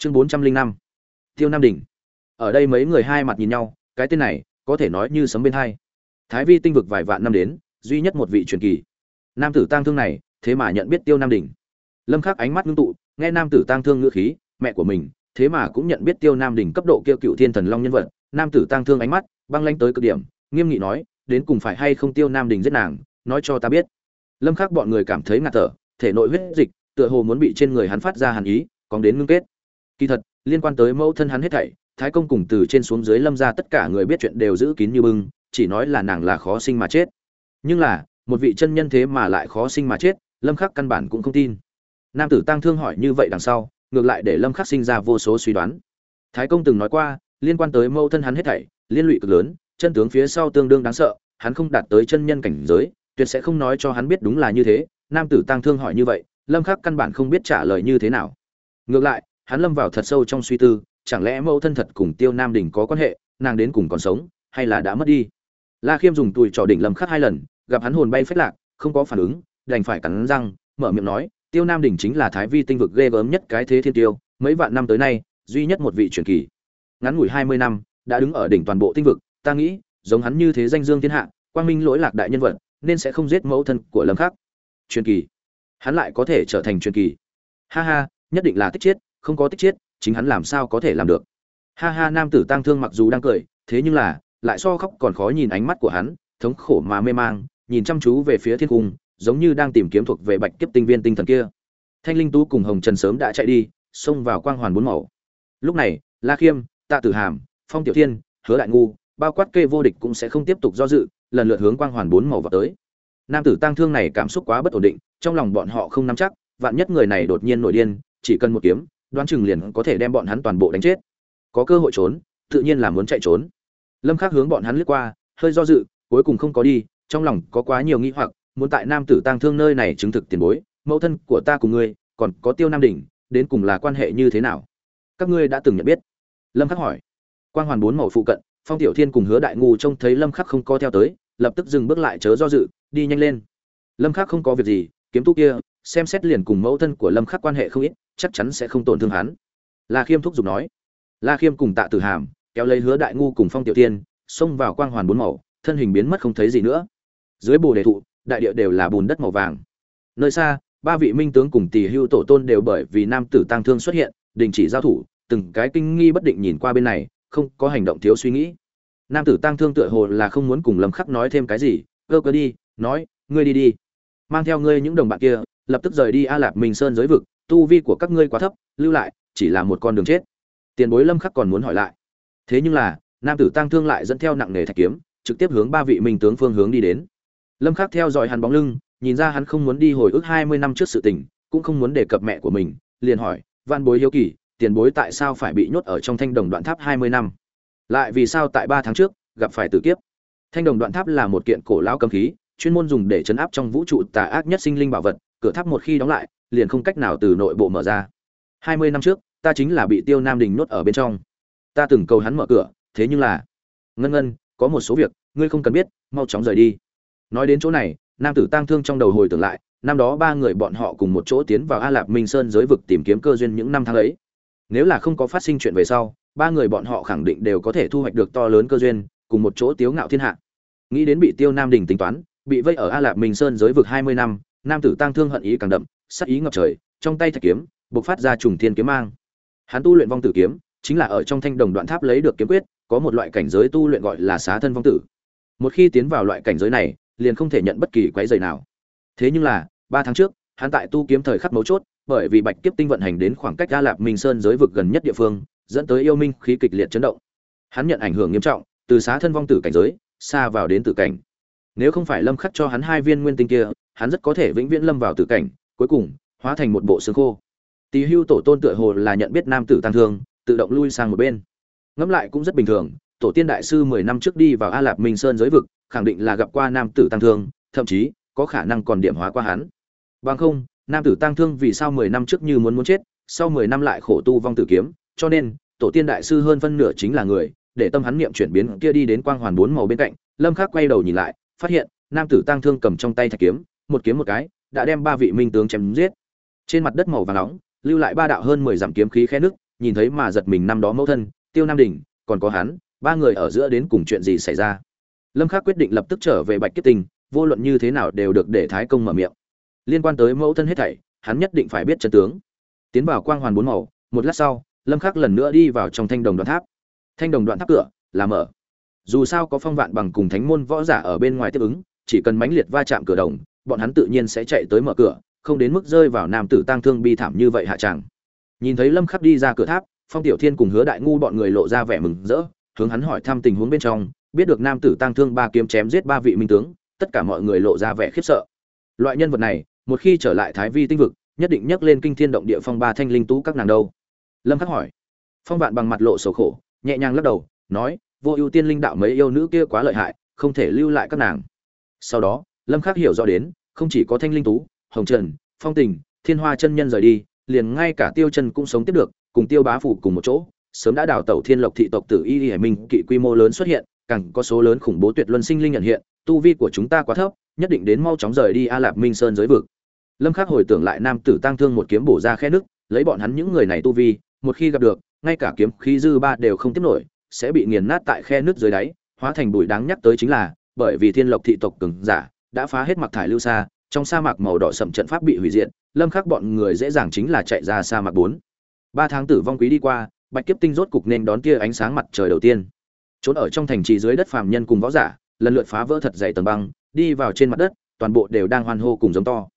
chương bốn trăm linh năm, tiêu nam đỉnh. Ở đây mấy người hai mặt nhìn nhau, cái tên này có thể nói như sấm bên hai. Thái vi tinh vực vài vạn năm đến, duy nhất một vị truyền kỳ. Nam tử tang thương này, thế mà nhận biết tiêu nam đỉnh. Lâm khắc ánh mắt ngưng tụ, nghe nam tử tang thương ngữ khí, mẹ của mình, thế mà cũng nhận biết tiêu nam đỉnh cấp độ kia cựu thiên thần long nhân vật. Nam tử tang thương ánh mắt, băng lanh tới cực điểm, nghiêm nghị nói, đến cùng phải hay không tiêu nam đỉnh giết nàng, nói cho ta biết. Lâm khắc bọn người cảm thấy ngạt thở, thể nội huyết dịch, tựa hồ muốn bị trên người hắn phát ra hàn ý còn đến ngưng kết kỳ thật, liên quan tới mẫu thân hắn hết thảy, thái công cùng từ trên xuống dưới lâm ra tất cả người biết chuyện đều giữ kín như bưng, chỉ nói là nàng là khó sinh mà chết. Nhưng là, một vị chân nhân thế mà lại khó sinh mà chết, lâm khắc căn bản cũng không tin. Nam tử tăng thương hỏi như vậy đằng sau, ngược lại để lâm khắc sinh ra vô số suy đoán. Thái công từng nói qua, liên quan tới mẫu thân hắn hết thảy, liên lụy cực lớn, chân tướng phía sau tương đương đáng sợ, hắn không đạt tới chân nhân cảnh giới, tuyệt sẽ không nói cho hắn biết đúng là như thế. Nam tử tăng thương hỏi như vậy, lâm khắc căn bản không biết trả lời như thế nào. Ngược lại hắn lâm vào thật sâu trong suy tư, chẳng lẽ mẫu thân thật cùng tiêu nam đình có quan hệ, nàng đến cùng còn sống, hay là đã mất đi? La khiêm dùng tùi trò đỉnh lâm khắc hai lần, gặp hắn hồn bay phách lạc, không có phản ứng, đành phải cắn răng, mở miệng nói, tiêu nam đình chính là thái vi tinh vực ghê gớm nhất cái thế thiên tiêu, mấy vạn năm tới nay, duy nhất một vị truyền kỳ. Ngắn ngủi hai mươi năm, đã đứng ở đỉnh toàn bộ tinh vực, ta nghĩ, giống hắn như thế danh dương thiên hạ, quang minh lỗi lạc đại nhân vật, nên sẽ không giết mẫu thân của lâm khắc. Truyền kỳ. Hắn lại có thể trở thành truyền kỳ. Ha ha, nhất định là tích chết không có tích chết chính hắn làm sao có thể làm được. Ha ha, nam tử tăng thương mặc dù đang cười, thế nhưng là, lại so khóc còn khó nhìn ánh mắt của hắn, thống khổ mà mê mang, nhìn chăm chú về phía thiên cung, giống như đang tìm kiếm thuộc về bạch kiếp tinh viên tinh thần kia. Thanh linh tú cùng hồng trần sớm đã chạy đi, xông vào quang hoàn bốn màu. Lúc này, la khiêm, tạ tử hàm, phong tiểu thiên, hứa đại ngu, bao quát kê vô địch cũng sẽ không tiếp tục do dự, lần lượt hướng quang hoàn bốn màu vào tới. Nam tử tăng thương này cảm xúc quá bất ổn định, trong lòng bọn họ không nắm chắc, vạn nhất người này đột nhiên nổi điên, chỉ cần một kiếm đoán chừng liền có thể đem bọn hắn toàn bộ đánh chết. Có cơ hội trốn, tự nhiên là muốn chạy trốn. Lâm khắc hướng bọn hắn lướt qua, hơi do dự, cuối cùng không có đi, trong lòng có quá nhiều nghi hoặc, muốn tại nam tử tang thương nơi này chứng thực tiền bối, mẫu thân của ta cùng ngươi, còn có tiêu nam đỉnh, đến cùng là quan hệ như thế nào? Các ngươi đã từng nhận biết? Lâm khắc hỏi. Quang hoàn bốn màu phụ cận, phong tiểu thiên cùng hứa đại ngu trông thấy lâm khắc không có theo tới, lập tức dừng bước lại chớ do dự, đi nhanh lên. Lâm khắc không có việc gì, kiếm tu kia, xem xét liền cùng mẫu thân của lâm khắc quan hệ không ít chắc chắn sẽ không tổn thương hắn. La khiêm thúc giục nói. La khiêm cùng tạ tử hàm kéo lấy hứa đại ngu cùng phong tiểu tiên, xông vào quang hoàn bốn màu, thân hình biến mất không thấy gì nữa. Dưới bồ đề thụ, đại địa đều là bùn đất màu vàng. Nơi xa, ba vị minh tướng cùng tỷ hưu tổ tôn đều bởi vì nam tử tăng thương xuất hiện, đình chỉ giao thủ, từng cái kinh nghi bất định nhìn qua bên này, không có hành động thiếu suy nghĩ. Nam tử tăng thương tựa hồ là không muốn cùng lâm khắc nói thêm cái gì, cơ cơ đi, nói, ngươi đi đi. Mang theo ngươi những đồng bạn kia lập tức rời đi a lạp minh sơn giới vực, tu vi của các ngươi quá thấp, lưu lại, chỉ là một con đường chết. Tiền bối lâm khắc còn muốn hỏi lại. Thế nhưng là, nam tử tăng thương lại dẫn theo nặng nề thạch kiếm, trực tiếp hướng ba vị minh tướng phương hướng đi đến. Lâm khắc theo dõi hắn bóng lưng, nhìn ra hắn không muốn đi hồi ức 20 năm trước sự tình, cũng không muốn đề cập mẹ của mình, liền hỏi văn bối hiếu kỳ, tiền bối tại sao phải bị nhốt ở trong thanh đồng đoạn tháp 20 năm? Lại vì sao tại 3 tháng trước, gặp phải tử kiếp? Thanh đồng đoạn tháp là một kiện cổ lão cấm khí, chuyên môn dùng để chấn áp trong vũ trụ tà ác nhất sinh linh bảo vật cửa tháp một khi đóng lại, liền không cách nào từ nội bộ mở ra. Hai mươi năm trước, ta chính là bị tiêu nam đình nhốt ở bên trong. Ta từng cầu hắn mở cửa, thế nhưng là ngân ngân, có một số việc, ngươi không cần biết, mau chóng rời đi. Nói đến chỗ này, nam tử tang thương trong đầu hồi tưởng lại, năm đó ba người bọn họ cùng một chỗ tiến vào a lạp minh sơn giới vực tìm kiếm cơ duyên những năm tháng ấy. Nếu là không có phát sinh chuyện về sau, ba người bọn họ khẳng định đều có thể thu hoạch được to lớn cơ duyên, cùng một chỗ tiếu ngạo thiên hạ. Nghĩ đến bị tiêu nam đình tính toán, bị vây ở a lạp minh sơn giới vực hai mươi năm nam tử tăng thương hận ý càng đậm sắc ý ngập trời, trong tay thạch kiếm, bộc phát ra trùng thiên kiếm mang. Hắn tu luyện vong tử kiếm, chính là ở trong thanh đồng đoạn tháp lấy được kiếm quyết, có một loại cảnh giới tu luyện gọi là xá thân vong tử. Một khi tiến vào loại cảnh giới này, liền không thể nhận bất kỳ quái dày nào. Thế nhưng là, ba tháng trước, hắn tại tu kiếm thời khắc mấu chốt, bởi vì bạch kiếp tinh vận hành đến khoảng cách a lạp minh sơn giới vực gần nhất địa phương, dẫn tới yêu minh khí kịch liệt chấn động. Hắn nhận ảnh hưởng nghiêm trọng, từ xá thân vong tử cảnh giới, xa vào đến tử cảnh. Nếu không phải lâm khắc cho hắn hai viên nguyên tinh kia hắn rất có thể vĩnh viễn lâm vào tử cảnh, cuối cùng, hóa thành một bộ xương khô. Tỳ hưu tổ tôn tựa hồ là nhận biết nam tử tăng thương, tự động lui sang một bên. Ngẫm lại cũng rất bình thường, tổ tiên đại sư mười năm trước đi vào a lạp minh sơn giới vực, khẳng định là gặp qua nam tử tăng thương, thậm chí, có khả năng còn điểm hóa qua hắn. Bằng không, nam tử tăng thương vì sao mười năm trước như muốn muốn chết, sau mười năm lại khổ tu vong tử kiếm, cho nên, tổ tiên đại sư hơn phân nửa chính là người, để tâm hắn niệm chuyển biến kia đi đến quang hoàn bốn màu bên cạnh, lâm khắc quay đầu nhìn lại, phát hiện, nam tử tăng thương cầm trong tay thạch kiếm một kiếm một cái đã đem ba vị minh tướng chém giết. Trên mặt đất màu vàng nóng lưu lại ba đạo hơn mười dặm kiếm khí khe nước nhìn thấy mà giật mình năm đó mẫu thân tiêu nam đình còn có hắn ba người ở giữa đến cùng chuyện gì xảy ra? Lâm khắc quyết định lập tức trở về bạch kiếp tình, vô luận như thế nào đều được để thái công mở miệng. Liên quan tới mẫu thân hết thảy hắn nhất định phải biết chân tướng. Tiến vào quang hoàn bốn màu một lát sau lâm khắc lần nữa đi vào trong thanh đồng đoạn tháp. Thanh đồng đoạn tháp cửa là mở. Dù sao có phong vạn bằng cùng thánh môn võ giả ở bên ngoài tiếp ứng chỉ cần mãnh liệt va chạm cửa đồng bọn hắn tự nhiên sẽ chạy tới mở cửa, không đến mức rơi vào nam tử tang thương bi thảm như vậy hạ tràng nhìn thấy lâm khắc đi ra cửa tháp, phong tiểu thiên cùng hứa đại ngu bọn người lộ ra vẻ mừng rỡ, hướng hắn hỏi thăm tình huống bên trong, biết được nam tử tang thương ba kiếm chém giết ba vị minh tướng, tất cả mọi người lộ ra vẻ khiếp sợ. Loại nhân vật này, một khi trở lại thái vi tinh vực, nhất định nhắc lên kinh thiên động địa phong ba thanh linh tú các nàng đâu. Lâm khắc hỏi. Phong vạn bằng mặt lộ sầu khổ, nhẹ nhàng lắc đầu, nói, vô ưu tiên linh đạo mấy yêu nữ kia quá lợi hại, không thể lưu lại các nàng. Sau đó lâm khắc hiểu rõ đến, không chỉ có thanh linh tú, hồng trần, phong tình, thiên hoa chân nhân rời đi, liền ngay cả tiêu chân cũng sống tiếp được, cùng tiêu bá phủ cùng một chỗ, sớm đã đào tẩu thiên lộc thị tộc tử y hải minh kỵ quy mô lớn xuất hiện, càng có số lớn khủng bố tuyệt luân sinh linh nhận hiện, tu vi của chúng ta quá thấp, nhất định đến mau chóng rời đi a lạp minh sơn giới vực. Lâm khắc hồi tưởng lại nam tử tăng thương một kiếm bổ ra khe nước, lấy bọn hắn những người này tu vi, một khi gặp được, ngay cả kiếm khí dư ba đều không tiếp nổi, sẽ bị nghiền nát tại khe nước dưới đáy, hóa thành bụi đáng nhắc tới chính là, bởi vì thiên lộc thị tộc cường giả đã phá hết mặc thải lưu xa, trong sa mạc màu đỏ sậm trận pháp bị hủy diệt, lâm khắc bọn người dễ dàng chính là chạy ra sa mạc bốn. Ba tháng tử vong quý đi qua, bạch kiếp tinh rốt cục nên đón tia ánh sáng mặt trời đầu tiên. Trốn ở trong thành trì dưới đất phàm nhân cùng võ giả, lần lượt phá vỡ thật dày tầng băng, đi vào trên mặt đất, toàn bộ đều đang hoan hô cùng giống to.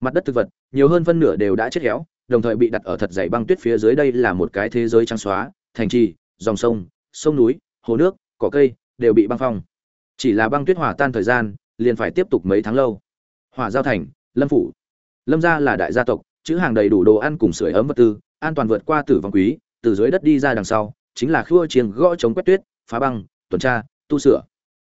Mặt đất thực vật, nhiều hơn phân nửa đều đã chết héo, đồng thời bị đặt ở thật dày băng tuyết phía dưới đây là một cái thế giới trắng xóa, thành trì, dòng sông sông núi, hồ nước, cỏ cây, đều bị băng phong. Chỉ là băng tuyết hòa tan thời gian liền phải tiếp tục mấy tháng lâu. Hỏa giao thành, lâm phủ. Lâm gia là đại gia tộc, chữ hàng đầy đủ đồ ăn cùng sưởi ấm vật tư, an toàn vượt qua tử vong quý, từ dưới đất đi ra đằng sau, chính là khua chiêng gõ chống quét tuyết, phá băng, tuần tra, tu sửa.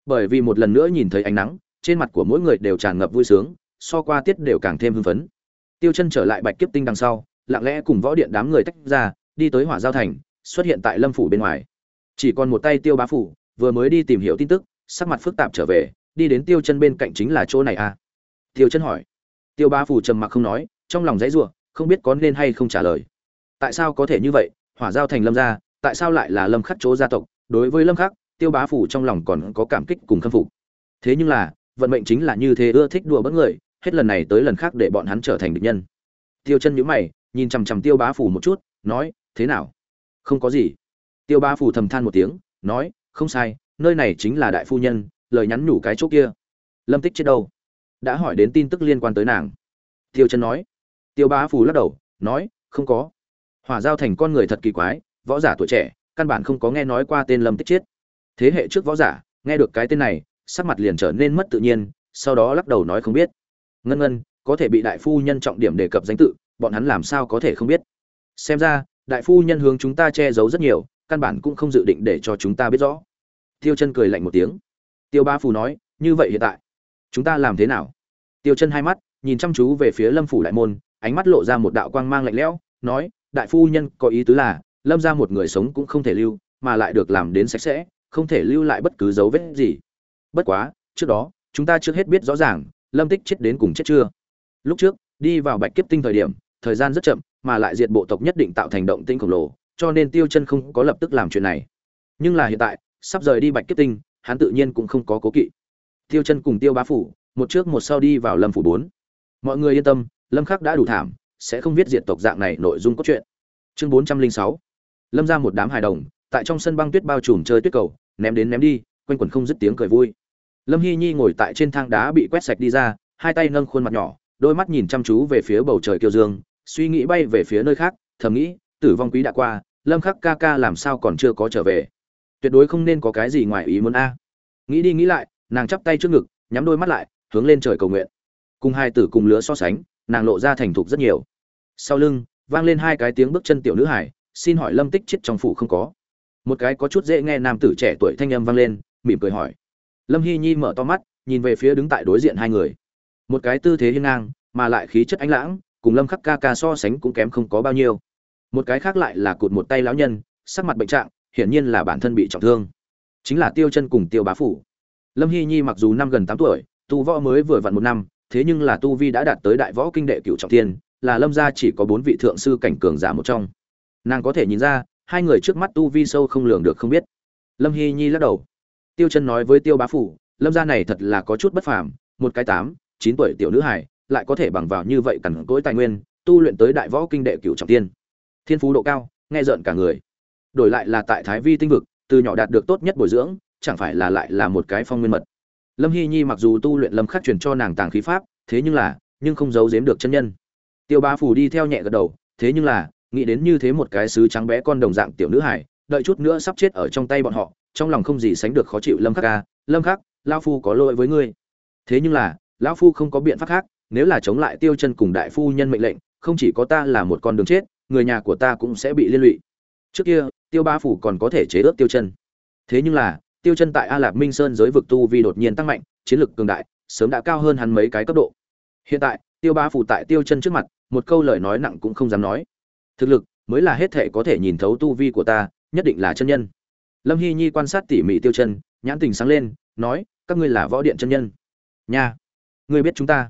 Bởi vì một lần nữa nhìn thấy ánh nắng, trên mặt của mỗi người đều tràn ngập vui sướng, so qua tiết đều càng thêm hưng phấn. Tiêu chân trở lại bạch kiếp tinh đằng sau, lặng lẽ cùng võ điện đám người tách ra, đi tới hỏa giao thành, xuất hiện tại lâm phủ bên ngoài. Chỉ còn một tay tiêu bá phủ, vừa mới đi tìm hiểu tin tức, sắc mặt phức tạp trở về đi đến tiêu chân bên cạnh chính là chỗ này à? Tiêu chân hỏi. Tiêu bá phủ trầm mặc không nói, trong lòng dãy ruộng không biết có nên hay không trả lời. Tại sao có thể như vậy? Hỏa giao thành lâm gia, tại sao lại là lâm khắc chỗ gia tộc? Đối với lâm khắc, tiêu bá phủ trong lòng còn có cảm kích cùng khâm phục. Thế nhưng là, vận mệnh chính là như thế ưa thích đùa bất người, hết lần này tới lần khác để bọn hắn trở thành địch nhân. Tiêu chân nhíu mày, nhìn chằm chằm tiêu bá phủ một chút, nói, thế nào? Không có gì. Tiêu bá phủ thầm than một tiếng, nói, không sai, nơi này chính là đại phu nhân lời nhắn nhủ cái chỗ kia. Lâm tích chết đâu? Đã hỏi đến tin tức liên quan tới nàng. Tiêu chân nói. Tiêu bá phủ lắc đầu, nói, không có. Hỏa giao thành con người thật kỳ quái, võ giả tuổi trẻ, căn bản không có nghe nói qua tên lâm tích chết. Thế hệ trước võ giả, nghe được cái tên này, sắc mặt liền trở nên mất tự nhiên, sau đó lắc đầu nói không biết. Ngân ngân, có thể bị đại phu nhân trọng điểm đề cập danh tự, bọn hắn làm sao có thể không biết? Xem ra, đại phu nhân hướng chúng ta che giấu rất nhiều, căn bản cũng không dự định để cho chúng ta biết rõ. Tiêu chân cười lạnh một tiếng tiêu ba phù nói, như vậy hiện tại, chúng ta làm thế nào? Tiêu chân hai mắt, nhìn chăm chú về phía lâm phủ đại môn, ánh mắt lộ ra một đạo quang mang lạnh lẽo, nói, đại phu nhân, có ý tứ là, lâm ra một người sống cũng không thể lưu, mà lại được làm đến sạch sẽ, không thể lưu lại bất cứ dấu vết gì. Bất quá, trước đó, chúng ta trước hết biết rõ ràng, lâm tích chết đến cùng chết chưa. Lúc trước, đi vào bạch kiếp tinh thời điểm, thời gian rất chậm, mà lại diệt bộ tộc nhất định tạo thành động tinh khổng lồ, cho nên tiêu chân không có lập tức làm chuyện này. Nhưng là hiện tại, sắp rời đi bạch kiếp tinh hắn tự nhiên cũng không có cố kỵ. Tiêu chân cùng tiêu bá phủ, một trước một sau đi vào lâm phủ bốn. Mọi người yên tâm, lâm khắc đã đủ thảm, sẽ không viết diệt tộc dạng này nội dung cốt truyện. Chương bốn trăm linh sáu. Lâm ra một đám hài đồng, tại trong sân băng tuyết bao trùm chơi tuyết cầu, ném đến ném đi, quanh quần không dứt tiếng cười vui. Lâm hy nhi ngồi tại trên thang đá bị quét sạch đi ra, hai tay nâng khuôn mặt nhỏ, đôi mắt nhìn chăm chú về phía bầu trời kiêu dương, suy nghĩ bay về phía nơi khác, thầm nghĩ, tử vong quý đã qua, lâm khắc ca ca làm sao còn chưa có trở về tuyệt đối không nên có cái gì ngoài ý muốn a. Nghĩ đi nghĩ lại, nàng chắp tay trước ngực, nhắm đôi mắt lại, hướng lên trời cầu nguyện. Cùng hai tử cùng lứa so sánh, nàng lộ ra thành thục rất nhiều. Sau lưng, vang lên hai cái tiếng bước chân tiểu nữ hải, xin hỏi lâm tích chết trong phủ không có. Một cái có chút dễ nghe nam tử trẻ tuổi thanh âm vang lên, mỉm cười hỏi. Lâm hy nhi mở to mắt, nhìn về phía đứng tại đối diện hai người. Một cái tư thế hiên ngang, mà lại khí chất ánh lãng, cùng lâm khắc ca ca so sánh cũng kém không có bao nhiêu. Một cái khác lại là cụt một tay lão nhân, sắc mặt bệnh trạng hiển nhiên là bản thân bị trọng thương. Chính là tiêu chân cùng tiêu bá phủ. Lâm hy nhi mặc dù năm gần tám tuổi, tu võ mới vừa vặn một năm, thế nhưng là tu vi đã đạt tới đại võ kinh đệ cựu trọng thiên, là lâm gia chỉ có bốn vị thượng sư cảnh cường giả một trong. Nàng có thể nhìn ra, hai người trước mắt tu vi sâu không lường được không biết. Lâm hy nhi lắc đầu. Tiêu chân nói với tiêu bá phủ, lâm gia này thật là có chút bất phàm, một cái tám, chín tuổi tiểu nữ hải lại có thể bằng vào như vậy cằn cỗi tài nguyên, tu luyện tới đại võ kinh đệ cửu trọng tiên thiên phú độ cao, nghe rợn cả người đổi lại là tại thái vi tinh vực, từ nhỏ đạt được tốt nhất bồi dưỡng, chẳng phải là lại là một cái phong nguyên mật. Lâm hy nhi mặc dù tu luyện lâm khắc truyền cho nàng tàng khí pháp, thế nhưng là, nhưng không giấu giếm được chân nhân. Tiêu bá phủ đi theo nhẹ gật đầu, thế nhưng là, nghĩ đến như thế một cái sứ trắng bé con đồng dạng tiểu nữ hải đợi chút nữa sắp chết ở trong tay bọn họ, trong lòng không gì sánh được khó chịu lâm khắc ca, lâm khắc, lão phu có lỗi với ngươi. Thế nhưng là, lão phu không có biện pháp khác, nếu là chống lại tiêu chân cùng đại phu nhân mệnh lệnh, không chỉ có ta là một con đường chết, người nhà của ta cũng sẽ bị liên lụy trước kia, tiêu ba phủ còn có thể chế ước tiêu chân. Thế nhưng là, tiêu chân tại a lạp minh sơn giới vực tu vi đột nhiên tăng mạnh, chiến lực cường đại, sớm đã cao hơn hắn mấy cái cấp độ. Hiện tại, tiêu ba phủ tại tiêu chân trước mặt, một câu lời nói nặng cũng không dám nói. Thực lực mới là hết thể có thể nhìn thấu tu vi của ta, nhất định là chân nhân. Lâm hy nhi quan sát tỉ mỉ tiêu chân, nhãn tình sáng lên, nói, các ngươi là võ điện chân nhân. Nha, ngươi biết chúng ta.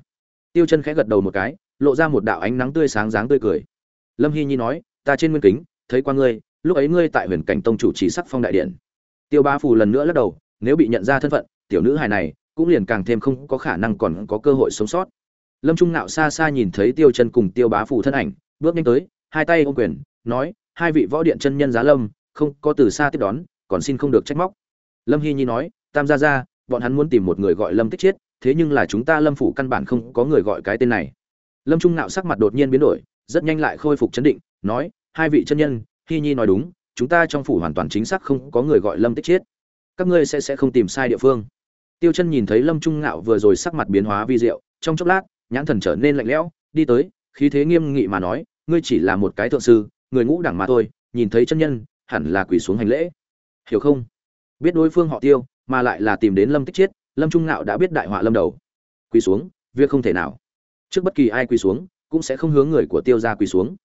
Tiêu chân khẽ gật đầu một cái, lộ ra một đạo ánh nắng tươi sáng dáng tươi cười. Lâm hy nhi nói, ta trên nguyên kính, thấy qua ngươi lúc ấy ngươi tại huyền cảnh tông chủ trì sắc phong đại điện. Tiêu ba phù lần nữa lắc đầu, nếu bị nhận ra thân phận, tiểu nữ hài này cũng liền càng thêm không có khả năng còn có cơ hội sống sót. Lâm trung nạo xa xa nhìn thấy tiêu chân cùng tiêu bá phù thân ảnh, bước nhanh tới, hai tay ôm quyền, nói, hai vị võ điện chân nhân giá lâm, không có từ xa tiếp đón, còn xin không được trách móc. Lâm hy nhi nói, tam gia gia, bọn hắn muốn tìm một người gọi lâm tích chiết, thế nhưng là chúng ta lâm phủ căn bản không có người gọi cái tên này. Lâm trung nạo sắc mặt đột nhiên biến đổi, rất nhanh lại khôi phục chấn định, nói, hai vị chân nhân hy nhi nói đúng, chúng ta trong phủ hoàn toàn chính xác không có người gọi lâm tích chiết. Các ngươi sẽ sẽ không tìm sai địa phương. Tiêu chân nhìn thấy lâm trung ngạo vừa rồi sắc mặt biến hóa vi diệu, trong chốc lát, nhãn thần trở nên lạnh lẽo, đi tới, khí thế nghiêm nghị mà nói, ngươi chỉ là một cái thượng sư, người ngũ đẳng mà thôi, nhìn thấy chân nhân, hẳn là quỳ xuống hành lễ. Hiểu không? Biết đối phương họ tiêu, mà lại là tìm đến lâm tích chiết, lâm trung ngạo đã biết đại họa lâm đầu. Quỳ xuống, việc không thể nào. Trước bất kỳ ai quỳ xuống, cũng sẽ không hướng người của tiêu ra quỳ xuống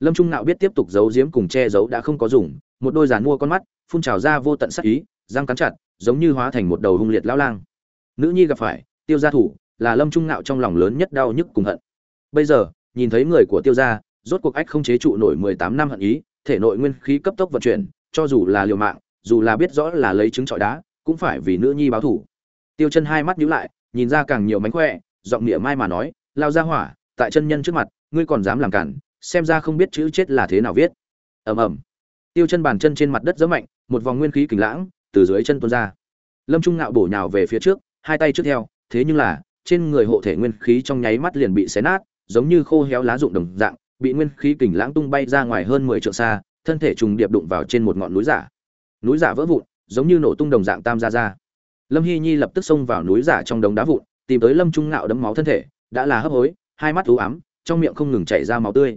lâm trung Nạo biết tiếp tục giấu giếm cùng che giấu đã không có dùng, một đôi giàn mua con mắt, phun trào ra vô tận sắc ý, răng cắn chặt, giống như hóa thành một đầu hung liệt lão lang. Nữ nhi gặp phải, tiêu gia thủ, là lâm trung Nạo trong lòng lớn nhất đau nhức cùng hận. Bây giờ, nhìn thấy người của tiêu gia, rốt cuộc ách không chế trụ nổi mười tám năm hận ý, thể nội nguyên khí cấp tốc vận chuyển, cho dù là liều mạng, dù là biết rõ là lấy trứng trọi đá, cũng phải vì nữ nhi báo thủ. Tiêu chân hai mắt nhíu lại, nhìn ra càng nhiều mánh khỏe, giọng nghĩa mai mà nói, lao ra hỏa, tại chân nhân trước mặt, ngươi còn dám làm cản xem ra không biết chữ chết là thế nào viết. Ầm ầm. Tiêu chân bàn chân trên mặt đất rất mạnh, một vòng nguyên khí kình lãng từ dưới chân tuôn ra. Lâm trung ngạo bổ nhào về phía trước, hai tay trước theo, thế nhưng là, trên người hộ thể nguyên khí trong nháy mắt liền bị xé nát, giống như khô héo lá rụng đồng dạng, bị nguyên khí kình lãng tung bay ra ngoài hơn mười trượng xa, thân thể trùng điệp đụng vào trên một ngọn núi giả. Núi giả vỡ vụn, giống như nổ tung đồng dạng tam gia ra lâm hy nhi lập tức xông vào núi giả trong đống đá vụn, tìm tới lâm trung ngạo đấm máu thân thể, đã là hấp hối, hai mắt u ám, trong miệng không ngừng chảy ra máu tươi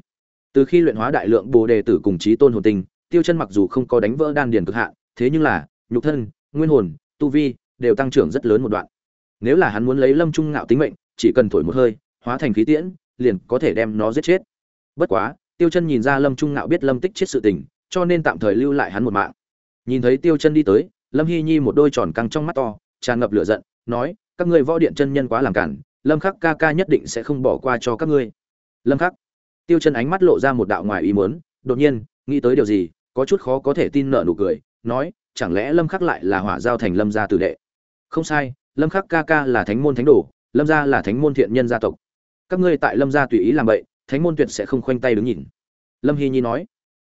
từ khi luyện hóa đại lượng bồ đề tử cùng trí tôn hồn tinh, tiêu chân mặc dù không có đánh vỡ đan điền cực hạn, thế nhưng là, nhục thân, nguyên hồn, tu vi đều tăng trưởng rất lớn một đoạn. Nếu là hắn muốn lấy lâm trung ngạo tính mệnh, chỉ cần thổi một hơi, hóa thành khí tiễn, liền có thể đem nó giết chết. Bất quá, tiêu chân nhìn ra lâm trung ngạo biết lâm tích chết sự tình, cho nên tạm thời lưu lại hắn một mạng. Nhìn thấy tiêu chân đi tới, lâm hy nhi một đôi tròn căng trong mắt to, tràn ngập lửa giận, nói, các ngươi võ điện chân nhân quá làm cản, lâm khắc ca ca nhất định sẽ không bỏ qua cho các ngươi. Lâm khắc tiêu chân ánh mắt lộ ra một đạo ngoài ý muốn, đột nhiên, nghĩ tới điều gì, có chút khó có thể tin nở nụ cười, nói, chẳng lẽ lâm khắc lại là hỏa giao thành lâm gia tử đệ? Không sai, lâm khắc ca ca là thánh môn thánh đồ, lâm gia là thánh môn thiện nhân gia tộc. Các ngươi tại lâm gia tùy ý làm vậy thánh môn tuyệt sẽ không khoanh tay đứng nhìn. Lâm hy nhi nói.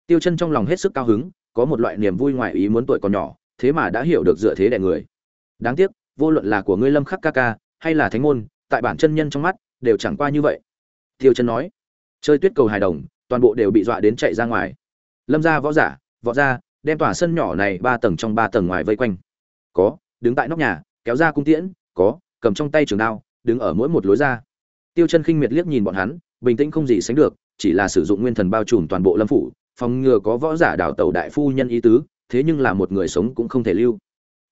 Tiêu chân trong lòng hết sức cao hứng, có một loại niềm vui ngoài ý muốn tuổi còn nhỏ, thế mà đã hiểu được dựa thế đẻ người. Đáng tiếc, vô luận là của ngươi lâm khắc ca ca, hay là thánh môn, tại bản chân nhân trong mắt, đều chẳng qua như vậy. Tiêu chân nói chơi tuyết cầu hài đồng, toàn bộ đều bị dọa đến chạy ra ngoài. Lâm ra võ giả, võ ra đem tòa sân nhỏ này ba tầng trong ba tầng ngoài vây quanh. Có, đứng tại nóc nhà, kéo ra cung tiễn, có, cầm trong tay trường đao, đứng ở mỗi một lối ra. Tiêu chân khinh miệt liếc nhìn bọn hắn, bình tĩnh không gì sánh được, chỉ là sử dụng nguyên thần bao trùm toàn bộ lâm phủ, phòng ngừa có võ giả đảo tàu đại phu nhân ý tứ, thế nhưng là một người sống cũng không thể lưu.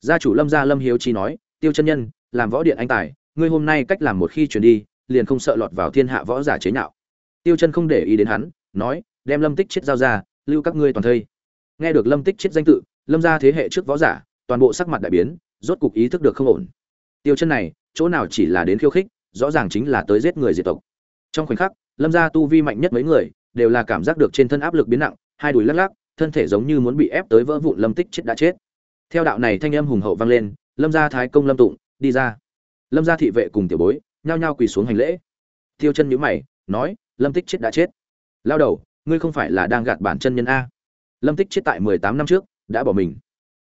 Gia chủ lâm gia lâm hiếu chi nói, tiêu chân nhân, làm võ điện anh tài, ngươi hôm nay cách làm một khi chuyển đi, liền không sợ lọt vào thiên hạ võ giả chế nhạo tiêu chân không để ý đến hắn, nói, đem lâm tích chết giao ra, lưu các ngươi toàn thây. Nghe được lâm tích chết danh tự, lâm gia thế hệ trước võ giả, toàn bộ sắc mặt đại biến, rốt cục ý thức được không ổn. Tiêu chân này, chỗ nào chỉ là đến khiêu khích, rõ ràng chính là tới giết người diệt tộc. Trong khoảnh khắc, lâm gia tu vi mạnh nhất mấy người, đều là cảm giác được trên thân áp lực biến nặng, hai đùi lắc lắc, thân thể giống như muốn bị ép tới vỡ vụn lâm tích chết đã chết. Theo đạo này thanh âm hùng hậu vang lên, lâm gia thái công lâm tụng, đi ra. Lâm gia thị vệ cùng tiểu bối, nhao nhao quỳ xuống hành lễ. Tiêu chân nhíu mày, nói lâm tích chết đã chết. Lao đầu, ngươi không phải là đang gạt bản chân nhân a. Lâm tích chết tại mười tám năm trước, đã bỏ mình.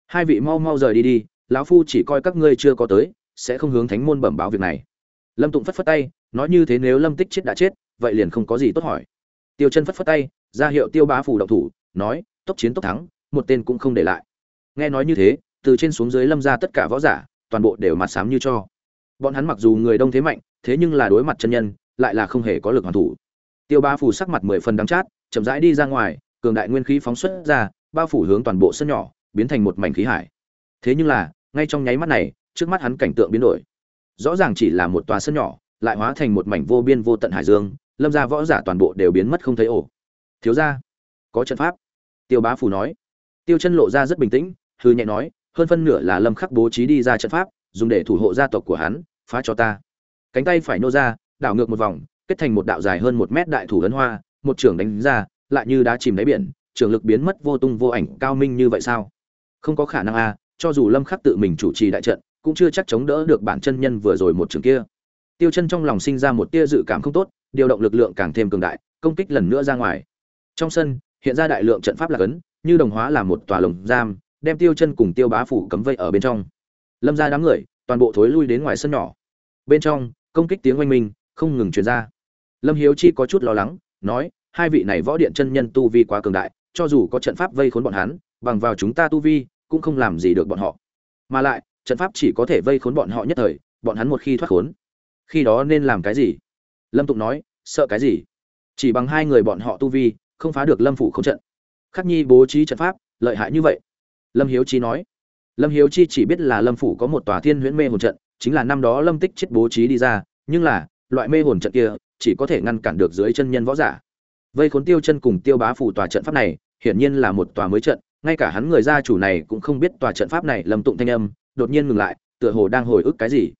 Hai vị mau mau rời đi đi, lão phu chỉ coi các ngươi chưa có tới, sẽ không hướng thánh môn bẩm báo việc này. Lâm tụng phất phất tay, nói như thế nếu lâm tích chết đã chết, vậy liền không có gì tốt hỏi. Tiêu chân phất phất tay, ra hiệu tiêu bá phủ động thủ, nói, tốc chiến tốc thắng, một tên cũng không để lại. Nghe nói như thế, từ trên xuống dưới lâm ra tất cả võ giả, toàn bộ đều mặt sám như cho. Bọn hắn mặc dù người đông thế mạnh, thế nhưng là đối mặt chân nhân, lại là không hề có lực hoàn thủ tiêu bá phủ sắc mặt mười phần đắng chát chậm rãi đi ra ngoài cường đại nguyên khí phóng xuất ra bao phủ hướng toàn bộ sân nhỏ biến thành một mảnh khí hải. Thế nhưng là ngay trong nháy mắt này trước mắt hắn cảnh tượng biến đổi. Rõ ràng chỉ là một tòa sân nhỏ lại hóa thành một mảnh vô biên vô tận hải dương lâm gia võ giả toàn bộ đều biến mất không thấy ổ. Thiếu gia, có trận pháp. Tiêu bá phủ nói. Tiêu chân lộ ra rất bình tĩnh hừ nhẹ nói hơn phân nửa là lâm khắc bố trí đi ra trận pháp dùng để thủ hộ gia tộc của hắn phá cho ta. Cánh tay phải nô ra đảo ngược một vòng kết thành một đạo dài hơn một mét đại thủ ấn hoa, một trưởng đánh ra, lại như đá chìm đáy biển trưởng lực biến mất vô tung vô ảnh, cao minh như vậy sao? Không có khả năng a cho dù lâm khắc tự mình chủ trì đại trận, cũng chưa chắc chống đỡ được bản chân nhân vừa rồi một trường kia. Tiêu chân trong lòng sinh ra một tia dự cảm không tốt, điều động lực lượng càng thêm cường đại, công kích lần nữa ra ngoài. Trong sân, hiện ra đại lượng trận pháp lạc ấn như đồng hóa là một tòa lồng giam, đem tiêu chân cùng tiêu bá phủ cấm vây ở bên trong. Lâm ra đám người, toàn bộ thối lui đến ngoài sân nhỏ. Bên trong, công kích tiếng oanh minh, không ngừng truyền ra lâm hiếu chi có chút lo lắng, nói, hai vị này võ điện chân nhân tu vi quá cường đại, cho dù có trận pháp vây khốn bọn hắn, bằng vào chúng ta tu vi, cũng không làm gì được bọn họ. Mà lại, trận pháp chỉ có thể vây khốn bọn họ nhất thời, bọn hắn một khi thoát khốn. Khi đó nên làm cái gì? Lâm tụng nói, sợ cái gì? Chỉ bằng hai người bọn họ tu vi, không phá được lâm phủ không trận. Khắc nhi bố trí trận pháp, lợi hại như vậy. Lâm hiếu chi nói, lâm hiếu chi chỉ biết là lâm phủ có một tòa thiên huyễn mê hồn trận, chính là năm đó lâm tích chết bố trí đi ra, nhưng là, loại mê hồn trận kia chỉ có thể ngăn cản được dưới chân nhân võ giả. Vây khốn tiêu chân cùng tiêu bá phủ tòa trận pháp này, hiển nhiên là một tòa mới trận, ngay cả hắn người gia chủ này cũng không biết tòa trận pháp này lâm tụng thanh âm, đột nhiên ngừng lại, tựa hồ đang hồi ức cái gì.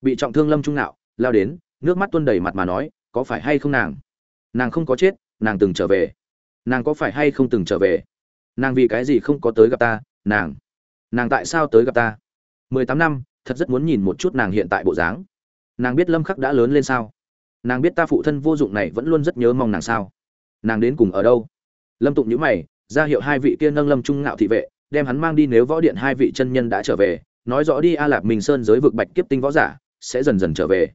Bị trọng thương lâm trung nạo, lao đến, nước mắt tuôn đầy mặt mà nói, có phải hay không nàng? Nàng không có chết, nàng từng trở về. Nàng có phải hay không từng trở về? Nàng vì cái gì không có tới gặp ta, nàng? Nàng tại sao tới gặp ta? Mười tám năm, thật rất muốn nhìn một chút nàng hiện tại bộ dáng. Nàng biết lâm khắc đã lớn lên sao? Nàng biết ta phụ thân vô dụng này vẫn luôn rất nhớ mong nàng sao? Nàng đến cùng ở đâu? Lâm tụng nhữ mày, ra hiệu hai vị kia nâng lâm trung ngạo thị vệ, đem hắn mang đi nếu võ điện hai vị chân nhân đã trở về, nói rõ đi a lạp minh sơn giới vực bạch kiếp tinh võ giả, sẽ dần dần trở về.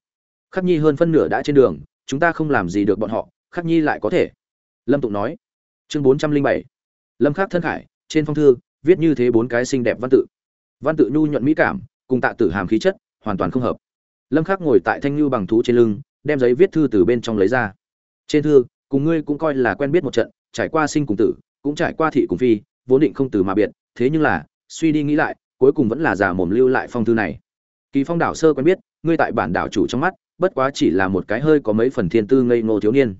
Khắc nhi hơn phân nửa đã trên đường, chúng ta không làm gì được bọn họ, khắc nhi lại có thể. Lâm tụng nói. Chương bốn trăm linh bảy. Lâm khắc thân khải, trên phong thư, viết như thế bốn cái xinh đẹp văn tự. Văn tự nhu nhuận mỹ cảm, cùng tạ tử hàm khí chất, hoàn toàn không hợp. Lâm khắc ngồi tại thanh lưu bằng thú trên lưng đem giấy viết thư từ bên trong lấy ra. Trên thư, cùng ngươi cũng coi là quen biết một trận, trải qua sinh cùng tử, cũng trải qua thị cùng phi, vốn định không từ mà biệt, thế nhưng là, suy đi nghĩ lại, cuối cùng vẫn là giả mồm lưu lại phong thư này. Kỳ phong đảo sơ quen biết, ngươi tại bản đảo chủ trong mắt, bất quá chỉ là một cái hơi có mấy phần thiên tư ngây ngô thiếu niên.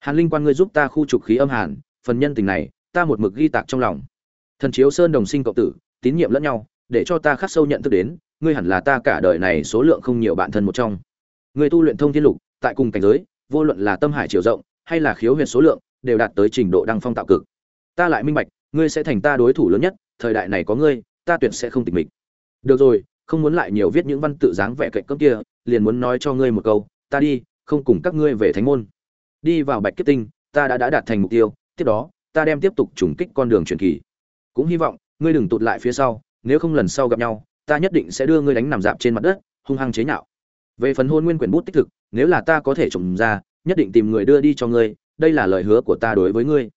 Hàn linh quan ngươi giúp ta khu trục khí âm hàn, phần nhân tình này, ta một mực ghi tạc trong lòng. Thần chiếu sơn đồng sinh cộng tử, tín nhiệm lẫn nhau, để cho ta khắc sâu nhận thức đến, ngươi hẳn là ta cả đời này số lượng không nhiều bạn thân một trong người tu luyện thông thiên lục, tại cùng cảnh giới, vô luận là tâm hải chiều rộng, hay là khiếu huyệt số lượng, đều đạt tới trình độ đăng phong tạo cực. Ta lại minh bạch, ngươi sẽ thành ta đối thủ lớn nhất, thời đại này có ngươi, ta tuyệt sẽ không tịch mịch. Được rồi, không muốn lại nhiều viết những văn tự dáng vẻ cạnh cấp kia, liền muốn nói cho ngươi một câu, ta đi, không cùng các ngươi về thánh môn. Đi vào bạch kết tinh, ta đã đã đạt thành mục tiêu, tiếp đó, ta đem tiếp tục trùng kích con đường truyền kỳ. Cũng hy vọng, ngươi đừng tụt lại phía sau, nếu không lần sau gặp nhau, ta nhất định sẽ đưa ngươi đánh nằm dạp trên mặt đất, hung hăng chế nhạo về phần hôn nguyên quyển bút tích thực, nếu là ta có thể trồng ra, nhất định tìm người đưa đi cho ngươi, đây là lời hứa của ta đối với ngươi.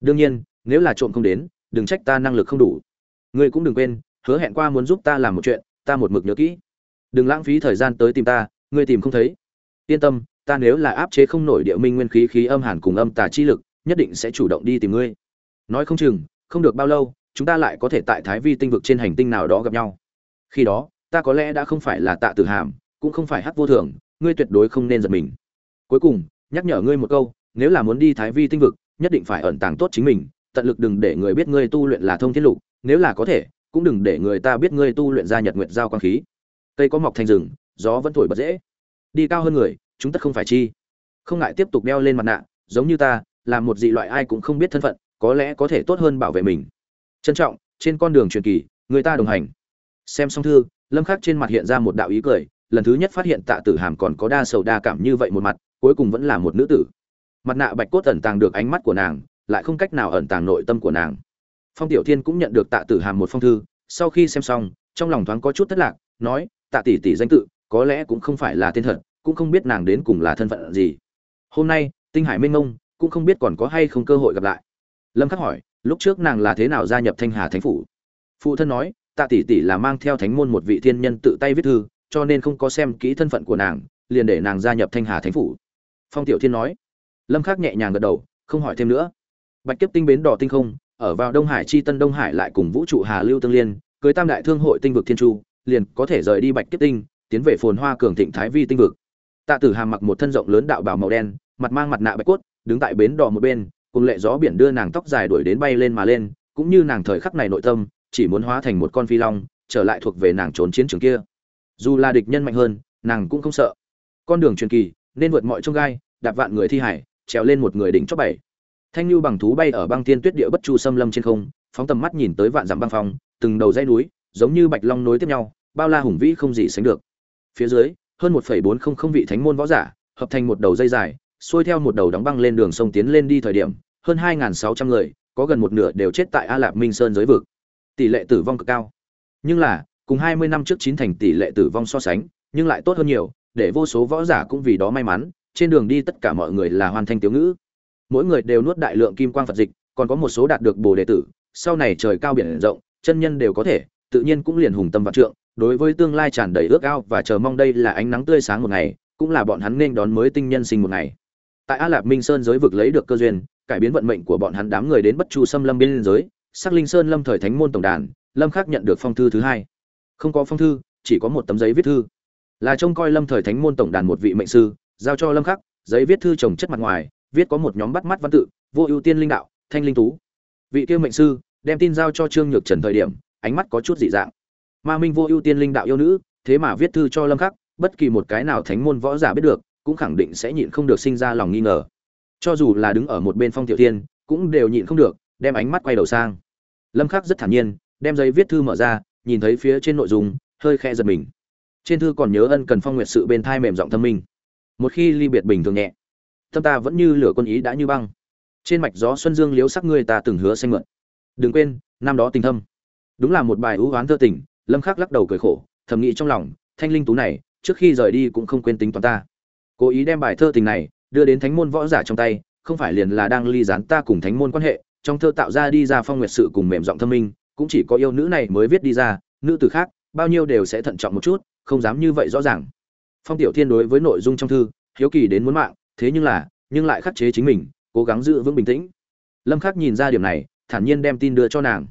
Đương nhiên, nếu là trộm không đến, đừng trách ta năng lực không đủ. Ngươi cũng đừng quên, hứa hẹn qua muốn giúp ta làm một chuyện, ta một mực nhớ kỹ. Đừng lãng phí thời gian tới tìm ta, ngươi tìm không thấy. Yên tâm, ta nếu là áp chế không nổi địa minh nguyên khí khí âm hàn cùng âm tà chi lực, nhất định sẽ chủ động đi tìm ngươi. Nói không chừng, không được bao lâu, chúng ta lại có thể tại thái vi tinh vực trên hành tinh nào đó gặp nhau. Khi đó, ta có lẽ đã không phải là tạ tử hàm cũng không phải hắc vô thường, ngươi tuyệt đối không nên giật mình. Cuối cùng, nhắc nhở ngươi một câu, nếu là muốn đi thái vi tinh vực, nhất định phải ẩn tàng tốt chính mình, tận lực đừng để người biết ngươi tu luyện là thông thiên lục, nếu là có thể, cũng đừng để người ta biết ngươi tu luyện ra nhật nguyện giao quang khí. Cây có mọc thành rừng, gió vẫn thổi bật dễ. Đi cao hơn người, chúng tất không phải chi. Không ngại tiếp tục đeo lên mặt nạ, giống như ta, là một dị loại ai cũng không biết thân phận, có lẽ có thể tốt hơn bảo vệ mình. Trân trọng, trên con đường truyền kỳ, người ta đồng hành. Xem xong thư, lâm khắc trên mặt hiện ra một đạo ý cười lần thứ nhất phát hiện tạ tử hàm còn có đa sầu đa cảm như vậy một mặt, cuối cùng vẫn là một nữ tử. Mặt nạ bạch cốt ẩn tàng được ánh mắt của nàng, lại không cách nào ẩn tàng nội tâm của nàng. Phong tiểu thiên cũng nhận được tạ tử hàm một phong thư, sau khi xem xong, trong lòng thoáng có chút thất lạc, nói, tạ tỷ tỷ danh tự, có lẽ cũng không phải là tên thật, cũng không biết nàng đến cùng là thân phận gì. Hôm nay, tinh hải minh mông, cũng không biết còn có hay không cơ hội gặp lại. Lâm khắc hỏi, lúc trước nàng là thế nào gia nhập thanh hà thánh phủ? Phụ thân nói, tạ tỷ tỷ là mang theo thánh môn một vị thiên nhân tự tay viết thư cho nên không có xem kỹ thân phận của nàng, liền để nàng gia nhập thanh hà thánh phủ. Phong tiểu thiên nói. Lâm khắc nhẹ nhàng gật đầu, không hỏi thêm nữa. Bạch kiếp tinh bến đỏ tinh không, ở vào đông hải chi tân đông hải lại cùng vũ trụ hà lưu tương liên, cưới tam đại thương hội tinh vực thiên chu, liền có thể rời đi bạch kiếp tinh, tiến về phồn hoa cường thịnh thái vi tinh vực. Tạ tử hàm mặc một thân rộng lớn đạo bào màu đen, mặt mang mặt nạ bạch cốt, đứng tại bến đỏ một bên, cùng lệ gió biển đưa nàng tóc dài đuổi đến bay lên mà lên, cũng như nàng thời khắc này nội tâm, chỉ muốn hóa thành một con phi long, trở lại thuộc về nàng trốn chiến trường kia dù là địch nhân mạnh hơn, nàng cũng không sợ. Con đường truyền kỳ, nên vượt mọi trông gai, đạp vạn người thi hải, trèo lên một người đỉnh chóp bảy. Thanh lưu bằng thú bay ở băng thiên tuyết địa bất chu xâm lâm trên không, phóng tầm mắt nhìn tới vạn dặm băng phong, từng đầu dây núi, giống như bạch long nối tiếp nhau, bao la hùng vĩ không gì sánh được. Phía dưới, hơn một bốn không không vị thánh môn võ giả, hợp thành một đầu dây dài, xuôi theo một đầu đóng băng lên đường sông tiến lên đi thời điểm, hơn hai sáu trăm người, có gần một nửa đều chết tại a lạp minh sơn giới vực. Tỷ lệ tử vong cực cao. Nhưng là cùng hai mươi năm trước chín thành tỷ lệ tử vong so sánh, nhưng lại tốt hơn nhiều, để vô số võ giả cũng vì đó may mắn, trên đường đi tất cả mọi người là hoàn thành tiểu ngữ. Mỗi người đều nuốt đại lượng kim quang phật dịch, còn có một số đạt được bồ đệ tử, sau này trời cao biển rộng, chân nhân đều có thể, tự nhiên cũng liền hùng tâm vạn trượng, đối với tương lai tràn đầy ước ao và chờ mong đây là ánh nắng tươi sáng một ngày, cũng là bọn hắn nên đón mới tinh nhân sinh một ngày. Tại a lạp minh sơn giới vực lấy được cơ duyên, cải biến vận mệnh của bọn hắn đám người đến bất chu sâm lâm biên giới, sắc linh sơn lâm thời thánh môn tổng đàn, lâm khắc nhận được phong thư thứ hai không có phong thư, chỉ có một tấm giấy viết thư. Là trông coi lâm thời thánh môn tổng đàn một vị mệnh sư, giao cho lâm khắc, giấy viết thư trồng chất mặt ngoài, viết có một nhóm bắt mắt văn tự, vô ưu tiên linh đạo, thanh linh tú. Vị kia mệnh sư, đem tin giao cho trương nhược trần thời điểm, ánh mắt có chút dị dạng. Ma minh vô ưu tiên linh đạo yêu nữ, thế mà viết thư cho lâm khắc, bất kỳ một cái nào thánh môn võ giả biết được, cũng khẳng định sẽ nhịn không được sinh ra lòng nghi ngờ. Cho dù là đứng ở một bên phong tiểu tiên, cũng đều nhịn không được, đem ánh mắt quay đầu sang. Lâm khắc rất thản nhiên, đem giấy viết thư mở ra nhìn thấy phía trên nội dung, hơi khe giật mình. Trên thư còn nhớ ân cần phong nguyệt sự bên thai mềm giọng thâm minh. Một khi ly biệt bình thường nhẹ, tâm ta vẫn như lửa quân ý đã như băng. Trên mạch gió xuân dương liếu sắc ngươi ta từng hứa xanh mượn. Đừng quên, năm đó tình thâm. Đúng là một bài ưu oán thơ tình, lâm khắc lắc đầu cười khổ, thầm nghĩ trong lòng, thanh linh tú này, trước khi rời đi cũng không quên tính toán ta. Cố ý đem bài thơ tình này đưa đến thánh môn võ giả trong tay, không phải liền là đang ly gián ta cùng thánh môn quan hệ, trong thơ tạo ra đi ra phong nguyệt sự cùng mềm giọng thâm minh cũng chỉ có yêu nữ này mới viết đi ra, nữ tử khác, bao nhiêu đều sẽ thận trọng một chút, không dám như vậy rõ ràng. Phong tiểu thiên đối với nội dung trong thư, hiếu kỳ đến muốn mạng, thế nhưng là, nhưng lại khắc chế chính mình, cố gắng giữ vững bình tĩnh. Lâm khắc nhìn ra điểm này, thản nhiên đem tin đưa cho nàng.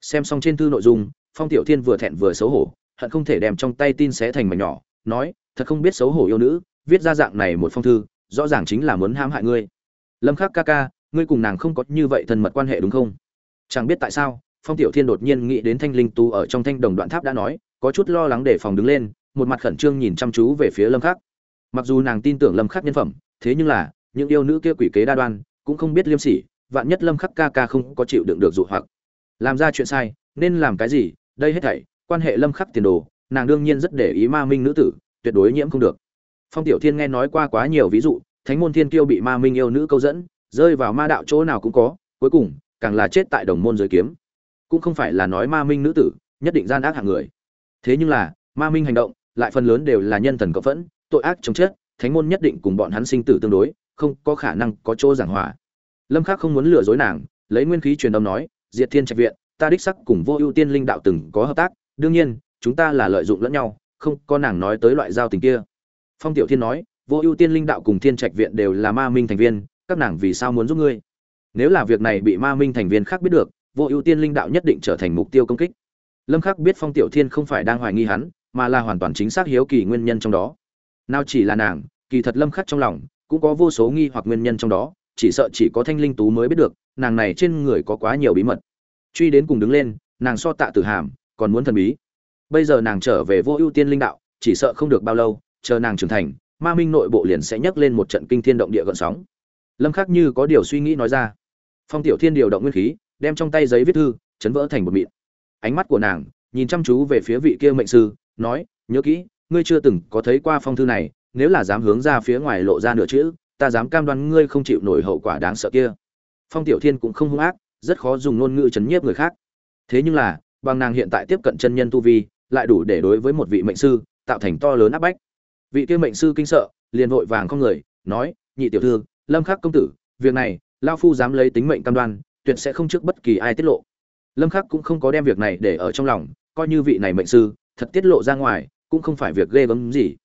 Xem xong trên thư nội dung, phong tiểu thiên vừa thẹn vừa xấu hổ, hận không thể đem trong tay tin xé thành mảnh nhỏ, nói, thật không biết xấu hổ yêu nữ, viết ra dạng này một phong thư, rõ ràng chính là muốn hãm hại ngươi. Lâm khắc ca ca, ngươi cùng nàng không có như vậy thân mật quan hệ đúng không? Chẳng biết tại sao phong tiểu thiên đột nhiên nghĩ đến thanh linh tu ở trong thanh đồng đoạn tháp đã nói, có chút lo lắng để phòng đứng lên, một mặt khẩn trương nhìn chăm chú về phía lâm khắc. Mặc dù nàng tin tưởng lâm khắc nhân phẩm, thế nhưng là, những yêu nữ kia quỷ kế đa đoan, cũng không biết liêm sỉ, vạn nhất lâm khắc ca ca không có chịu đựng được dụ hoặc. Làm ra chuyện sai, nên làm cái gì, đây hết thảy, quan hệ lâm khắc tiền đồ, nàng đương nhiên rất để ý ma minh nữ tử, tuyệt đối nhiễm không được. Phong tiểu thiên nghe nói qua quá nhiều ví dụ, thánh môn thiên kiêu bị ma minh yêu nữ câu dẫn, rơi vào ma đạo chỗ nào cũng có, cuối cùng, càng là chết tại đồng môn giới kiếm cũng không phải là nói ma minh nữ tử, nhất định gian ác hạng người. Thế nhưng là, ma minh hành động, lại phần lớn đều là nhân thần cộng phẫn, tội ác chống chết, thánh môn nhất định cùng bọn hắn sinh tử tương đối, không có khả năng có chỗ giảng hòa. Lâm khắc không muốn lừa dối nàng, lấy nguyên khí truyền âm nói, diệt thiên trạch viện, ta đích sắc cùng vô ưu tiên linh đạo từng có hợp tác, đương nhiên, chúng ta là lợi dụng lẫn nhau, không có nàng nói tới loại giao tình kia. Phong tiểu thiên nói, vô ưu tiên linh đạo cùng thiên trạch viện đều là ma minh thành viên, các nàng vì sao muốn giúp ngươi? Nếu là việc này bị ma minh thành viên khác biết được vô ưu tiên linh đạo nhất định trở thành mục tiêu công kích. Lâm khắc biết phong tiểu thiên không phải đang hoài nghi hắn, mà là hoàn toàn chính xác hiếu kỳ nguyên nhân trong đó. Nào chỉ là nàng, kỳ thật lâm khắc trong lòng cũng có vô số nghi hoặc nguyên nhân trong đó, chỉ sợ chỉ có thanh linh tú mới biết được, nàng này trên người có quá nhiều bí mật. Truy đến cùng đứng lên, nàng so tạ tử hàm còn muốn thần bí. Bây giờ nàng trở về vô ưu tiên linh đạo, chỉ sợ không được bao lâu, chờ nàng trưởng thành, ma minh nội bộ liền sẽ nhấc lên một trận kinh thiên động địa gợn sóng. Lâm khắc như có điều suy nghĩ nói ra. Phong tiểu thiên điều động nguyên khí đem trong tay giấy viết thư, chấn vỡ thành một mịn. Ánh mắt của nàng nhìn chăm chú về phía vị kia mệnh sư, nói, nhớ kỹ, ngươi chưa từng có thấy qua phong thư này, nếu là dám hướng ra phía ngoài lộ ra nửa chữ, ta dám cam đoan ngươi không chịu nổi hậu quả đáng sợ kia. Phong tiểu thiên cũng không hung ác, rất khó dùng ngôn ngữ chấn nhiếp người khác. Thế nhưng là, bằng nàng hiện tại tiếp cận chân nhân tu vi, lại đủ để đối với một vị mệnh sư tạo thành to lớn áp bách. Vị kia mệnh sư kinh sợ, liền vội vàng không người, nói, nhị tiểu thư, lâm khắc công tử, việc này lao phu dám lấy tính mệnh cam đoan tuyệt sẽ không trước bất kỳ ai tiết lộ. Lâm khắc cũng không có đem việc này để ở trong lòng, coi như vị này mệnh sư, thật tiết lộ ra ngoài, cũng không phải việc ghê gớm gì.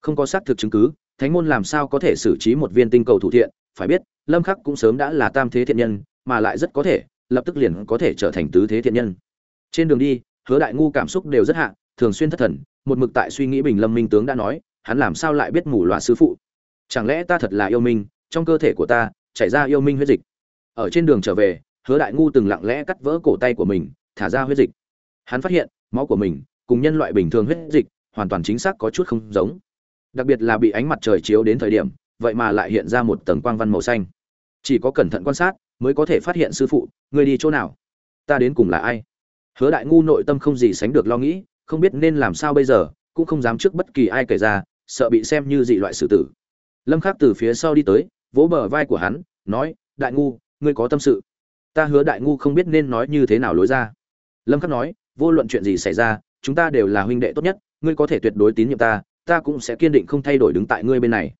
Không có xác thực chứng cứ, thánh môn làm sao có thể xử trí một viên tinh cầu thủ thiện, phải biết, lâm khắc cũng sớm đã là tam thế thiện nhân, mà lại rất có thể, lập tức liền có thể trở thành tứ thế thiện nhân. Trên đường đi, hứa đại ngu cảm xúc đều rất hạ, thường xuyên thất thần, một mực tại suy nghĩ bình lâm minh tướng đã nói, hắn làm sao lại biết mù loà sư phụ? Chẳng lẽ ta thật là yêu minh, trong cơ thể của ta, chảy ra yêu minh huyết dịch. Ở trên đường trở về hứa đại ngu từng lặng lẽ cắt vỡ cổ tay của mình, thả ra huyết dịch. Hắn phát hiện, máu của mình cùng nhân loại bình thường huyết dịch hoàn toàn chính xác có chút không giống. Đặc biệt là bị ánh mặt trời chiếu đến thời điểm, vậy mà lại hiện ra một tầng quang văn màu xanh. Chỉ có cẩn thận quan sát mới có thể phát hiện sư phụ người đi chỗ nào? Ta đến cùng là ai? Hứa đại ngu nội tâm không gì sánh được lo nghĩ, không biết nên làm sao bây giờ, cũng không dám trước bất kỳ ai kể ra, sợ bị xem như dị loại xử tử. Lâm khắc từ phía sau đi tới, vỗ bờ vai của hắn, nói, đại ngu, ngươi có tâm sự ta hứa đại ngu không biết nên nói như thế nào lối ra. Lâm khắc nói, vô luận chuyện gì xảy ra, chúng ta đều là huynh đệ tốt nhất, ngươi có thể tuyệt đối tín nhiệm ta ta cũng sẽ kiên định không thay đổi đứng tại ngươi bên này.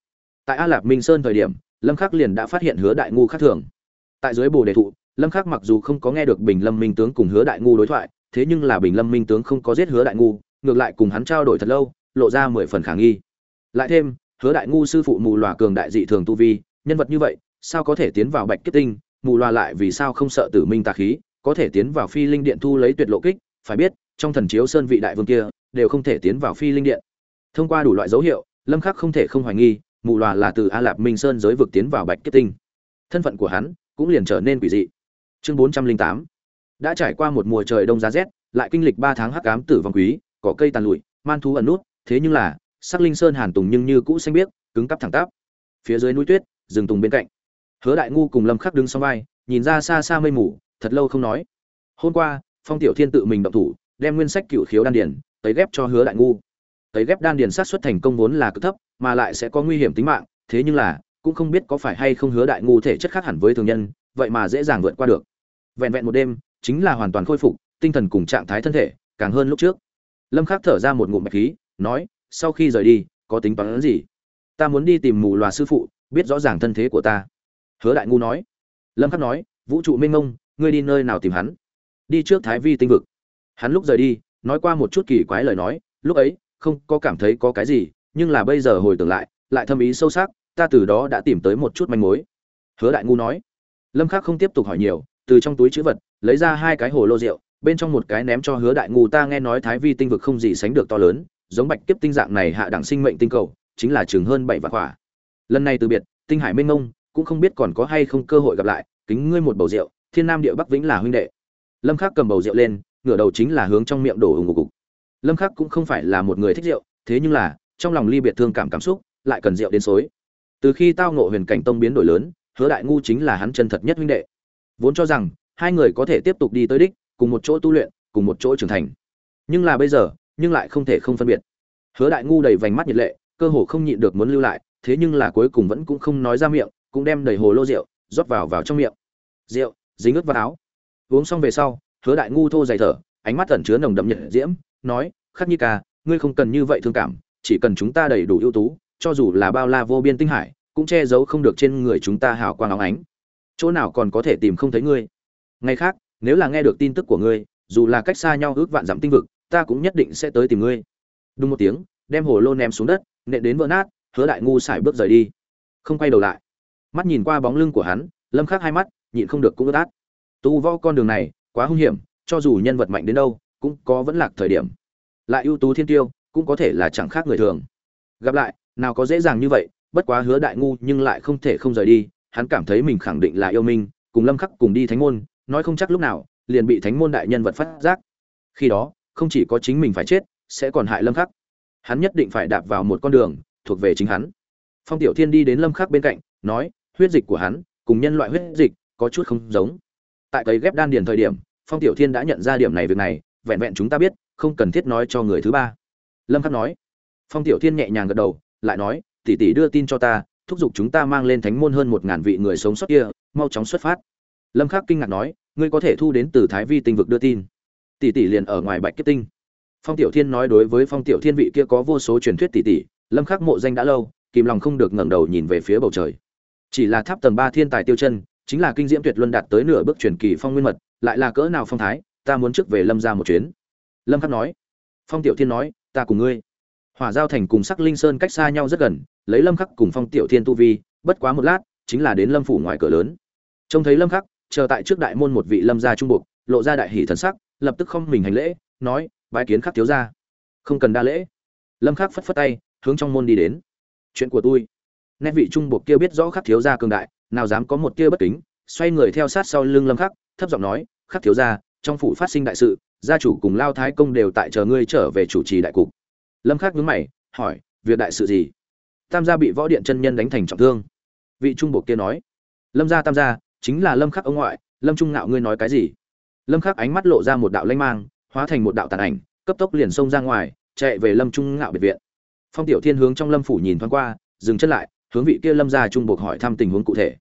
Tại a lạp minh sơn thời điểm, lâm khắc liền đã phát hiện hứa đại ngu khác thường. Tại dưới bồ đề thụ, lâm khắc mặc dù không có nghe được bình lâm minh tướng cùng hứa đại ngu đối thoại, thế nhưng là bình lâm minh tướng không có giết hứa đại ngu, ngược lại cùng hắn trao đổi thật lâu, lộ ra mười phần khả nghi. Lại thêm, hứa đại ngu sư phụ mù lòa cường đại dị thường tu vi, nhân vật như vậy, sao có thể tiến vào bạch kết tinh mù loa lại vì sao không sợ tử minh tà khí, có thể tiến vào phi linh điện thu lấy tuyệt lộ kích, phải biết, trong thần chiếu sơn vị đại vương kia, đều không thể tiến vào phi linh điện. Thông qua đủ loại dấu hiệu, lâm khắc không thể không hoài nghi, mù loa là từ a lạp minh sơn giới vực tiến vào bạch kết tinh. Thân phận của hắn cũng liền trở nên quỷ dị. Chương 408 đã trải qua một mùa trời đông giá rét, lại kinh lịch 3 tháng hắc ám tử vong quý, cỏ cây tàn lụi, man thú ẩn nút, thế nhưng là, sắc linh sơn hàn tùng nhưng như cũ xanh biếc, cứng cắp thẳng tắp. Phía dưới núi tuyết, rừng tùng bên cạnh hứa đại ngu cùng lâm khắc đứng sau vai, nhìn ra xa xa mây mù, thật lâu không nói. Hôm qua, phong tiểu thiên tự mình động thủ, đem nguyên sách cựu khiếu đan điền, tấy ghép cho hứa đại ngu. Tấy ghép đan điền sát xuất thành công vốn là cực thấp, mà lại sẽ có nguy hiểm tính mạng, thế nhưng là, cũng không biết có phải hay không hứa đại ngu thể chất khác hẳn với thường nhân, vậy mà dễ dàng vượt qua được. Vẹn vẹn một đêm, chính là hoàn toàn khôi phục, tinh thần cùng trạng thái thân thể, càng hơn lúc trước. Lâm khắc thở ra một ngụm bạch khí, nói, sau khi rời đi, có tính toán gì? Ta muốn đi tìm mù loà sư phụ, biết rõ ràng thân thế của ta hứa đại ngu nói. Lâm khắc nói, vũ trụ minh ngông ngươi đi nơi nào tìm hắn? Đi trước thái vi tinh vực. Hắn lúc rời đi, nói qua một chút kỳ quái lời nói, lúc ấy, không có cảm thấy có cái gì, nhưng là bây giờ hồi tưởng lại lại thâm ý sâu sắc, ta từ đó đã tìm tới một chút manh mối. Hứa đại ngu nói. Lâm khắc không tiếp tục hỏi nhiều, từ trong túi chữ vật, lấy ra hai cái hồ lô rượu, bên trong một cái ném cho hứa đại ngu, ta nghe nói thái vi tinh vực không gì sánh được to lớn, giống bạch kiếp tinh dạng này hạ đẳng sinh mệnh tinh cầu, chính là chừng hơn bảy vạn quả. Lần này từ biệt, tinh hải minh ngông cũng không biết còn có hay không cơ hội gặp lại, kính ngươi một bầu rượu, thiên nam địa bắc vĩnh là huynh đệ. Lâm khắc cầm bầu rượu lên, ngửa đầu chính là hướng trong miệng đổ ủng cục lâm khắc cũng không phải là một người thích rượu, thế nhưng là, trong lòng ly biệt thương cảm cảm xúc, lại cần rượu đến xối. Từ khi tao ngộ huyền cảnh tông biến đổi lớn, hứa đại ngu chính là hắn chân thật nhất huynh đệ. Vốn cho rằng, hai người có thể tiếp tục đi tới đích, cùng một chỗ tu luyện, cùng một chỗ trưởng thành. Nhưng là bây giờ, nhưng lại không thể không phân biệt. Hứa đại ngu đầy vành mắt nhiệt lệ, cơ hồ không nhịn được muốn lưu lại, thế nhưng là cuối cùng vẫn cũng không nói ra miệng cũng đem đầy hồ lô rượu rót vào vào trong miệng. Rượu, dính ướt vào áo. Uống xong về sau, hứa đại ngu thô dày thở, ánh mắt ẩn chứa nồng đậm nhiệt diễm, nói, khắc nhi ca, ngươi không cần như vậy thương cảm, chỉ cần chúng ta đầy đủ ưu tú, cho dù là bao la vô biên tinh hải, cũng che giấu không được trên người chúng ta hào quang óng ánh. Chỗ nào còn có thể tìm không thấy ngươi? Ngày khác, nếu là nghe được tin tức của ngươi, dù là cách xa nhau ước vạn dặm tinh vực, ta cũng nhất định sẽ tới tìm ngươi. Đúng một tiếng, đem hồ lô ném xuống đất, nện đến vỡ nát, hứa đại ngu xài bước rời đi. Không quay đầu lại mắt nhìn qua bóng lưng của hắn, lâm khắc hai mắt, nhịn không được cũng ướt át. Tu võ con đường này, quá hung hiểm, cho dù nhân vật mạnh đến đâu, cũng có vẫn lạc thời điểm. Lại ưu tú thiên tiêu, cũng có thể là chẳng khác người thường. Gặp lại, nào có dễ dàng như vậy, bất quá hứa đại ngu nhưng lại không thể không rời đi, hắn cảm thấy mình khẳng định là yêu minh cùng lâm khắc cùng đi thánh môn, nói không chắc lúc nào, liền bị thánh môn đại nhân vật phát giác. Khi đó, không chỉ có chính mình phải chết, sẽ còn hại lâm khắc. Hắn nhất định phải đạp vào một con đường, thuộc về chính hắn. Phong tiểu thiên đi đến lâm khắc bên cạnh, nói huyết dịch của hắn cùng nhân loại huyết dịch có chút không giống. Tại cấy ghép đan điền thời điểm, phong tiểu thiên đã nhận ra điểm này việc này, vẹn vẹn chúng ta biết, không cần thiết nói cho người thứ ba. Lâm khắc nói. Phong tiểu thiên nhẹ nhàng gật đầu, lại nói, tỷ tỷ đưa tin cho ta, thúc giục chúng ta mang lên thánh môn hơn một ngàn vị người sống sót kia, mau chóng xuất phát. Lâm khắc kinh ngạc nói, ngươi có thể thu đến từ thái vi tinh vực đưa tin. Tỷ tỷ liền ở ngoài bạch kết tinh. Phong tiểu thiên nói đối với phong tiểu thiên vị kia có vô số truyền thuyết tỷ tỷ, lâm khắc mộ danh đã lâu, kìm lòng không được ngẩng đầu nhìn về phía bầu trời chỉ là tháp tầng ba thiên tài tiêu chân, chính là kinh diễm tuyệt luân đạt tới nửa bước truyền kỳ phong nguyên mật, lại là cỡ nào phong thái, ta muốn trước về lâm ra một chuyến. Lâm khắc nói. Phong tiểu thiên nói, ta cùng ngươi. Hỏa giao thành cùng sắc linh sơn cách xa nhau rất gần, lấy lâm khắc cùng phong tiểu thiên tu vi, bất quá một lát, chính là đến lâm phủ ngoài cửa lớn. Trông thấy lâm khắc, chờ tại trước đại môn một vị lâm gia trung buộc, lộ ra đại hỷ thần sắc, lập tức không mình hành lễ, nói, bái kiến khắc thiếu gia. Không cần đa lễ. Lâm khắc phất phất tay, hướng trong môn đi đến. Chuyện của tôi nét vị trung buộc kia biết rõ khắc thiếu gia cường đại, nào dám có một tia bất kính, xoay người theo sát sau lưng lâm khắc, thấp giọng nói, khắc thiếu gia, trong phủ phát sinh đại sự, gia chủ cùng lao thái công đều tại chờ ngươi trở về chủ trì đại cục. Lâm khắc nhướng mày, hỏi, việc đại sự gì? Tam gia bị võ điện chân nhân đánh thành trọng thương. Vị trung buộc kia nói, lâm gia tam gia, chính là lâm khắc ông ngoại, lâm trung ngạo ngươi nói cái gì? Lâm khắc ánh mắt lộ ra một đạo lanh mang, hóa thành một đạo tàn ảnh, cấp tốc liền xông ra ngoài, chạy về lâm trung ngạo biệt viện. Phong tiểu thiên hướng trong lâm phủ nhìn thoáng qua, dừng chân lại hướng vị kia lâm gia trung buộc hỏi thăm tình huống cụ thể.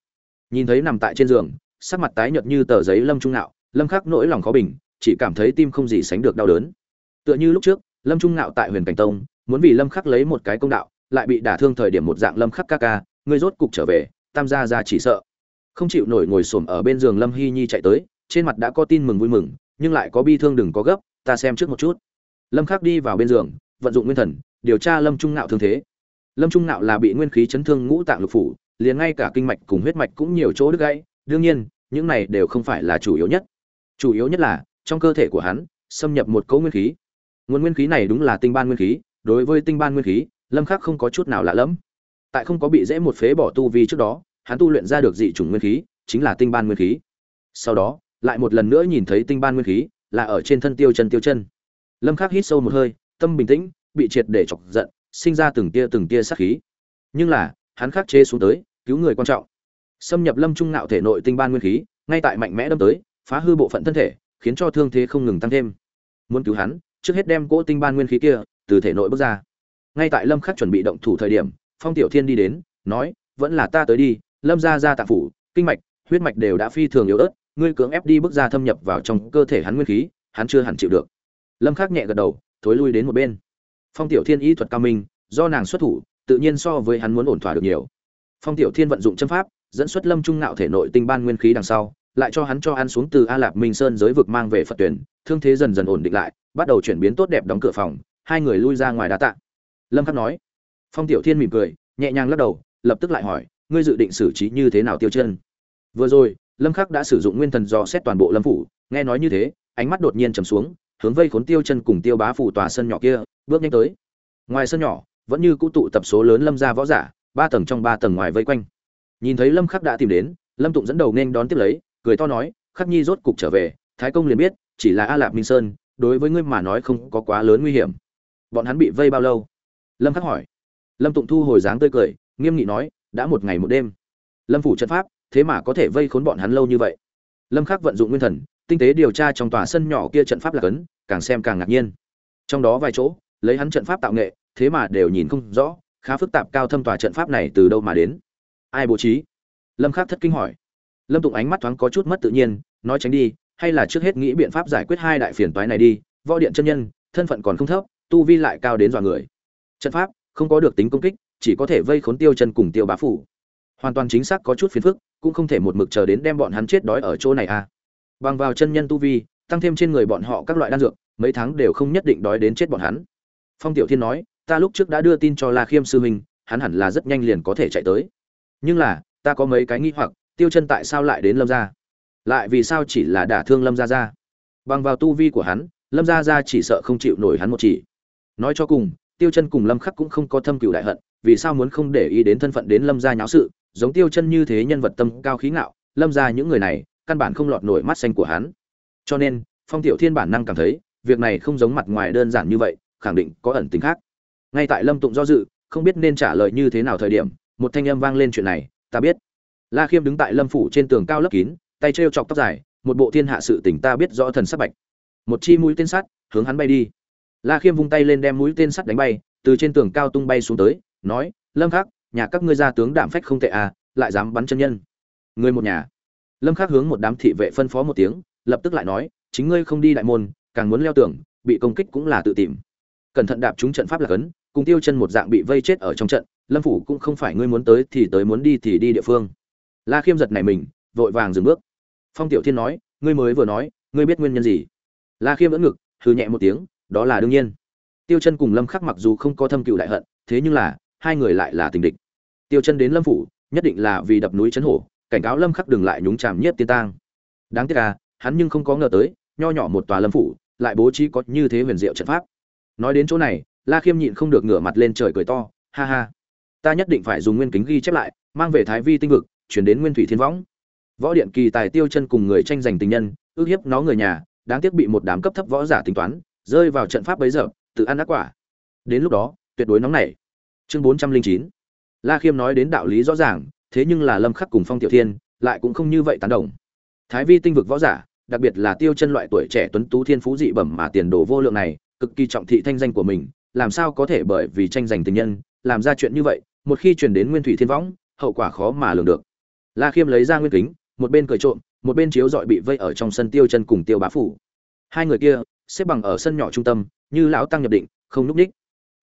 Nhìn thấy nằm tại trên giường, sắc mặt tái nhợt như tờ giấy lâm trung nạo lâm khắc nỗi lòng khó bình, chỉ cảm thấy tim không gì sánh được đau đớn. Tựa như lúc trước, lâm trung nạo tại huyền cảnh tông, muốn vì lâm khắc lấy một cái công đạo, lại bị đả thương thời điểm một dạng lâm khắc ca ca ngươi rốt cục trở về, tam gia gia chỉ sợ. Không chịu nổi ngồi xổm ở bên giường lâm hy nhi chạy tới, trên mặt đã có tin mừng vui mừng, nhưng lại có bi thương đừng có gấp, ta xem trước một chút. Lâm khắc đi vào bên giường, vận dụng nguyên thần, điều tra lâm trung nạo thương thế lâm trung Nạo là bị nguyên khí chấn thương ngũ tạng lục phủ, liền ngay cả kinh mạch cùng huyết mạch cũng nhiều chỗ đứt gãy. Đương nhiên, những này đều không phải là chủ yếu nhất. Chủ yếu nhất là, trong cơ thể của hắn, xâm nhập một cấu nguyên khí. Nguồn nguyên khí này đúng là tinh ban nguyên khí, đối với tinh ban nguyên khí, lâm khắc không có chút nào lạ lẫm. Tại không có bị dễ một phế bỏ tu vi trước đó, hắn tu luyện ra được dị chủng nguyên khí, chính là tinh ban nguyên khí. Sau đó, lại một lần nữa nhìn thấy tinh ban nguyên khí, là ở trên thân tiêu chân tiêu chân. Lâm khắc hít sâu một hơi, tâm bình tĩnh, bị triệt để chọc giận sinh ra từng tia từng tia sát khí. Nhưng là, hắn khắc chế xuống tới, cứu người quan trọng. Xâm nhập lâm trung nạo thể nội tinh ban nguyên khí, ngay tại mạnh mẽ đâm tới, phá hư bộ phận thân thể, khiến cho thương thế không ngừng tăng thêm. Muốn cứu hắn, trước hết đem cỗ tinh ban nguyên khí kia từ thể nội bước ra. Ngay tại lâm khắc chuẩn bị động thủ thời điểm, phong tiểu thiên đi đến, nói, vẫn là ta tới đi, lâm gia gia tạng phủ, kinh mạch, huyết mạch đều đã phi thường yếu ớt, ngươi cưỡng ép đi bước ra thâm nhập vào trong cơ thể hắn nguyên khí, hắn chưa hẳn chịu được. Lâm khắc nhẹ gật đầu, thối lui đến một bên phong tiểu thiên ý thuật cao minh, do nàng xuất thủ, tự nhiên so với hắn muốn ổn thỏa được nhiều. Phong tiểu thiên vận dụng châm pháp, dẫn xuất lâm trung ngạo thể nội tinh ban nguyên khí đằng sau, lại cho hắn cho ăn xuống từ a lạp minh sơn giới vực mang về phật tuyển, thương thế dần dần ổn định lại, bắt đầu chuyển biến tốt đẹp đóng cửa phòng, hai người lui ra ngoài đá tạ. Lâm khắc nói. Phong tiểu thiên mỉm cười, nhẹ nhàng lắc đầu, lập tức lại hỏi, ngươi dự định xử trí như thế nào tiêu chân? Vừa rồi, lâm khắc đã sử dụng nguyên thần dò xét toàn bộ lâm phủ, nghe nói như thế, ánh mắt đột nhiên trầm xuống hướng vây khốn tiêu chân cùng tiêu bá phủ tòa sân nhỏ kia, bước nhanh tới. Ngoài sân nhỏ, vẫn như cũ tụ tập số lớn lâm gia võ giả, ba tầng trong ba tầng ngoài vây quanh. Nhìn thấy lâm khắc đã tìm đến, lâm tụng dẫn đầu nên đón tiếp lấy, cười to nói, khắc nhi rốt cục trở về, thái công liền biết, chỉ là a lạp minh sơn, đối với ngươi mà nói không có quá lớn nguy hiểm. Bọn hắn bị vây bao lâu? Lâm khắc hỏi. Lâm tụng thu hồi dáng tươi cười, nghiêm nghị nói, đã một ngày một đêm. Lâm phủ trận pháp, thế mà có thể vây khốn bọn hắn lâu như vậy. Lâm khắc vận dụng nguyên thần tinh tế điều tra trong tòa sân nhỏ kia trận pháp là cấn, càng xem càng ngạc nhiên. Trong đó vài chỗ, lấy hắn trận pháp tạo nghệ, thế mà đều nhìn không rõ, khá phức tạp cao thâm tòa trận pháp này từ đâu mà đến. Ai bố trí? Lâm khắc thất kinh hỏi. Lâm tụng ánh mắt thoáng có chút mất tự nhiên, nói tránh đi, hay là trước hết nghĩ biện pháp giải quyết hai đại phiền toái này đi, võ điện chân nhân, thân phận còn không thấp, tu vi lại cao đến dọa người. Trận pháp, không có được tính công kích, chỉ có thể vây khốn tiêu chân cùng tiêu bá phủ. Hoàn toàn chính xác có chút phiền phức, cũng không thể một mực chờ đến đem bọn hắn chết đói ở chỗ này à bằng vào chân nhân tu vi, tăng thêm trên người bọn họ các loại đan dược, mấy tháng đều không nhất định đói đến chết bọn hắn. Phong tiểu thiên nói, ta lúc trước đã đưa tin cho la khiêm sư huynh, hắn hẳn là rất nhanh liền có thể chạy tới. Nhưng là, ta có mấy cái nghi hoặc, tiêu chân tại sao lại đến lâm gia? Lại vì sao chỉ là đả thương lâm gia gia? Bằng vào tu vi của hắn, lâm gia gia chỉ sợ không chịu nổi hắn một chỉ. Nói cho cùng, tiêu chân cùng lâm khắc cũng không có thâm cửu đại hận, vì sao muốn không để ý đến thân phận đến lâm gia nháo sự, giống tiêu chân như thế nhân vật tâm cao khí ngạo, lâm gia những người này căn bản không lọt nổi mắt xanh của hắn. Cho nên, phong tiểu thiên bản năng cảm thấy, việc này không giống mặt ngoài đơn giản như vậy, khẳng định có ẩn tính khác. Ngay tại lâm tụng do dự, không biết nên trả lời như thế nào thời điểm, một thanh âm vang lên chuyện này, ta biết. La khiêm đứng tại lâm phủ trên tường cao lấp kín, tay trêu chọc tóc dài, một bộ thiên hạ sự tỉnh ta biết rõ thần sắc bạch. Một chi mũi tên sắt, hướng hắn bay đi. La khiêm vung tay lên đem mũi tên sắt đánh bay, từ trên tường cao tung bay xuống tới, nói, lâm khắc, nhà các ngươi gia tướng đạm phách không tệ à lại dám bắn chân nhân. Người một nhà lâm khắc hướng một đám thị vệ phân phó một tiếng, lập tức lại nói, chính ngươi không đi đại môn, càng muốn leo tường, bị công kích cũng là tự tìm. Cẩn thận đạp chúng trận pháp là cấn, cùng tiêu chân một dạng bị vây chết ở trong trận, lâm phủ cũng không phải ngươi muốn tới thì tới muốn đi thì đi địa phương. La khiêm giật này mình, vội vàng dừng bước. Phong tiểu thiên nói, ngươi mới vừa nói, ngươi biết nguyên nhân gì? La khiêm vẫn ngực, hừ nhẹ một tiếng, đó là đương nhiên. Tiêu chân cùng lâm khắc mặc dù không có thâm cựu đại hận, thế nhưng là, hai người lại là tình địch. Tiêu chân đến lâm phủ, nhất định là vì đập núi chấn hổ cảnh cáo lâm khắc đừng lại nhúng chàm nhiếp tiên tang. Đáng tiếc à hắn nhưng không có ngờ tới, nho nhỏ một tòa lâm phủ lại bố trí có như thế huyền diệu trận pháp. Nói đến chỗ này, la khiêm nhịn không được ngửa mặt lên trời cười to, ha ha. Ta nhất định phải dùng nguyên kính ghi chép lại, mang về thái vi tinh vực, chuyển đến nguyên thủy thiên võng. Võ điện kỳ tài tiêu chân cùng người tranh giành tình nhân, ước hiếp nó người nhà, đáng tiếc bị một đám cấp thấp võ giả tính toán, rơi vào trận pháp bấy giờ, tự ăn ác quả. Đến lúc đó, tuyệt đối nóng nảy. Chương bốn trăm linh chín. La khiêm nói đến đạo lý rõ ràng thế nhưng là lâm khắc cùng phong tiểu thiên lại cũng không như vậy tán đồng. Thái vi tinh vực võ giả, đặc biệt là tiêu chân loại tuổi trẻ tuấn tú thiên phú dị bẩm mà tiền đồ vô lượng này, cực kỳ trọng thị thanh danh của mình, làm sao có thể bởi vì tranh giành tình nhân, làm ra chuyện như vậy, một khi truyền đến nguyên thủy thiên võng, hậu quả khó mà lường được. La khiêm lấy ra nguyên kính, một bên cười trộm, một bên chiếu dọi bị vây ở trong sân tiêu chân cùng tiêu bá phủ. Hai người kia, xếp bằng ở sân nhỏ trung tâm, như lão tăng nhập định, không núp ních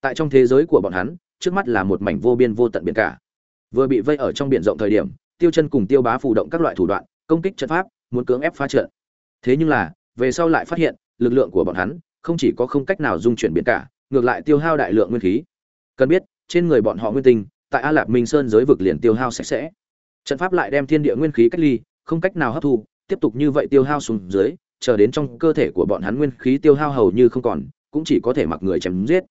tại trong thế giới của bọn hắn, trước mắt là một mảnh vô biên vô tận biển cả vừa bị vây ở trong biển rộng thời điểm, tiêu chân cùng tiêu bá phụ động các loại thủ đoạn, công kích trận pháp, muốn cưỡng ép phá trận. Thế nhưng là, về sau lại phát hiện, lực lượng của bọn hắn không chỉ có không cách nào dung chuyển biển cả, ngược lại tiêu hao đại lượng nguyên khí. Cần biết, trên người bọn họ nguyên tinh, tại a lạp minh sơn giới vực liền tiêu hao sạch sẽ. Trận pháp lại đem thiên địa nguyên khí cách ly, không cách nào hấp thu, tiếp tục như vậy tiêu hao xuống dưới, chờ đến trong cơ thể của bọn hắn nguyên khí tiêu hao hầu như không còn, cũng chỉ có thể mặc người chém giết.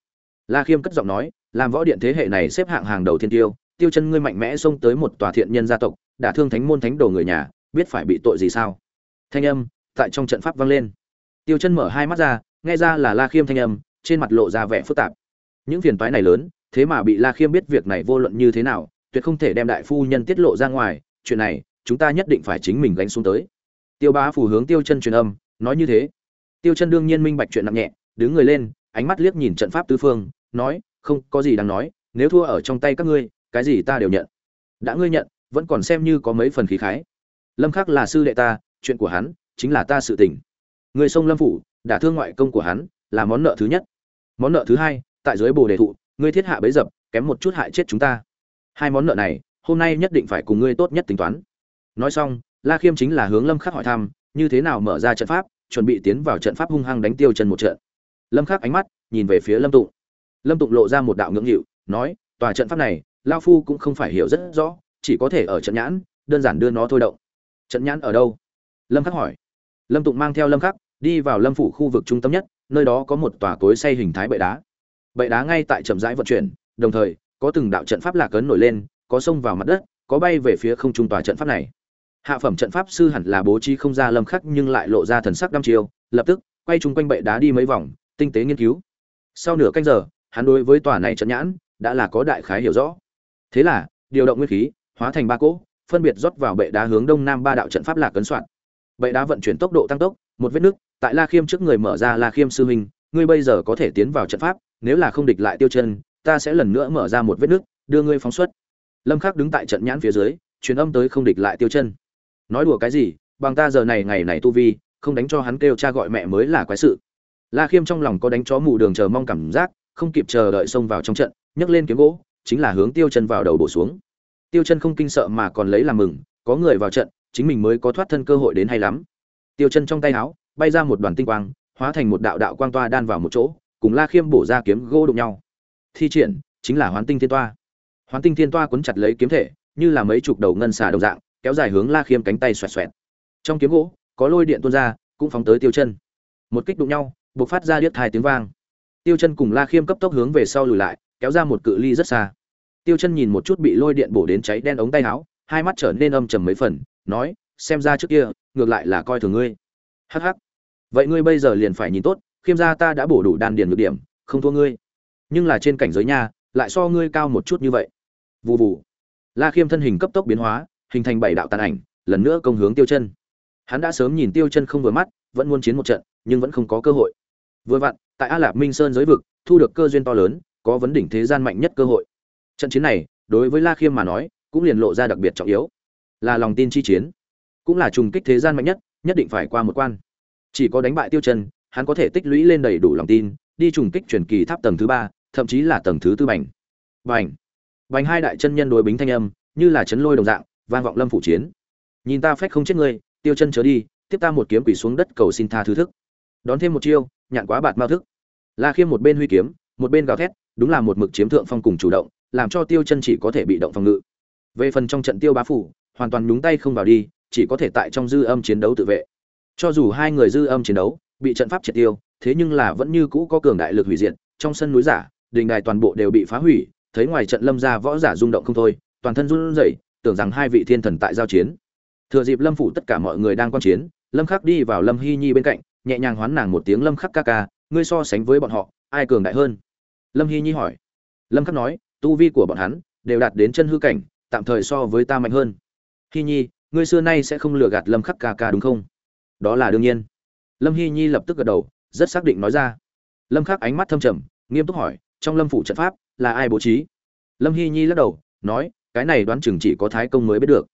La khiêm cất giọng nói, làm võ điện thế hệ này xếp hạng hàng đầu thiên tiêu tiêu chân ngươi mạnh mẽ xông tới một tòa thiện nhân gia tộc, đã thương thánh môn thánh đồ người nhà, biết phải bị tội gì sao? Thanh âm, tại trong trận pháp vang lên. Tiêu chân mở hai mắt ra, nghe ra là la khiêm thanh âm, trên mặt lộ ra vẻ phức tạp. Những phiền toái này lớn, thế mà bị la khiêm biết việc này vô luận như thế nào, tuyệt không thể đem đại phu nhân tiết lộ ra ngoài, chuyện này, chúng ta nhất định phải chính mình gánh xuống tới. Tiêu bá phù hướng tiêu chân truyền âm, nói như thế. Tiêu chân đương nhiên minh bạch chuyện nặng nhẹ, đứng người lên, ánh mắt liếc nhìn trận pháp tứ phương, nói, không có gì đáng nói, nếu thua ở trong tay các ngươi cái gì ta đều nhận. Đã ngươi nhận, vẫn còn xem như có mấy phần khí khái. Lâm khắc là sư đệ ta, chuyện của hắn chính là ta sự tình. Người sông lâm phủ đã thương ngoại công của hắn, là món nợ thứ nhất. Món nợ thứ hai, tại dưới bồ đề thụ, ngươi thiết hạ bấy dập, kém một chút hại chết chúng ta. Hai món nợ này, hôm nay nhất định phải cùng ngươi tốt nhất tính toán. Nói xong, la khiêm chính là hướng lâm khắc hỏi thăm, như thế nào mở ra trận pháp, chuẩn bị tiến vào trận pháp hung hăng đánh tiêu chân một trận. Lâm khắc ánh mắt, nhìn về phía lâm tụng. Lâm tụng lộ ra một đạo ngưỡng nghịu, nói, tòa trận pháp này lao phu cũng không phải hiểu rất rõ, chỉ có thể ở trận nhãn, đơn giản đưa nó thôi động. Trận nhãn ở đâu? Lâm khắc hỏi. Lâm tụng mang theo lâm khắc, đi vào lâm phủ khu vực trung tâm nhất, nơi đó có một tòa cối xây hình thái bệ đá. Bệ đá ngay tại chậm rãi vận chuyển, đồng thời, có từng đạo trận pháp lạc ấn nổi lên, có sông vào mặt đất, có bay về phía không trung tòa trận pháp này. Hạ phẩm trận pháp sư hẳn là bố trí không ra lâm khắc nhưng lại lộ ra thần sắc đăm chiêu, lập tức, quay chung quanh bệ đá đi mấy vòng, tinh tế nghiên cứu. Sau nửa canh giờ, hắn đối với tòa này trận nhãn, đã là có đại khái hiểu rõ thế là, điều động nguyên khí, hóa thành ba cỗ, phân biệt rót vào bệ đá hướng đông nam ba đạo trận pháp lạc cấn soạn. Bệ đá vận chuyển tốc độ tăng tốc, một vết nước tại la khiêm trước người mở ra la khiêm sư huynh, ngươi bây giờ có thể tiến vào trận pháp, nếu là không địch lại tiêu chân, ta sẽ lần nữa mở ra một vết nước đưa ngươi phóng xuất. Lâm khắc đứng tại trận nhãn phía dưới, truyền âm tới không địch lại tiêu chân. Nói đùa cái gì, bằng ta giờ này ngày này tu vi, không đánh cho hắn kêu cha gọi mẹ mới là quái sự. La khiêm trong lòng có đánh chó mù đường chờ mong cảm giác, không kịp chờ đợi xông vào trong trận, nhấc lên kiếm gỗ chính là hướng tiêu chân vào đầu bổ xuống. Tiêu chân không kinh sợ mà còn lấy làm mừng, có người vào trận, chính mình mới có thoát thân cơ hội đến hay lắm. Tiêu chân trong tay áo, bay ra một đoàn tinh quang, hóa thành một đạo đạo quang toa đan vào một chỗ, cùng la khiêm bổ ra kiếm gỗ đụng nhau. Thi triển, chính là hoán tinh thiên toa. Hoán tinh thiên toa cuốn chặt lấy kiếm thể, như là mấy chục đầu ngân xà đồng dạng, kéo dài hướng la khiêm cánh tay xoẹt xoẹt. Trong kiếm gỗ, có lôi điện tuôn ra, cũng phóng tới tiêu chân. Một kích đụng nhau buộc phát ra điếc thai tiếng vang. Tiêu chân cùng la khiêm cấp tốc hướng về sau lùi lại kéo ra một cự ly rất xa. Tiêu chân nhìn một chút bị lôi điện bổ đến cháy đen ống tay áo, hai mắt trở nên âm trầm mấy phần, nói, xem ra trước kia, ngược lại là coi thường ngươi. Hắc hắc. Vậy ngươi bây giờ liền phải nhìn tốt, khiêm gia ta đã bổ đủ đan điền nhược điểm, không thua ngươi. Nhưng là trên cảnh giới nha, lại so ngươi cao một chút như vậy. Vù vù. La khiêm thân hình cấp tốc biến hóa, hình thành bảy đạo tàn ảnh, lần nữa công hướng tiêu chân. Hắn đã sớm nhìn tiêu chân không vừa mắt, vẫn muốn chiến một trận, nhưng vẫn không có cơ hội. Vừa vặn, tại a lạp minh sơn giới vực, thu được cơ duyên to lớn có vấn đỉnh thế gian mạnh nhất cơ hội. Trận chiến này, đối với la khiêm mà nói, cũng liền lộ ra đặc biệt trọng yếu. Là lòng tin chi chiến, cũng là trùng kích thế gian mạnh nhất nhất định phải qua một quan. Chỉ có đánh bại tiêu chân hắn có thể tích lũy lên đầy đủ lòng tin, đi trùng kích truyền kỳ tháp tầng thứ ba, thậm chí là tầng thứ tư bành. Bành! Bành hai đại chân nhân đối bính thanh âm, như là chấn lôi đồng dạng, vang vọng lâm phủ chiến. Nhìn ta phách không chết ngươi, tiêu chân chớ đi, tiếp ta một kiếm quỳ xuống đất cầu xin tha thứ thức. Đón thêm một chiêu, nhạn quá bạt mao thức. La khiêm một bên huy kiếm, một bên gào thét đúng là một mực chiếm thượng phong cùng chủ động, làm cho tiêu chân chỉ có thể bị động phòng ngự. Về phần trong trận tiêu bá phủ, hoàn toàn nhúng tay không vào đi, chỉ có thể tại trong dư âm chiến đấu tự vệ. Cho dù hai người dư âm chiến đấu, bị trận pháp triệt tiêu, thế nhưng là vẫn như cũ có cường đại lực hủy diệt, trong sân núi giả, đình đài toàn bộ đều bị phá hủy, thấy ngoài trận lâm gia võ giả rung động không thôi, toàn thân run rẩy, tưởng rằng hai vị thiên thần tại giao chiến. Thừa dịp lâm phủ tất cả mọi người đang quan chiến, lâm khắc đi vào lâm hi nhi bên cạnh, nhẹ nhàng hoán nàng một tiếng lâm khắc ca ca, ngươi so sánh với bọn họ, ai cường đại hơn? Lâm hy nhi hỏi. Lâm khắc nói, tu vi của bọn hắn đều đạt đến chân hư cảnh, tạm thời so với ta mạnh hơn. Hy nhi, ngươi xưa nay sẽ không lừa gạt lâm khắc ca ca đúng không? Đó là đương nhiên. Lâm hy nhi lập tức gật đầu, rất xác định nói ra. Lâm khắc ánh mắt thâm trầm, nghiêm túc hỏi, trong lâm phủ trận pháp là ai bố trí? Lâm hy nhi lắc đầu, nói, cái này đoán chừng chỉ có thái công mới biết được.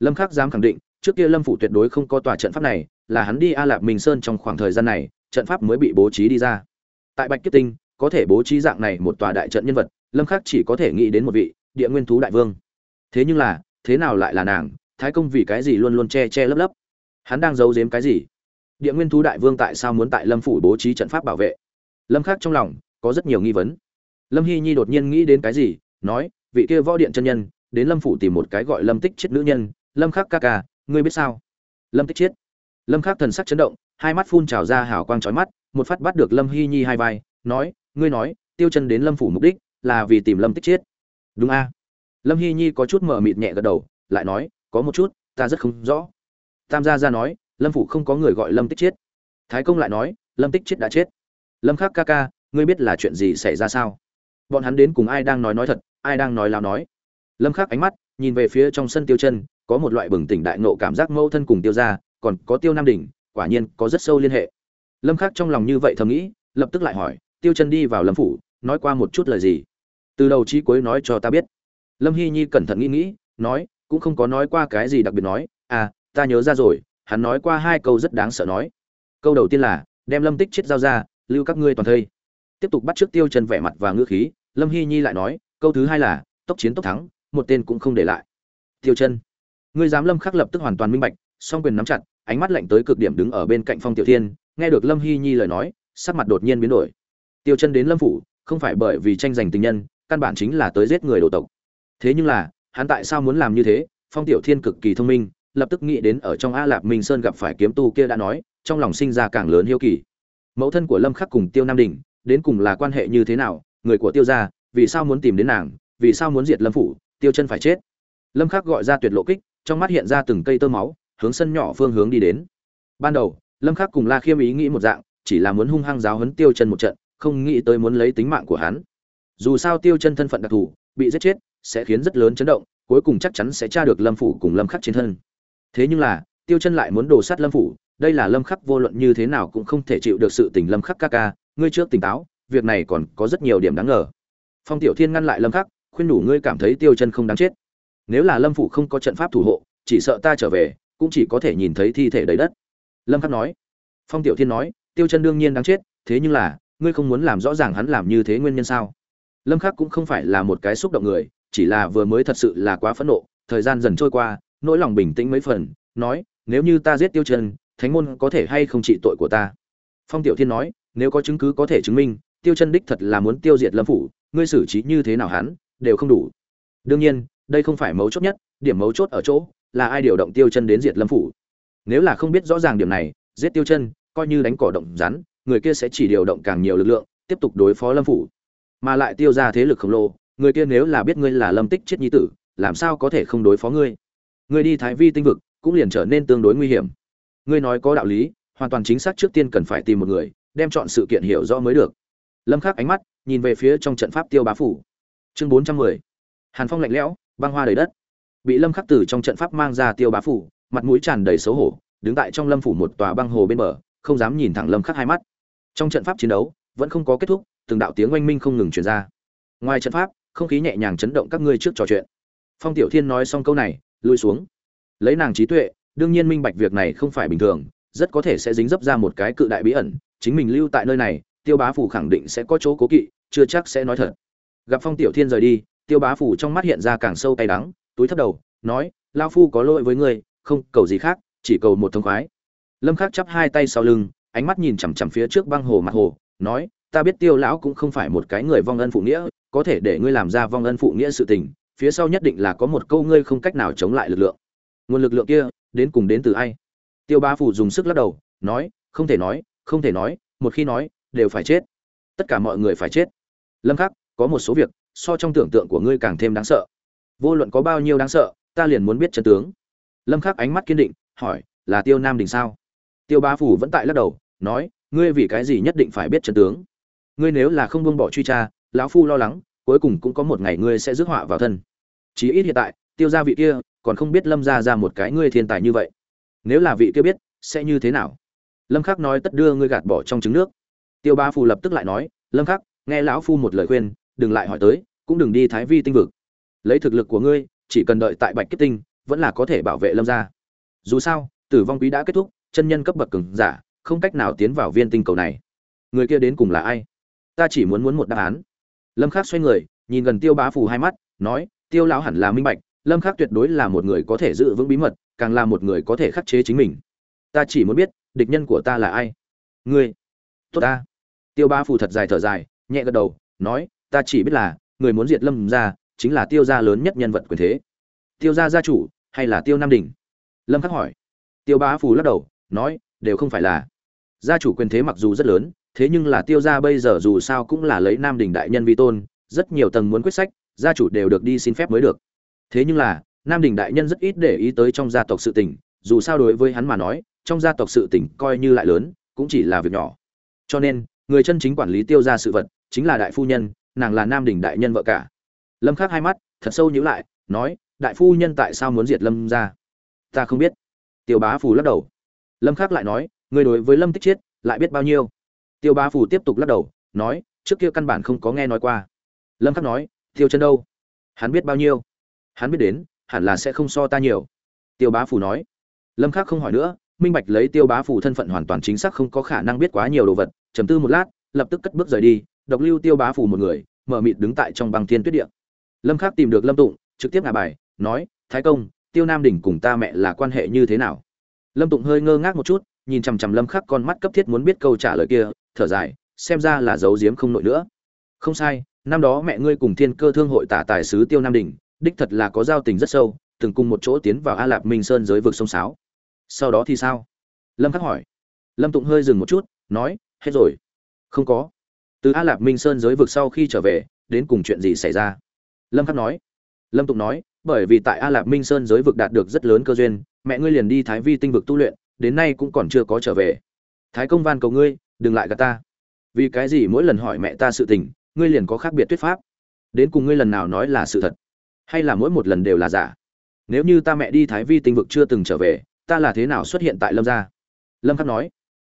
Lâm khắc dám khẳng định, trước kia lâm phủ tuyệt đối không có tòa trận pháp này, là hắn đi a lạp minh sơn trong khoảng thời gian này, trận pháp mới bị bố trí đi ra. Tại bạch kiếp tinh có thể bố trí dạng này một tòa đại trận nhân vật, lâm khắc chỉ có thể nghĩ đến một vị, địa nguyên thú đại vương. Thế nhưng là, thế nào lại là nàng? Thái công vì cái gì luôn luôn che che lấp lấp? Hắn đang giấu giếm cái gì? Địa nguyên thú đại vương tại sao muốn tại lâm phủ bố trí trận pháp bảo vệ? Lâm khắc trong lòng có rất nhiều nghi vấn. Lâm hy nhi đột nhiên nghĩ đến cái gì, nói, vị kia võ điện chân nhân, đến lâm phủ tìm một cái gọi lâm tích chết nữ nhân. Lâm khắc ca ca, ngươi biết sao? Lâm tích chết lâm khắc thần sắc chấn động, hai mắt phun trào ra hào quang chói mắt, một phát bắt được lâm hy nhi hai vai, nói ngươi nói, tiêu chân đến lâm phủ mục đích là vì tìm lâm tích Chiết. đúng a. Lâm hy nhi có chút mờ mịt nhẹ gật đầu, lại nói, có một chút, ta rất không rõ. Tam gia ra nói, lâm phủ không có người gọi lâm tích Chiết. thái công lại nói, lâm tích Chiết đã chết. Lâm khắc ca ca, ngươi biết là chuyện gì xảy ra sao? Bọn hắn đến cùng ai đang nói nói thật, ai đang nói lao nói? Lâm khắc ánh mắt nhìn về phía trong sân tiêu chân, có một loại bừng tỉnh đại nộ cảm giác mâu thân cùng tiêu ra còn có tiêu nam đỉnh, quả nhiên có rất sâu liên hệ. Lâm khắc trong lòng như vậy thầm nghĩ, lập tức lại hỏi tiêu chân đi vào lâm phủ, nói qua một chút lời gì? Từ đầu chí cuối nói cho ta biết. Lâm hy nhi cẩn thận nghĩ nghĩ, nói, cũng không có nói qua cái gì đặc biệt nói à ta nhớ ra rồi, hắn nói qua hai câu rất đáng sợ nói. Câu đầu tiên là, đem lâm tích chết giao ra, lưu các ngươi toàn thây. Tiếp tục bắt trước tiêu chân vẻ mặt và ngữ khí, lâm hy nhi lại nói, câu thứ hai là, tốc chiến tốc thắng, một tên cũng không để lại. Tiêu chân, ngươi dám lâm khắc lập tức hoàn toàn minh bạch, song quyền nắm chặt, ánh mắt lạnh tới cực điểm đứng ở bên cạnh phong tiểu thiên, nghe được lâm hy nhi lời nói, sắc mặt đột nhiên biến đổi tiêu chân đến lâm phủ, không phải bởi vì tranh giành tình nhân, căn bản chính là tới giết người đồ tộc. Thế nhưng là, hắn tại sao muốn làm như thế? Phong tiểu thiên cực kỳ thông minh, lập tức nghĩ đến ở trong a lạp minh sơn gặp phải kiếm tu kia đã nói, trong lòng sinh ra càng lớn hiếu kỳ. Mẫu thân của lâm khắc cùng tiêu nam đình đến cùng là quan hệ như thế nào? Người của tiêu gia, vì sao muốn tìm đến nàng? Vì sao muốn diệt lâm phủ? Tiêu chân phải chết. Lâm khắc gọi ra tuyệt lộ kích, trong mắt hiện ra từng cây tơ máu, hướng sân nhỏ phương hướng đi đến. Ban đầu, lâm khắc cùng la khiêm ý nghĩ một dạng, chỉ là muốn hung hăng giáo huấn tiêu chân một trận không nghĩ tới muốn lấy tính mạng của hắn. Dù sao tiêu chân thân phận đặc thù, bị giết chết sẽ khiến rất lớn chấn động, cuối cùng chắc chắn sẽ tra được lâm phủ cùng lâm khắc trên thân. Thế nhưng là, tiêu chân lại muốn đổ sát lâm phủ, đây là lâm khắc vô luận như thế nào cũng không thể chịu được sự tình lâm khắc ca ca, ngươi trước tỉnh táo, việc này còn có rất nhiều điểm đáng ngờ. Phong tiểu thiên ngăn lại lâm khắc, khuyên đủ ngươi cảm thấy tiêu chân không đáng chết. Nếu là lâm phủ không có trận pháp thủ hộ, chỉ sợ ta trở về, cũng chỉ có thể nhìn thấy thi thể đầy đất. Lâm khắc nói. Phong tiểu thiên nói, tiêu chân đương nhiên đáng chết, thế nhưng là ngươi không muốn làm rõ ràng hắn làm như thế nguyên nhân sao? Lâm khắc cũng không phải là một cái xúc động người, chỉ là vừa mới thật sự là quá phẫn nộ, thời gian dần trôi qua, nỗi lòng bình tĩnh mấy phần, nói, nếu như ta giết tiêu chân thánh môn có thể hay không trị tội của ta? Phong tiểu thiên nói, nếu có chứng cứ có thể chứng minh, tiêu chân đích thật là muốn tiêu diệt lâm phủ, ngươi xử trí như thế nào hắn, đều không đủ. Đương nhiên, đây không phải mấu chốt nhất, điểm mấu chốt ở chỗ là ai điều động tiêu chân đến diệt lâm phủ. Nếu là không biết rõ ràng điểm này, giết tiêu chân coi như đánh cỏ động rắn người kia sẽ chỉ điều động càng nhiều lực lượng, tiếp tục đối phó lâm phủ. Mà lại tiêu ra thế lực khổng lồ, người kia nếu là biết ngươi là lâm tích chết nhi tử, làm sao có thể không đối phó ngươi? Ngươi đi thái vi tinh vực, cũng liền trở nên tương đối nguy hiểm. Ngươi nói có đạo lý, hoàn toàn chính xác trước tiên cần phải tìm một người, đem chọn sự kiện hiểu rõ mới được. Lâm khắc ánh mắt, nhìn về phía trong trận pháp tiêu bá phủ. Chương 410. hàn phong lạnh lẽo, băng hoa đầy đất. Bị lâm khắc từ trong trận pháp mang ra tiêu bá phủ, mặt mũi tràn đầy xấu hổ, đứng tại trong lâm phủ một tòa băng hồ bên bờ, không dám nhìn thẳng lâm khắc hai mắt trong trận pháp chiến đấu, vẫn không có kết thúc, từng đạo tiếng oanh minh không ngừng truyền ra. Ngoài trận pháp, không khí nhẹ nhàng chấn động các ngươi trước trò chuyện. Phong tiểu thiên nói xong câu này, lui xuống. Lấy nàng trí tuệ, đương nhiên minh bạch việc này không phải bình thường, rất có thể sẽ dính dấp ra một cái cự đại bí ẩn, chính mình lưu tại nơi này, tiêu bá phủ khẳng định sẽ có chỗ cố kỵ, chưa chắc sẽ nói thật. Gặp phong tiểu thiên rời đi, tiêu bá phủ trong mắt hiện ra càng sâu tay đắng, túi thấp đầu, nói lao phu có lỗi với ngươi, không cầu gì khác, chỉ cầu một thông khoái. Lâm khắc chắp hai tay sau lưng ánh mắt nhìn chằm chằm phía trước băng hồ mặt hồ, nói, ta biết tiêu lão cũng không phải một cái người vong ân phụ nghĩa, có thể để ngươi làm ra vong ân phụ nghĩa sự tình, phía sau nhất định là có một câu ngươi không cách nào chống lại lực lượng. Nguồn lực lượng kia, đến cùng đến từ ai? Tiêu ba phủ dùng sức lắc đầu, nói, không thể nói, không thể nói, một khi nói, đều phải chết. Tất cả mọi người phải chết. Lâm khắc, có một số việc, so trong tưởng tượng của ngươi càng thêm đáng sợ. Vô luận có bao nhiêu đáng sợ, ta liền muốn biết chân tướng. Lâm khắc ánh mắt kiên định, hỏi, là tiêu nam đình sao? Tiêu ba phủ vẫn tại lắc đầu nói, ngươi vì cái gì nhất định phải biết chân tướng? Ngươi nếu là không buông bỏ truy tra, lão phu lo lắng, cuối cùng cũng có một ngày ngươi sẽ rước họa vào thân. Chí ít hiện tại, tiêu gia vị kia còn không biết lâm gia ra một cái ngươi thiên tài như vậy. Nếu là vị kia biết, sẽ như thế nào? Lâm khắc nói tất đưa ngươi gạt bỏ trong trứng nước. Tiêu ba phù lập tức lại nói, lâm khắc, nghe lão phu một lời khuyên, đừng lại hỏi tới, cũng đừng đi thái vi tinh vực. Lấy thực lực của ngươi, chỉ cần đợi tại bạch kết tinh, vẫn là có thể bảo vệ lâm gia. Dù sao, tử vong quý đã kết thúc, chân nhân cấp bậc cường giả không cách nào tiến vào viên tinh cầu này. Người kia đến cùng là ai? Ta chỉ muốn muốn một đáp án. Lâm khắc xoay người, nhìn gần tiêu bá phù hai mắt, nói, tiêu lão hẳn là minh bạch, lâm khắc tuyệt đối là một người có thể giữ vững bí mật, càng là một người có thể khắc chế chính mình. Ta chỉ muốn biết, địch nhân của ta là ai? Ngươi, tốt ta. Tiêu bá phù thật dài thở dài, nhẹ gật đầu, nói, ta chỉ biết là, người muốn diệt lâm gia, chính là tiêu gia lớn nhất nhân vật quyền thế. Tiêu gia gia chủ, hay là tiêu nam đình lâm khắc hỏi. Tiêu bá phù lắc đầu, nói, đều không phải là gia chủ quyền thế mặc dù rất lớn, thế nhưng là tiêu gia bây giờ dù sao cũng là lấy nam đình đại nhân vi tôn, rất nhiều tầng muốn quyết sách, gia chủ đều được đi xin phép mới được. Thế nhưng là, nam đình đại nhân rất ít để ý tới trong gia tộc sự tình, dù sao đối với hắn mà nói, trong gia tộc sự tình coi như lại lớn, cũng chỉ là việc nhỏ. Cho nên, người chân chính quản lý tiêu gia sự vật, chính là đại phu nhân, nàng là nam đình đại nhân vợ cả. Lâm khắc hai mắt, thật sâu nhíu lại, nói, đại phu nhân tại sao muốn diệt lâm gia? Ta không biết. Tiêu bá phù lắc đầu. Lâm khắc lại nói Ngươi đối với lâm tích chiết lại biết bao nhiêu tiêu bá Phủ tiếp tục lắc đầu nói trước kia căn bản không có nghe nói qua lâm khắc nói tiêu chân đâu hắn biết bao nhiêu hắn biết đến hẳn là sẽ không so ta nhiều tiêu bá Phủ nói lâm khắc không hỏi nữa minh bạch lấy tiêu bá Phủ thân phận hoàn toàn chính xác không có khả năng biết quá nhiều đồ vật trầm tư một lát lập tức cất bước rời đi độc lưu tiêu bá Phủ một người mở mịt đứng tại trong băng thiên tuyết địa lâm khắc tìm được lâm tụng trực tiếp ngả bài nói thái công tiêu nam đỉnh cùng ta mẹ là quan hệ như thế nào lâm tụng hơi ngơ ngác một chút nhìn chằm chằm lâm khắc con mắt cấp thiết muốn biết câu trả lời kia, thở dài, xem ra là giấu giếm không nổi nữa. Không sai, năm đó mẹ ngươi cùng thiên cơ thương hội tả tài sứ tiêu nam đình, đích thật là có giao tình rất sâu, từng cùng một chỗ tiến vào a lạp minh sơn giới vực sông sáo. Sau đó thì sao? Lâm khắc hỏi. Lâm tụng hơi dừng một chút, nói, hết rồi. Không có. Từ a lạp minh sơn giới vực sau khi trở về, đến cùng chuyện gì xảy ra? Lâm khắc nói. Lâm tụng nói, bởi vì tại a lạp minh sơn giới vực đạt được rất lớn cơ duyên, mẹ ngươi liền đi thái vi tinh vực tu luyện đến nay cũng còn chưa có trở về. Thái công van cầu ngươi, đừng lại gạt ta. Vì cái gì mỗi lần hỏi mẹ ta sự tình, ngươi liền có khác biệt thuyết pháp? Đến cùng ngươi lần nào nói là sự thật? Hay là mỗi một lần đều là giả? Nếu như ta mẹ đi thái vi tinh vực chưa từng trở về, ta là thế nào xuất hiện tại lâm gia? Lâm khắc nói.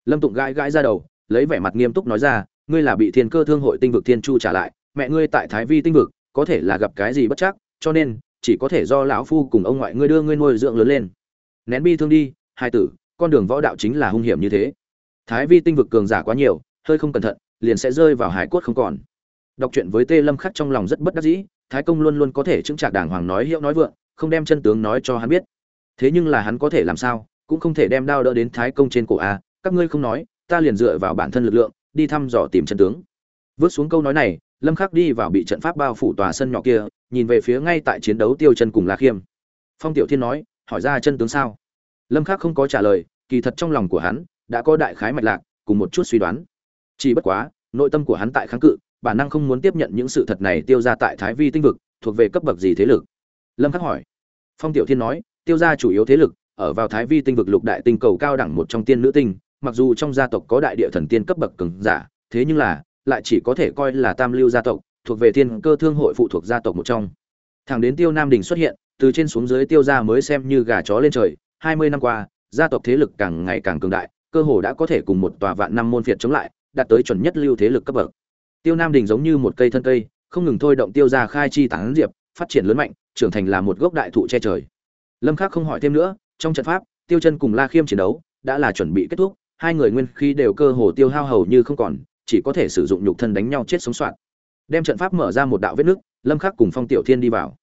Lâm tụng gãi gãi ra đầu, lấy vẻ mặt nghiêm túc nói ra, ngươi là bị thiên cơ thương hội tinh vực thiên chu trả lại, mẹ ngươi tại thái vi tinh vực, có thể là gặp cái gì bất chắc, cho nên, chỉ có thể do lão phu cùng ông ngoại ngươi đưa ngươi nuôi dưỡng lớn lên. Nén bi thương đi, hai tử con đường võ đạo chính là hung hiểm như thế. Thái vi tinh vực cường giả quá nhiều, hơi không cẩn thận, liền sẽ rơi vào hải cốt không còn. Đọc truyện với tê lâm khắc trong lòng rất bất đắc dĩ, thái công luôn luôn có thể chứng trạc đàng hoàng nói hiệu nói vượng, không đem chân tướng nói cho hắn biết. Thế nhưng là hắn có thể làm sao, cũng không thể đem đao đỡ đến thái công trên cổ a, các ngươi không nói, ta liền dựa vào bản thân lực lượng, đi thăm dò tìm chân tướng. Vớt xuống câu nói này, lâm khắc đi vào bị trận pháp bao phủ tòa sân nhỏ kia, nhìn về phía ngay tại chiến đấu tiêu chân cùng la khiêm. Phong tiểu thiên nói, hỏi ra chân tướng sao? Lâm khắc không có trả lời, kỳ thật trong lòng của hắn đã có đại khái mạch lạc, cùng một chút suy đoán. Chỉ bất quá, nội tâm của hắn tại kháng cự, bản năng không muốn tiếp nhận những sự thật này tiêu ra tại thái vi tinh vực, thuộc về cấp bậc gì thế lực? Lâm khắc hỏi. Phong tiểu thiên nói, tiêu gia chủ yếu thế lực ở vào thái vi tinh vực lục đại tinh cầu cao đẳng một trong tiên nữ tinh, mặc dù trong gia tộc có đại địa thần tiên cấp bậc cường giả, thế nhưng là lại chỉ có thể coi là tam lưu gia tộc, thuộc về thiên cơ thương hội phụ thuộc gia tộc một trong. Thẳng đến tiêu nam đình xuất hiện, từ trên xuống dưới tiêu gia mới xem như gà chó lên trời hai mươi năm qua, gia tộc thế lực càng ngày càng cường đại, cơ hồ đã có thể cùng một tòa vạn năm môn phiệt chống lại, đạt tới chuẩn nhất lưu thế lực cấp bậc. Tiêu nam đình giống như một cây thân cây, không ngừng thôi động tiêu ra khai chi tán diệp, phát triển lớn mạnh, trưởng thành là một gốc đại thụ che trời. Lâm khắc không hỏi thêm nữa, trong trận pháp, tiêu chân cùng la khiêm chiến đấu đã là chuẩn bị kết thúc, hai người nguyên khí đều cơ hồ tiêu hao hầu như không còn, chỉ có thể sử dụng nhục thân đánh nhau chết sống soạn. Đem trận pháp mở ra một đạo vết nước lâm khắc cùng phong tiểu thiên đi vào.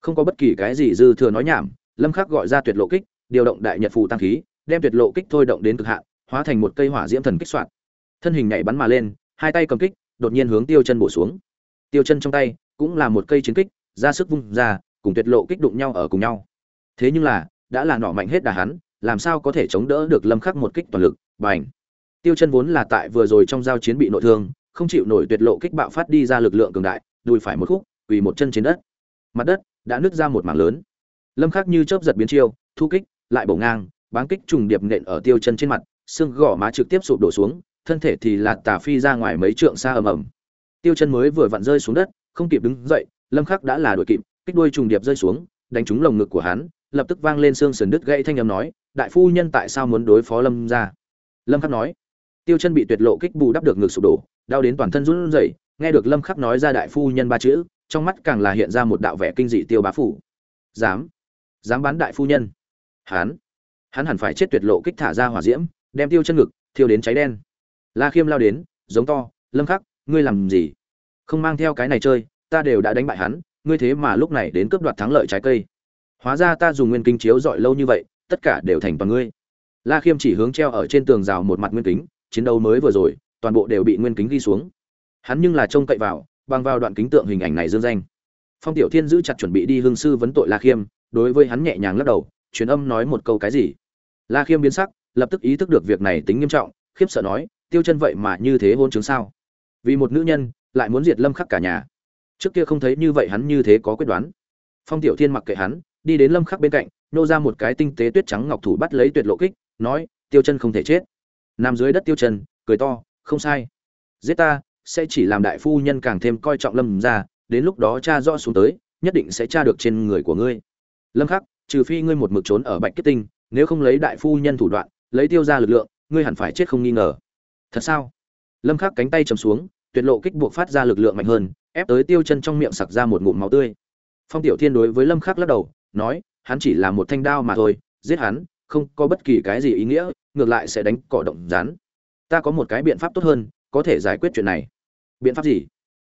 Không có bất kỳ cái gì dư thừa nói nhảm, lâm khắc gọi ra tuyệt lộ kích điều động đại nhật phù tăng khí, đem tuyệt lộ kích thôi động đến cực hạn, hóa thành một cây hỏa diễm thần kích soạn thân hình nhảy bắn mà lên, hai tay cầm kích, đột nhiên hướng tiêu chân bổ xuống. Tiêu chân trong tay cũng là một cây chiến kích, ra sức vung ra, cùng tuyệt lộ kích đụng nhau ở cùng nhau. Thế nhưng là, đã là nọ mạnh hết đà hắn, làm sao có thể chống đỡ được lâm khắc một kích toàn lực, bành. Tiêu chân vốn là tại vừa rồi trong giao chiến bị nội thương, không chịu nổi tuyệt lộ kích bạo phát đi ra lực lượng cường đại, đùi phải một khúc, quỳ một chân trên đất. Mặt đất đã nứt ra một mảng lớn. Lâm khắc như chớp giật biến chiêu, thu kích lại bổ ngang, báng kích trùng điệp nện ở tiêu chân trên mặt, xương gò má trực tiếp sụp đổ xuống, thân thể thì là tà phi ra ngoài mấy trượng xa ầm ầm. Tiêu chân mới vừa vặn rơi xuống đất, không kịp đứng dậy, lâm khắc đã là đuổi kịp, kích đuôi trùng điệp rơi xuống, đánh trúng lồng ngực của hắn, lập tức vang lên xương sườn đứt gãy thanh âm nói, đại phu nhân tại sao muốn đối phó lâm gia? Lâm khắc nói. Tiêu chân bị tuyệt lộ kích bù đắp được ngực sụp đổ, đau đến toàn thân run rẩy, nghe được lâm khắc nói ra đại phu nhân ba chữ, trong mắt càng là hiện ra một đạo vẻ kinh dị tiêu bá phủ. Dám dám bán đại phu nhân hắn hắn hẳn phải chết tuyệt lộ kích thả ra hỏa diễm, đem tiêu chân ngực, thiêu đến cháy đen. La khiêm lao đến, giống to, lâm khắc, ngươi làm gì? Không mang theo cái này chơi, ta đều đã đánh bại hắn, ngươi thế mà lúc này đến cướp đoạt thắng lợi trái cây. Hóa ra ta dùng nguyên kinh chiếu dọi lâu như vậy, tất cả đều thành toàn ngươi. La khiêm chỉ hướng treo ở trên tường rào một mặt nguyên kính, chiến đấu mới vừa rồi, toàn bộ đều bị nguyên kính ghi xuống. Hắn nhưng là trông cậy vào, bằng vào đoạn kính tượng hình ảnh này dương danh. Phong tiểu thiên giữ chặt chuẩn bị đi hương sư vấn tội la khiêm, đối với hắn nhẹ nhàng lắc đầu truyền âm nói một câu cái gì? La khiêm biến sắc, lập tức ý thức được việc này tính nghiêm trọng, khiếp sợ nói, tiêu chân vậy mà như thế hôn chứng sao? Vì một nữ nhân, lại muốn diệt lâm khắc cả nhà. Trước kia không thấy như vậy hắn như thế có quyết đoán. Phong tiểu thiên mặc kệ hắn, đi đến lâm khắc bên cạnh, nô ra một cái tinh tế tuyết trắng ngọc thủ bắt lấy tuyệt lộ kích, nói, tiêu chân không thể chết. Nằm dưới đất tiêu chân, cười to, không sai. Giết ta, sẽ chỉ làm đại phu nhân càng thêm coi trọng lâm ra, đến lúc đó cha rõ xuống tới, nhất định sẽ tra được trên người của ngươi. Lâm khắc trừ phi ngươi một mực trốn ở bạch kết tinh, nếu không lấy đại phu nhân thủ đoạn, lấy tiêu ra lực lượng, ngươi hẳn phải chết không nghi ngờ. Thật sao? Lâm khắc cánh tay chầm xuống, tuyệt lộ kích buộc phát ra lực lượng mạnh hơn, ép tới tiêu chân trong miệng sặc ra một ngụm máu tươi. Phong tiểu thiên đối với lâm khắc lắc đầu, nói, hắn chỉ là một thanh đao mà thôi, giết hắn, không có bất kỳ cái gì ý nghĩa, ngược lại sẽ đánh cỏ động rán ta có một cái biện pháp tốt hơn, có thể giải quyết chuyện này. Biện pháp gì?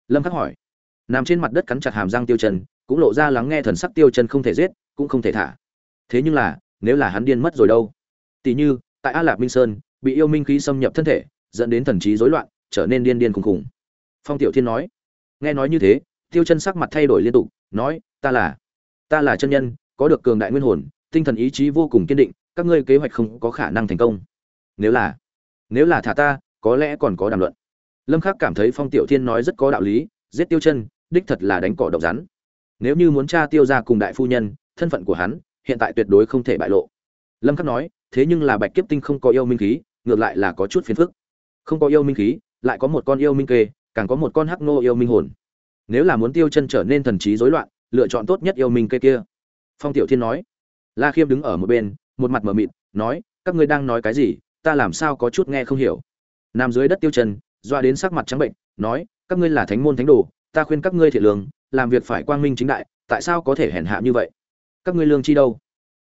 Lâm khắc hỏi. Nằm trên mặt đất cắn chặt hàm răng tiêu chân, cũng lộ ra lắng nghe thần sắc tiêu chân không thể giết cũng không thể thả. Thế nhưng là, nếu là hắn điên mất rồi đâu? Tỷ như, tại a lạp minh sơn, bị yêu minh khí xâm nhập thân thể, dẫn đến thần trí rối loạn, trở nên điên điên khùng khùng. Phong tiểu thiên nói. Nghe nói như thế, tiêu chân sắc mặt thay đổi liên tục, nói, ta là ta là chân nhân, có được cường đại nguyên hồn, tinh thần ý chí vô cùng kiên định, các ngươi kế hoạch không có khả năng thành công. Nếu là nếu là thả ta, có lẽ còn có đàm luận. Lâm khắc cảm thấy phong tiểu thiên nói rất có đạo lý, giết tiêu chân, đích thật là đánh cỏ độc rắn. Nếu như muốn tra tiêu ra cùng đại phu nhân thân phận của hắn, hiện tại tuyệt đối không thể bại lộ. Lâm khắc nói, thế nhưng là bạch kiếp tinh không có yêu minh khí, ngược lại là có chút phiền phức. Không có yêu minh khí, lại có một con yêu minh kê, càng có một con hắc nô yêu minh hồn. Nếu là muốn tiêu chân trở nên thần trí rối loạn, lựa chọn tốt nhất yêu minh kê kia. Phong tiểu thiên nói. La khiêm đứng ở một bên, một mặt mờ mịt, nói, các ngươi đang nói cái gì, ta làm sao có chút nghe không hiểu. Nằm dưới đất tiêu chân, doa đến sắc mặt trắng bệnh, nói, các ngươi là thánh môn thánh đồ, ta khuyên các ngươi thiện lương, làm việc phải quang minh chính đại, tại sao có thể hèn hạ như vậy? Các ngươi lương chi đâu?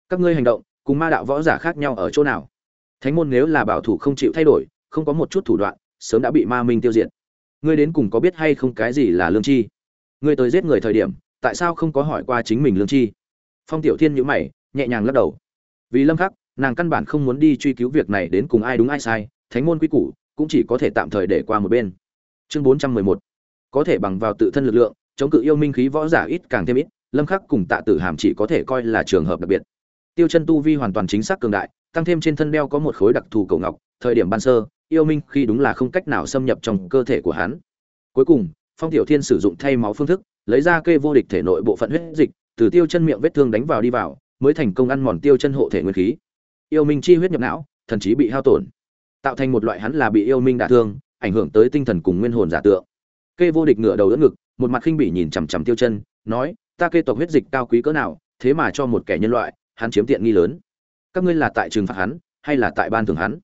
Các ngươi hành động, cùng ma đạo võ giả khác nhau ở chỗ nào? Thánh môn nếu là bảo thủ không chịu thay đổi, không có một chút thủ đoạn, sớm đã bị ma minh tiêu diệt. Ngươi đến cùng có biết hay không cái gì là lương chi? Ngươi tới giết người thời điểm, tại sao không có hỏi qua chính mình lương chi? Phong tiểu thiên nhữ mày, nhẹ nhàng lắc đầu. Vì lâm khắc, nàng căn bản không muốn đi truy cứu việc này đến cùng ai đúng ai sai, thánh môn quy củ cũng chỉ có thể tạm thời để qua một bên. Chương 411 có thể bằng vào tự thân lực lượng, chống cự yêu minh khí võ giả ít càng thêm ít lâm khắc cùng tạ tử hàm chỉ có thể coi là trường hợp đặc biệt. Tiêu chân tu vi hoàn toàn chính xác cường đại, tăng thêm trên thân đeo có một khối đặc thù cầu ngọc, thời điểm ban sơ, yêu minh khi đúng là không cách nào xâm nhập trong cơ thể của hắn. Cuối cùng, phong tiểu thiên sử dụng thay máu phương thức, lấy ra kê vô địch thể nội bộ phận huyết dịch, từ tiêu chân miệng vết thương đánh vào đi vào, mới thành công ăn mòn tiêu chân hộ thể nguyên khí. Yêu minh chi huyết nhập não, thần trí bị hao tổn. Tạo thành một loại hắn là bị yêu minh đả thương, ảnh hưởng tới tinh thần cùng nguyên hồn giả tượng. Kê vô địch ngửa đầu đỡ ngực, một mặt khinh bỉ nhìn chằm chằm tiêu chân, nói ta kê tộc huyết dịch cao quý cỡ nào, thế mà cho một kẻ nhân loại, hắn chiếm tiện nghi lớn. Các ngươi là tại trừng phạt hắn, hay là tại ban thưởng hắn?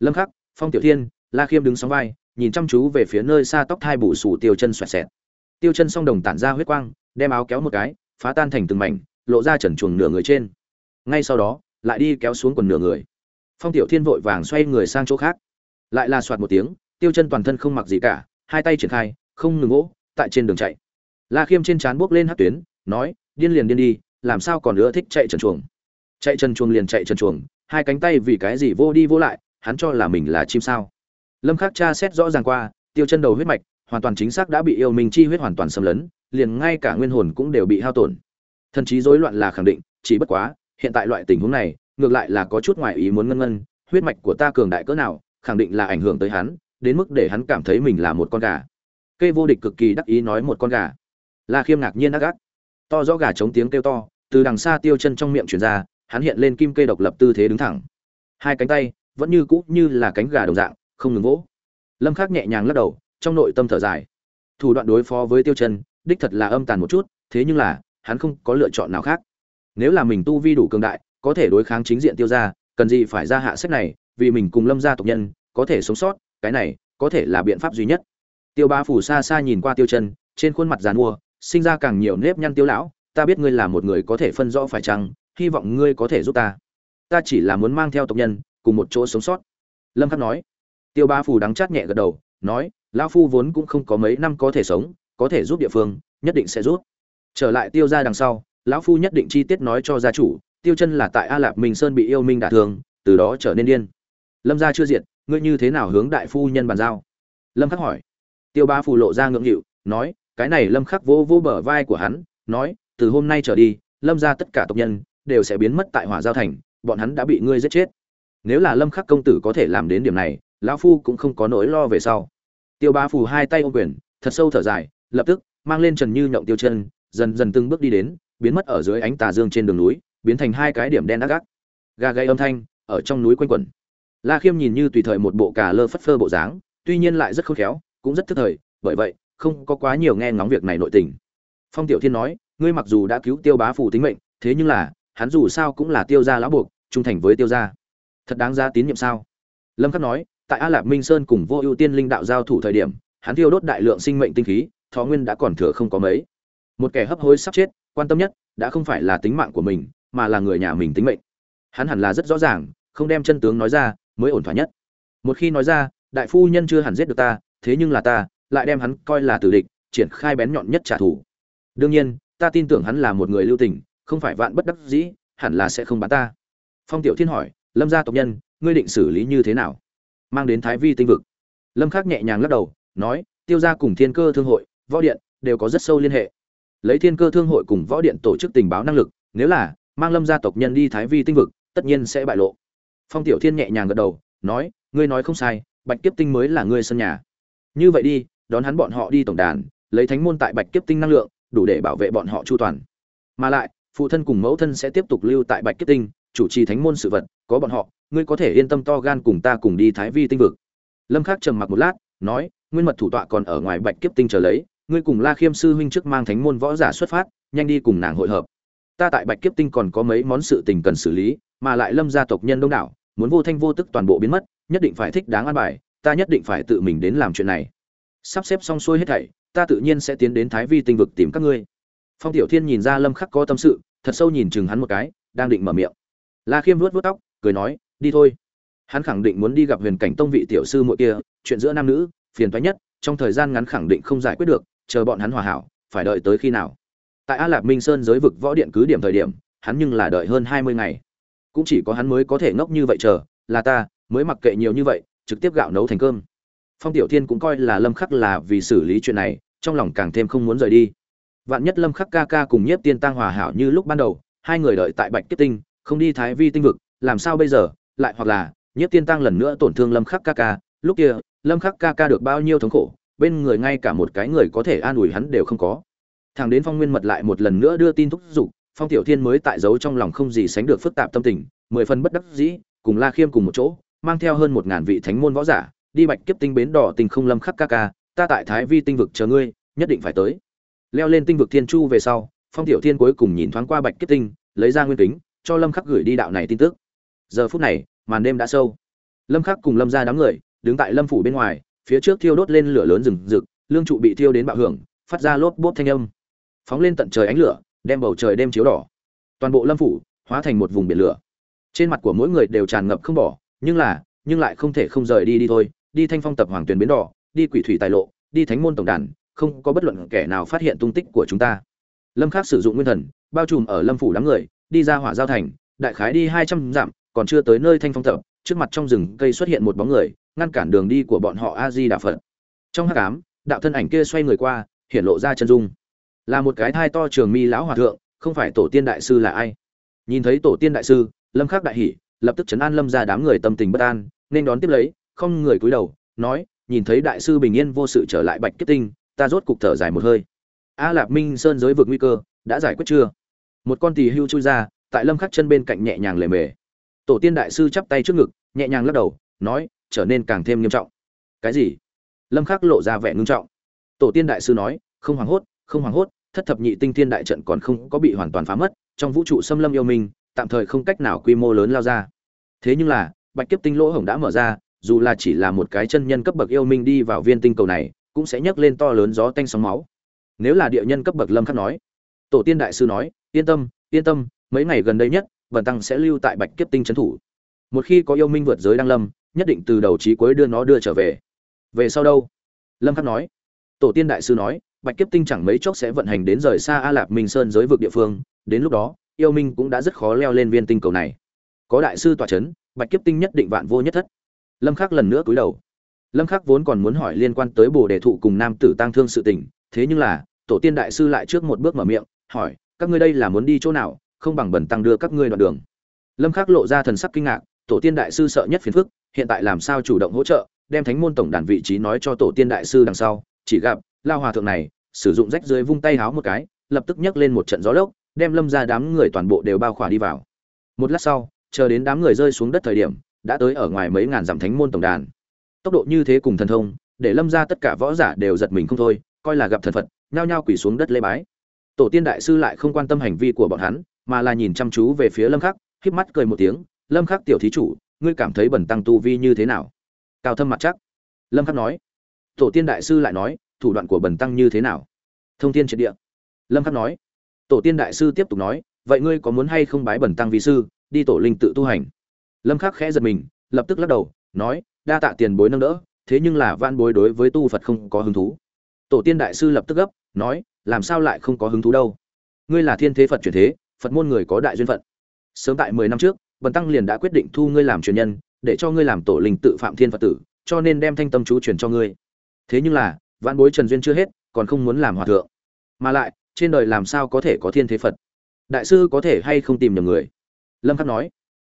Lâm khắc, phong tiểu thiên, la khiêm đứng sóng vai, nhìn chăm chú về phía nơi xa tóc thai bù sù tiêu chân xoẹt xẹt. Tiêu chân song đồng tản ra huyết quang, đem áo kéo một cái, phá tan thành từng mảnh, lộ ra trần chuồng nửa người trên. Ngay sau đó, lại đi kéo xuống quần nửa người. Phong tiểu thiên vội vàng xoay người sang chỗ khác. Lại là soạt một tiếng, tiêu chân toàn thân không mặc gì cả, hai tay triển khai, không ngừng gỗ tại trên đường chạy. La khiêm trên trán buốc lên hát tuyến nói, điên liền điên đi, làm sao còn nữa thích chạy trần chuồng? Chạy trần chuồng liền chạy trần chuồng, hai cánh tay vì cái gì vô đi vô lại, hắn cho là mình là chim sao? Lâm khắc cha xét rõ ràng qua, tiêu chân đầu huyết mạch, hoàn toàn chính xác đã bị yêu mình chi huyết hoàn toàn xâm lấn, liền ngay cả nguyên hồn cũng đều bị hao tổn. Thần trí rối loạn là khẳng định, chỉ bất quá, hiện tại loại tình huống này, ngược lại là có chút ngoài ý muốn ngân ngân, huyết mạch của ta cường đại cỡ nào, khẳng định là ảnh hưởng tới hắn, đến mức để hắn cảm thấy mình là một con gà. Kê vô địch cực kỳ đắc ý nói một con gà. La khiêm ngạc nhiên ác gác to rõ gà chống tiếng kêu to, từ đằng xa tiêu chân trong miệng truyền ra, hắn hiện lên kim cây độc lập tư thế đứng thẳng. Hai cánh tay vẫn như cũ như là cánh gà đồng dạng, không ngừng vỗ. Lâm khắc nhẹ nhàng lắc đầu, trong nội tâm thở dài. Thủ đoạn đối phó với tiêu chân, đích thật là âm tàn một chút, thế nhưng là, hắn không có lựa chọn nào khác. Nếu là mình tu vi đủ cường đại, có thể đối kháng chính diện tiêu gia, cần gì phải ra hạ sách này, vì mình cùng lâm gia tộc nhân, có thể sống sót, cái này, có thể là biện pháp duy nhất. Tiêu ba phủ xa xa nhìn qua tiêu chân, trên khuôn mặt giàn mua sinh ra càng nhiều nếp nhăn tiêu lão, ta biết ngươi là một người có thể phân rõ phải chăng, hy vọng ngươi có thể giúp ta. Ta chỉ là muốn mang theo tộc nhân, cùng một chỗ sống sót. Lâm khắc nói. Tiêu ba phù đắng chát nhẹ gật đầu, nói, lão phu vốn cũng không có mấy năm có thể sống, có thể giúp địa phương, nhất định sẽ giúp. Trở lại tiêu gia đằng sau, lão phu nhất định chi tiết nói cho gia chủ, tiêu chân là tại a lạp minh sơn bị yêu minh đả thương, từ đó trở nên điên. Lâm gia chưa diệt, ngươi như thế nào hướng đại phu nhân bàn giao? Lâm khắc hỏi. Tiêu ba phù lộ ra ngưỡng nghịu, nói cái này lâm khắc vô vô bờ vai của hắn, nói, từ hôm nay trở đi, lâm gia tất cả tộc nhân đều sẽ biến mất tại hỏa giao thành, bọn hắn đã bị ngươi giết chết. Nếu là lâm khắc công tử có thể làm đến điểm này, lão phu cũng không có nỗi lo về sau. Tiêu bá phù hai tay ôm quyền, thật sâu thở dài, lập tức mang lên trần như nhộng tiêu chân, dần dần từng bước đi đến, biến mất ở dưới ánh tà dương trên đường núi, biến thành hai cái điểm đen ác gác gà gây âm thanh, ở trong núi quanh quẩn. La khiêm nhìn như tùy thời một bộ cà lơ phất phơ bộ dáng, tuy nhiên lại rất khôn khéo, cũng rất thức thời, bởi vậy không có quá nhiều nghe ngóng việc này nội tình. Phong tiểu thiên nói, ngươi mặc dù đã cứu tiêu bá Phủ tính mệnh, thế nhưng là, hắn dù sao cũng là tiêu gia lão buộc, trung thành với tiêu gia. Thật đáng ra tín nhiệm sao? Lâm khắc nói, tại a lạp minh sơn cùng vô ưu tiên linh đạo giao thủ thời điểm, hắn tiêu đốt đại lượng sinh mệnh tinh khí, thọ nguyên đã còn thừa không có mấy. Một kẻ hấp hối sắp chết, quan tâm nhất đã không phải là tính mạng của mình, mà là người nhà mình tính mệnh. Hắn hẳn là rất rõ ràng, không đem chân tướng nói ra, mới ổn thỏa nhất. Một khi nói ra, đại phu nhân chưa hẳn giết được ta, thế nhưng là ta lại đem hắn coi là tử địch, triển khai bén nhọn nhất trả thù. Đương nhiên, ta tin tưởng hắn là một người lưu tình, không phải vạn bất đắc dĩ, hẳn là sẽ không bán ta. Phong tiểu thiên hỏi, lâm gia tộc nhân, ngươi định xử lý như thế nào? Mang đến thái vi tinh vực. Lâm khắc nhẹ nhàng lắc đầu, nói, tiêu gia cùng thiên cơ thương hội, võ điện đều có rất sâu liên hệ. Lấy thiên cơ thương hội cùng võ điện tổ chức tình báo năng lực, nếu là mang lâm gia tộc nhân đi thái vi tinh vực, tất nhiên sẽ bại lộ. Phong tiểu thiên nhẹ nhàng gật đầu, nói, ngươi nói không sai, bạch kiếp tinh mới là ngươi sân nhà. Như vậy đi đón hắn bọn họ đi tổng đàn, lấy thánh môn tại bạch kiếp tinh năng lượng, đủ để bảo vệ bọn họ chu toàn. Mà lại, phụ thân cùng mẫu thân sẽ tiếp tục lưu tại bạch kiếp tinh, chủ trì thánh môn sự vật, có bọn họ, ngươi có thể yên tâm to gan cùng ta cùng đi thái vi tinh vực. Lâm khắc trầm mặc một lát, nói, nguyên mật thủ tọa còn ở ngoài bạch kiếp tinh chờ lấy, ngươi cùng la khiêm sư huynh trước mang thánh môn võ giả xuất phát, nhanh đi cùng nàng hội hợp. Ta tại bạch kiếp tinh còn có mấy món sự tình cần xử lý, mà lại lâm gia tộc nhân đông đảo, muốn vô thanh vô tức toàn bộ biến mất, nhất định phải thích đáng an bài, ta nhất định phải tự mình đến làm chuyện này sắp xếp xong xuôi hết thảy, ta tự nhiên sẽ tiến đến thái vi tinh vực tìm các ngươi. Phong tiểu thiên nhìn ra lâm khắc có tâm sự, thật sâu nhìn chừng hắn một cái, đang định mở miệng. La khiêm vuốt vuốt tóc, cười nói, đi thôi. Hắn khẳng định muốn đi gặp huyền cảnh tông vị tiểu sư muội kia, chuyện giữa nam nữ, phiền toái nhất, trong thời gian ngắn khẳng định không giải quyết được, chờ bọn hắn hòa hảo, phải đợi tới khi nào. Tại a lạp minh sơn giới vực võ điện cứ điểm thời điểm, hắn nhưng là đợi hơn hai mươi ngày. Cũng chỉ có hắn mới có thể ngốc như vậy chờ, là ta, mới mặc kệ nhiều như vậy, trực tiếp gạo nấu thành cơm phong tiểu thiên cũng coi là lâm khắc là vì xử lý chuyện này, trong lòng càng thêm không muốn rời đi. Vạn nhất lâm khắc ca ca cùng nhiếp tiên tăng hòa hảo như lúc ban đầu, hai người đợi tại bạch kết tinh, không đi thái vi tinh vực, làm sao bây giờ? Lại hoặc là, nhiếp tiên tăng lần nữa tổn thương lâm khắc ca ca, lúc kia, lâm khắc ca ca được bao nhiêu thống khổ, bên người ngay cả một cái người có thể an ủi hắn đều không có. Thằng đến phong nguyên mật lại một lần nữa đưa tin thúc giục, phong tiểu thiên mới tại giấu trong lòng không gì sánh được phức tạp tâm tình, mười phần bất đắc dĩ, cùng la khiêm cùng một chỗ, mang theo hơn một ngàn vị thánh môn võ giả đi bạch kiếp tinh bến đỏ tình không lâm khắc ca ca, ta tại thái vi tinh vực chờ ngươi, nhất định phải tới. Leo lên tinh vực thiên chu về sau, phong tiểu thiên cuối cùng nhìn thoáng qua bạch kiếp tinh, lấy ra nguyên kính, cho lâm khắc gửi đi đạo này tin tức. Giờ phút này, màn đêm đã sâu. Lâm khắc cùng lâm gia đám người, đứng tại lâm phủ bên ngoài, phía trước thiêu đốt lên lửa lớn rừng rực, lương trụ bị thiêu đến bạo hưởng, phát ra lốp bốp thanh âm. Phóng lên tận trời ánh lửa, đem bầu trời đêm chiếu đỏ. Toàn bộ lâm phủ hóa thành một vùng biển lửa. Trên mặt của mỗi người đều tràn ngập không bỏ, nhưng là, nhưng lại không thể không rời đi đi thôi đi thanh phong tập hoàng tuyển bến đỏ, đi quỷ thủy tài lộ, đi thánh môn tổng đàn, không có bất luận kẻ nào phát hiện tung tích của chúng ta. Lâm khắc sử dụng nguyên thần, bao trùm ở lâm phủ đám người, đi ra hỏa giao thành, đại khái đi hai trăm dặm, còn chưa tới nơi thanh phong tập, trước mặt trong rừng cây xuất hiện một bóng người, ngăn cản đường đi của bọn họ a di đà phật. Trong hắc ám, đạo thân ảnh kia xoay người qua, hiện lộ ra chân dung. Là một cái thai to trường mi lão hòa thượng, không phải tổ tiên đại sư là ai? Nhìn thấy tổ tiên đại sư, lâm khắc đại hỉ, lập tức chấn an lâm ra đám người tâm tình bất an, nên đón tiếp lấy không người cúi đầu, nói, nhìn thấy đại sư bình yên vô sự trở lại bạch kiếp tinh, ta rốt cục thở dài một hơi. A lạp minh sơn giới vực nguy cơ, đã giải quyết chưa? Một con tỳ hưu chui ra, tại lâm khắc chân bên cạnh nhẹ nhàng lề mề. Tổ tiên đại sư chắp tay trước ngực, nhẹ nhàng lắc đầu, nói, trở nên càng thêm nghiêm trọng. Cái gì? Lâm khắc lộ ra vẻ ngưng trọng. Tổ tiên đại sư nói, không hoảng hốt, không hoảng hốt, thất thập nhị tinh thiên đại trận còn không có bị hoàn toàn phá mất, trong vũ trụ xâm lâm yêu minh, tạm thời không cách nào quy mô lớn lao ra. Thế nhưng là, bạch kiếp tinh lỗ hổng đã mở ra dù là chỉ là một cái chân nhân cấp bậc yêu minh đi vào viên tinh cầu này, cũng sẽ nhấc lên to lớn gió tanh sóng máu. Nếu là địa nhân cấp bậc lâm khắc nói, tổ tiên đại sư nói, yên tâm yên tâm, mấy ngày gần đây nhất, Vân tăng sẽ lưu tại bạch kiếp tinh trấn thủ. Một khi có yêu minh vượt giới đăng lâm, nhất định từ đầu chí cuối đưa nó đưa trở về. Về sau đâu? Lâm khắc nói. Tổ tiên đại sư nói, bạch kiếp tinh chẳng mấy chốc sẽ vận hành đến rời xa a lạp minh sơn giới vực địa phương, đến lúc đó, yêu minh cũng đã rất khó leo lên viên tinh cầu này. Có đại sư tọa chấn, bạch kiếp tinh nhất định vạn vô nhất thất lâm khắc lần nữa cúi đầu. Lâm khắc vốn còn muốn hỏi liên quan tới bồ đề thụ cùng nam tử tăng thương sự tình, thế nhưng là, tổ tiên đại sư lại trước một bước mở miệng, hỏi, các ngươi đây là muốn đi chỗ nào, không bằng bẩn tăng đưa các ngươi đoạn đường. Lâm khắc lộ ra thần sắc kinh ngạc, tổ tiên đại sư sợ nhất phiền phức, hiện tại làm sao chủ động hỗ trợ, đem thánh môn tổng đàn vị trí nói cho tổ tiên đại sư đằng sau, chỉ gặp, lao hòa thượng này, sử dụng rách dưới vung tay háo một cái, lập tức nhấc lên một trận gió lốc, đem lâm ra đám người toàn bộ đều bao khỏa đi vào. Một lát sau, chờ đến đám người rơi xuống đất thời điểm đã tới ở ngoài mấy ngàn dặm thánh môn tổng đàn. Tốc độ như thế cùng thần thông, để lâm ra tất cả võ giả đều giật mình không thôi, coi là gặp thần phật, nhao nhao quỳ xuống đất lê bái. Tổ tiên đại sư lại không quan tâm hành vi của bọn hắn, mà là nhìn chăm chú về phía lâm khắc híp mắt cười một tiếng, lâm khắc tiểu thí chủ, ngươi cảm thấy bẩn tăng tu vi như thế nào? Cao thâm mặt chắc. Lâm khắc nói. Tổ tiên đại sư lại nói, thủ đoạn của bẩn tăng như thế nào? Thông thiên triệt địa. Lâm khắc nói. Tổ tiên đại sư tiếp tục nói, vậy ngươi có muốn hay không bái bẩn tăng vi sư, đi tổ linh tự tu hành? Lâm khắc khẽ giật mình, lập tức lắc đầu, nói, đa tạ tiền bối nâng đỡ, thế nhưng là van bối đối với tu phật không có hứng thú. Tổ tiên đại sư lập tức gấp, nói, làm sao lại không có hứng thú đâu? Ngươi là thiên thế phật chuyển thế, phật môn người có đại duyên phận. Sớm tại mười năm trước, bần tăng liền đã quyết định thu ngươi làm truyền nhân, để cho ngươi làm tổ linh tự phạm thiên phật tử, cho nên đem thanh tâm chú truyền cho ngươi. Thế nhưng là vạn bối trần duyên chưa hết, còn không muốn làm hòa thượng. Mà lại, trên đời làm sao có thể có thiên thế phật? Đại sư có thể hay không tìm nhầm người? Lâm khắc nói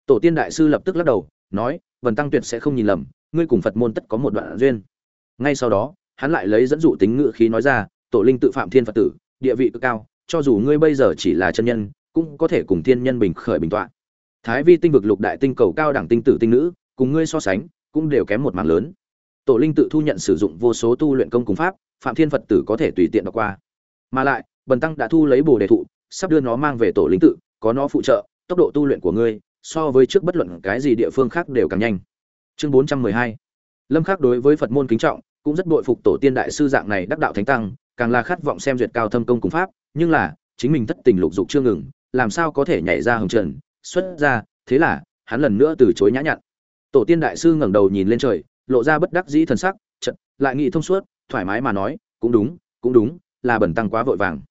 tổ tiên đại sư lập tức lắc đầu, nói, vần tăng tuyệt sẽ không nhìn lầm, ngươi cùng phật môn tất có một đoạn duyên. Ngay sau đó, hắn lại lấy dẫn dụ tính ngự khí nói ra, tổ linh tự phạm thiên phật tử, địa vị cực cao, cho dù ngươi bây giờ chỉ là chân nhân, cũng có thể cùng thiên nhân bình khởi bình tọa. Thái vi tinh vực lục đại tinh cầu cao đẳng tinh tử tinh nữ, cùng ngươi so sánh, cũng đều kém một mảng lớn. Tổ linh tự thu nhận sử dụng vô số tu luyện công cùng pháp, phạm thiên phật tử có thể tùy tiện đọc qua. Mà lại bần tăng đã thu lấy bồ đề thụ, sắp đưa nó mang về tổ linh tự, có nó phụ trợ, tốc độ tu luyện của ngươi so với trước bất luận cái gì địa phương khác đều càng nhanh. Chương bốn trăm mười hai. Lâm khắc đối với phật môn kính trọng, cũng rất bội phục tổ tiên đại sư dạng này đắc đạo thánh tăng, càng là khát vọng xem duyệt cao thâm công cùng pháp, nhưng là, chính mình thất tình lục dục chưa ngừng, làm sao có thể nhảy ra hồng trần, xuất ra, thế là, hắn lần nữa từ chối nhã nhặn. Tổ tiên đại sư ngẩng đầu nhìn lên trời, lộ ra bất đắc dĩ thần sắc, chợt, lại nghĩ thông suốt, thoải mái mà nói, cũng đúng cũng đúng, là bẩn tăng quá vội vàng.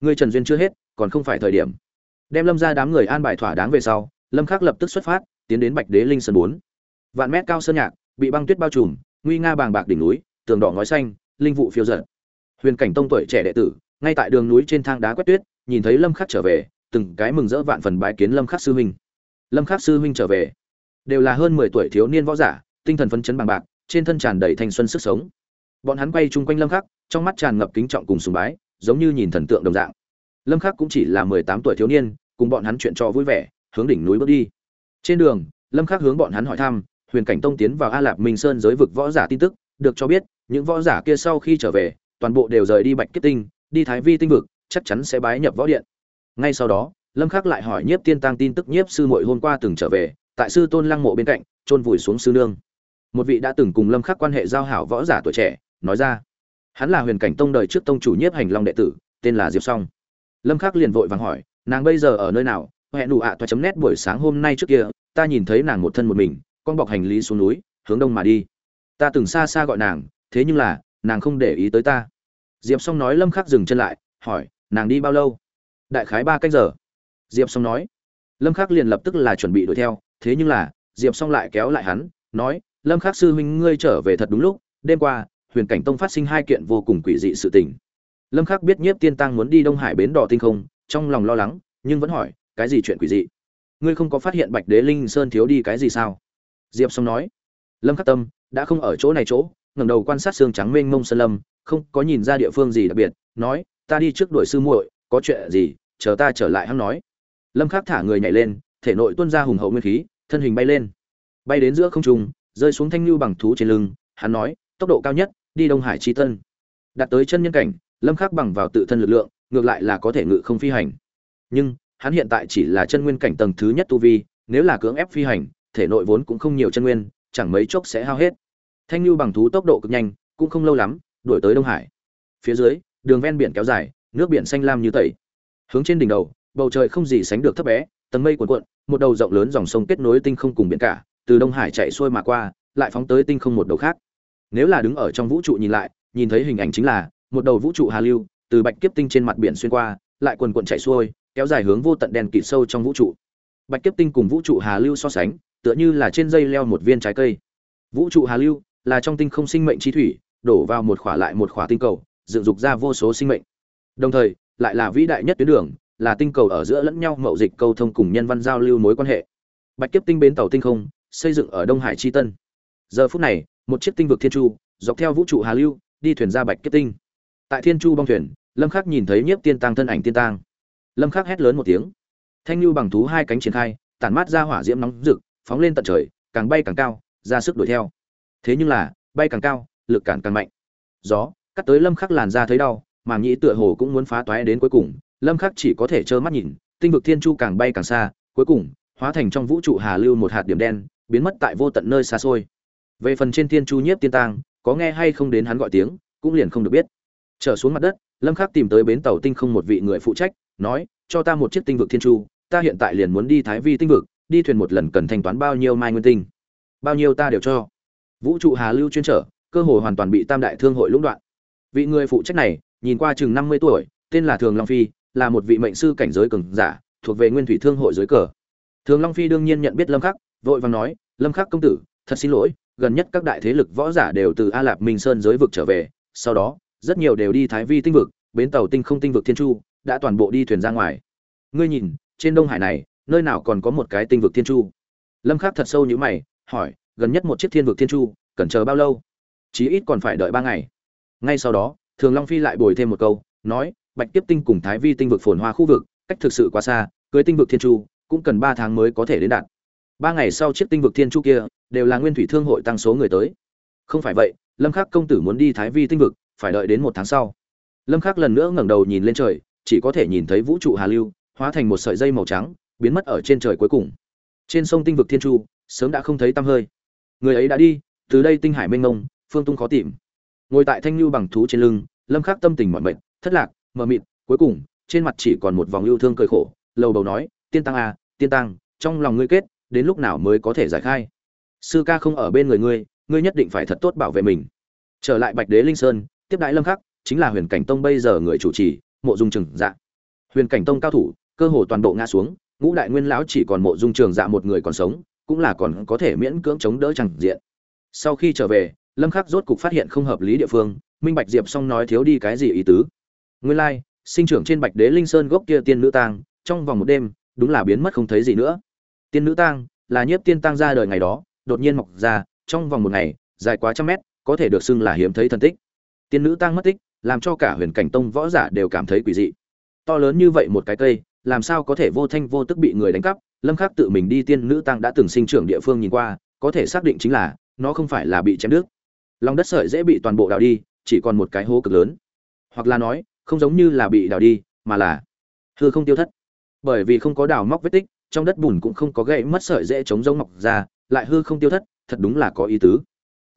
Ngươi trần duyên chưa hết, còn không phải thời điểm. Đem lâm ra đám người an bài thỏa đáng về sau lâm khắc lập tức xuất phát, tiến đến bạch đế linh sơn bốn. Vạn mét cao sơn nhạc, bị băng tuyết bao trùm, nguy nga bàng bạc đỉnh núi, tường đỏ ngói xanh, linh vụ phiêu dật. Huyền cảnh tông tuổi trẻ đệ tử, ngay tại đường núi trên thang đá quét tuyết, nhìn thấy lâm khắc trở về, từng cái mừng rỡ vạn phần bái kiến lâm khắc sư huynh. Lâm khắc sư huynh trở về, đều là hơn 10 tuổi thiếu niên võ giả, tinh thần phấn chấn bằng bạc, trên thân tràn đầy thanh xuân sức sống. Bọn hắn quay chung quanh lâm khắc, trong mắt tràn ngập kính trọng cùng sùng bái, giống như nhìn thần tượng đồng dạng. Lâm khắc cũng chỉ là 18 tuổi thiếu niên, cùng bọn hắn chuyện trò vui vẻ hướng đỉnh núi bước đi. Trên đường, lâm khắc hướng bọn hắn hỏi thăm, huyền cảnh tông tiến vào a lạp minh sơn giới vực võ giả tin tức, được cho biết, những võ giả kia sau khi trở về, toàn bộ đều rời đi bạch kết tinh, đi thái vi tinh vực, chắc chắn sẽ bái nhập võ điện. Ngay sau đó, lâm khắc lại hỏi nhiếp tiên tăng tin tức nhiếp sư muội hôm qua từng trở về, tại sư tôn lăng mộ bên cạnh, chôn vùi xuống sư nương. Một vị đã từng cùng lâm khắc quan hệ giao hảo võ giả tuổi trẻ, nói ra, hắn là huyền cảnh tông đời trước tông chủ nhiếp hành long đệ tử, tên là diệp song. Lâm khắc liền vội vàng hỏi, nàng bây giờ ở nơi nào? Hẹn đủ ạ toa chấm nét buổi sáng hôm nay trước kia, ta nhìn thấy nàng một thân một mình, con bọc hành lý xuống núi, hướng đông mà đi. Ta từng xa xa gọi nàng, thế nhưng là, nàng không để ý tới ta. Diệp song nói lâm khắc dừng chân lại, hỏi, nàng đi bao lâu? Đại khái ba canh giờ. Diệp song nói. Lâm khắc liền lập tức là chuẩn bị đuổi theo, thế nhưng là, diệp song lại kéo lại hắn, nói, lâm khắc sư huynh ngươi trở về thật đúng lúc, đêm qua, huyền cảnh tông phát sinh hai kiện vô cùng quỷ dị sự tình. Lâm khắc biết nhiếp tiên tăng muốn đi đông hải bến đỏ tinh không, trong lòng lo lắng, nhưng vẫn hỏi cái gì chuyện quỷ dị? Ngươi không có phát hiện bạch đế linh sơn thiếu đi cái gì sao? Diệp song nói. Lâm khắc tâm đã không ở chỗ này chỗ, ngẩng đầu quan sát xương trắng mênh mông sơn lâm, không có nhìn ra địa phương gì đặc biệt, nói, ta đi trước đuổi sư muội, có chuyện gì, chờ ta trở lại hắn nói. Lâm khắc thả người nhảy lên, thể nội tuôn ra hùng hậu nguyên khí, thân hình bay lên. Bay đến giữa không trung, rơi xuống thanh lưu bằng thú trên lưng, hắn nói, tốc độ cao nhất, đi đông hải chi tân. Đạt tới chân nhân cảnh, lâm khắc bằng vào tự thân lực lượng, ngược lại là có thể ngự không phi hành. Nhưng hắn hiện tại chỉ là chân nguyên cảnh tầng thứ nhất tu vi, nếu là cưỡng ép phi hành, thể nội vốn cũng không nhiều chân nguyên, chẳng mấy chốc sẽ hao hết. Thanh lưu bằng thú tốc độ cực nhanh, cũng không lâu lắm, đuổi tới đông hải. Phía dưới, đường ven biển kéo dài, nước biển xanh lam như tẩy. Hướng trên đỉnh đầu, bầu trời không gì sánh được thấp bé, tầng mây cuộn cuộn, một đầu rộng lớn dòng sông kết nối tinh không cùng biển cả, từ đông hải chạy xuôi mà qua, lại phóng tới tinh không một đầu khác. Nếu là đứng ở trong vũ trụ nhìn lại, nhìn thấy hình ảnh chính là, một đầu vũ trụ hà lưu, từ bạch kiếp tinh trên mặt biển xuyên qua lại quần quần chạy xuôi, kéo dài hướng vô tận đèn kịt sâu trong vũ trụ. Bạch kiếp tinh cùng vũ trụ hà lưu so sánh, tựa như là trên dây leo một viên trái cây. Vũ trụ hà lưu là trong tinh không sinh mệnh chi thủy, đổ vào một khỏa lại một khỏa tinh cầu, dựng dục ra vô số sinh mệnh. Đồng thời, lại là vĩ đại nhất tuyến đường, là tinh cầu ở giữa lẫn nhau mậu dịch câu thông cùng nhân văn giao lưu mối quan hệ. Bạch kiếp tinh bến tàu tinh không, xây dựng ở đông hải chi tân. Giờ phút này, một chiếc tinh vực thiên chu dọc theo vũ trụ hà lưu, đi thuyền ra bạch kiếp tinh. Tại thiên chu bong thuyền lâm khắc nhìn thấy nhiếp tiên tăng thân ảnh tiên tăng lâm khắc hét lớn một tiếng. Thanh lưu bằng thú hai cánh triển khai, tản mát ra hỏa diễm nóng rực, phóng lên tận trời, càng bay càng cao, ra sức đuổi theo. Thế nhưng là, bay càng cao, lực cản càng mạnh. Gió, cắt tới lâm khắc làn ra thấy đau, mà nghĩ tựa hồ cũng muốn phá toái đến cuối cùng, lâm khắc chỉ có thể trơ mắt nhìn, tinh vực thiên chu càng bay càng xa, cuối cùng, hóa thành trong vũ trụ hà lưu một hạt điểm đen, biến mất tại vô tận nơi xa xôi. Về phần trên thiên chu nhiếp tiên tang, có nghe hay không đến hắn gọi tiếng, cũng liền không được biết. Trở xuống mặt đất lâm khắc tìm tới bến tàu tinh không một vị người phụ trách, nói, cho ta một chiếc tinh vực thiên chu, ta hiện tại liền muốn đi thái vi tinh vực, đi thuyền một lần cần thanh toán bao nhiêu mai nguyên tinh? Bao nhiêu ta đều cho. Vũ trụ hà lưu chuyên trở, cơ hội hoàn toàn bị tam đại thương hội lũng đoạn. Vị người phụ trách này, nhìn qua chừng 50 tuổi, tên là thường long phi, là một vị mệnh sư cảnh giới cường giả, thuộc về nguyên thủy thương hội dưới cờ. Thường long phi đương nhiên nhận biết lâm khắc, vội vàng nói, lâm khắc công tử, thật xin lỗi, gần nhất các đại thế lực võ giả đều từ a lạp minh sơn giới vực trở về, sau đó rất nhiều đều đi thái vi tinh vực, bến tàu tinh không tinh vực thiên chu, đã toàn bộ đi thuyền ra ngoài. Ngươi nhìn, trên đông hải này, nơi nào còn có một cái tinh vực thiên chu? Lâm khắc thật sâu như mày, hỏi, gần nhất một chiếc thiên vực thiên chu, cần chờ bao lâu? Chí ít còn phải đợi ba ngày. Ngay sau đó, thường long phi lại bồi thêm một câu, nói, bạch tiếp tinh cùng thái vi tinh vực phồn hoa khu vực, cách thực sự quá xa, cưới tinh vực thiên chu, cũng cần ba tháng mới có thể đến đạt. Ba ngày sau chiếc tinh vực thiên chu kia, đều là nguyên thủy thương hội tăng số người tới. Không phải vậy, lâm khắc công tử muốn đi thái vi tinh vực phải đợi đến một tháng sau. Lâm khắc lần nữa ngẩng đầu nhìn lên trời, chỉ có thể nhìn thấy vũ trụ hà lưu, hóa thành một sợi dây màu trắng, biến mất ở trên trời cuối cùng. Trên sông tinh vực thiên chu, sớm đã không thấy tăm hơi. Người ấy đã đi, từ đây tinh hải mênh mông, phương tung khó tìm. Ngồi tại thanh lưu bằng thú trên lưng, lâm khắc tâm tình mỏi mệt, thất lạc, mờ mịt, cuối cùng, trên mặt chỉ còn một vòng yêu thương cười khổ, lầu đầu nói, tiên tăng à tiên tăng, trong lòng ngươi kết, đến lúc nào mới có thể giải khai? Sư ca không ở bên người ngươi ngươi nhất định phải thật tốt bảo vệ mình. Trở lại bạch đế linh sơn tiếp đại lâm khắc chính là huyền cảnh tông bây giờ người chủ trì mộ dung trường dạ. Huyền cảnh tông cao thủ cơ hồ toàn bộ ngã xuống ngũ đại nguyên lão chỉ còn mộ dung trường dạ một người còn sống cũng là còn có thể miễn cưỡng chống đỡ chẳng diện. Sau khi trở về lâm khắc rốt cục phát hiện không hợp lý địa phương minh bạch diệp song nói thiếu đi cái gì ý tứ. Nguyên lai like, sinh trưởng trên bạch đế linh sơn gốc kia tiên nữ tang trong vòng một đêm đúng là biến mất không thấy gì nữa. Tiên nữ tang là nhiếp tiên tang ra đời ngày đó đột nhiên mọc ra trong vòng một ngày dài quá trăm mét có thể được xưng là hiếm thấy thần tích tiên nữ tang mất tích, làm cho cả huyền cảnh tông võ giả đều cảm thấy quỷ dị. To lớn như vậy một cái cây, làm sao có thể vô thanh vô tức bị người đánh cắp? Lâm khắc tự mình đi tiên nữ tang đã từng sinh trưởng địa phương nhìn qua, có thể xác định chính là, nó không phải là bị chém đứt. Lòng đất sợi dễ bị toàn bộ đào đi, chỉ còn một cái hố cực lớn. Hoặc là nói, không giống như là bị đào đi, mà là hư không tiêu thất. Bởi vì không có đào móc vết tích, trong đất bùn cũng không có gãy mất sợi dễ chống giống mọc ra, lại hư không tiêu thất, thật đúng là có ý tứ.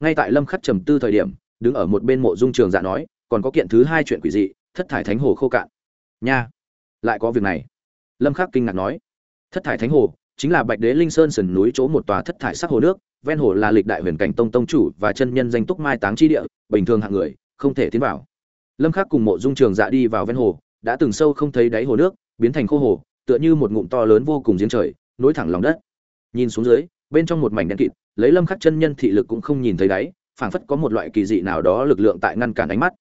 Ngay tại lâm khắc trầm tư thời điểm đứng ở một bên mộ dung trường dạ nói, còn có kiện thứ hai chuyện quỷ dị, thất thải thánh hồ khô cạn. Nha, lại có việc này. Lâm khắc kinh ngạc nói, thất thải thánh hồ, chính là bạch đế linh sơn sườn núi chỗ một tòa thất thải sắc hồ nước, ven hồ là lịch đại huyền cảnh tông tông chủ và chân nhân danh túc mai táng chi địa, bình thường hạng người, không thể tiến vào. Lâm khắc cùng mộ dung trường dạ đi vào ven hồ, đã từng sâu không thấy đáy hồ nước, biến thành khô hồ, tựa như một ngụm to lớn vô cùng giếng trời, nối thẳng lòng đất. Nhìn xuống dưới, bên trong một mảnh đen kịt, lấy lâm khắc chân nhân thị lực cũng không nhìn thấy đáy phảng phất có một loại kỳ dị nào đó lực lượng tại ngăn cản ánh mắt.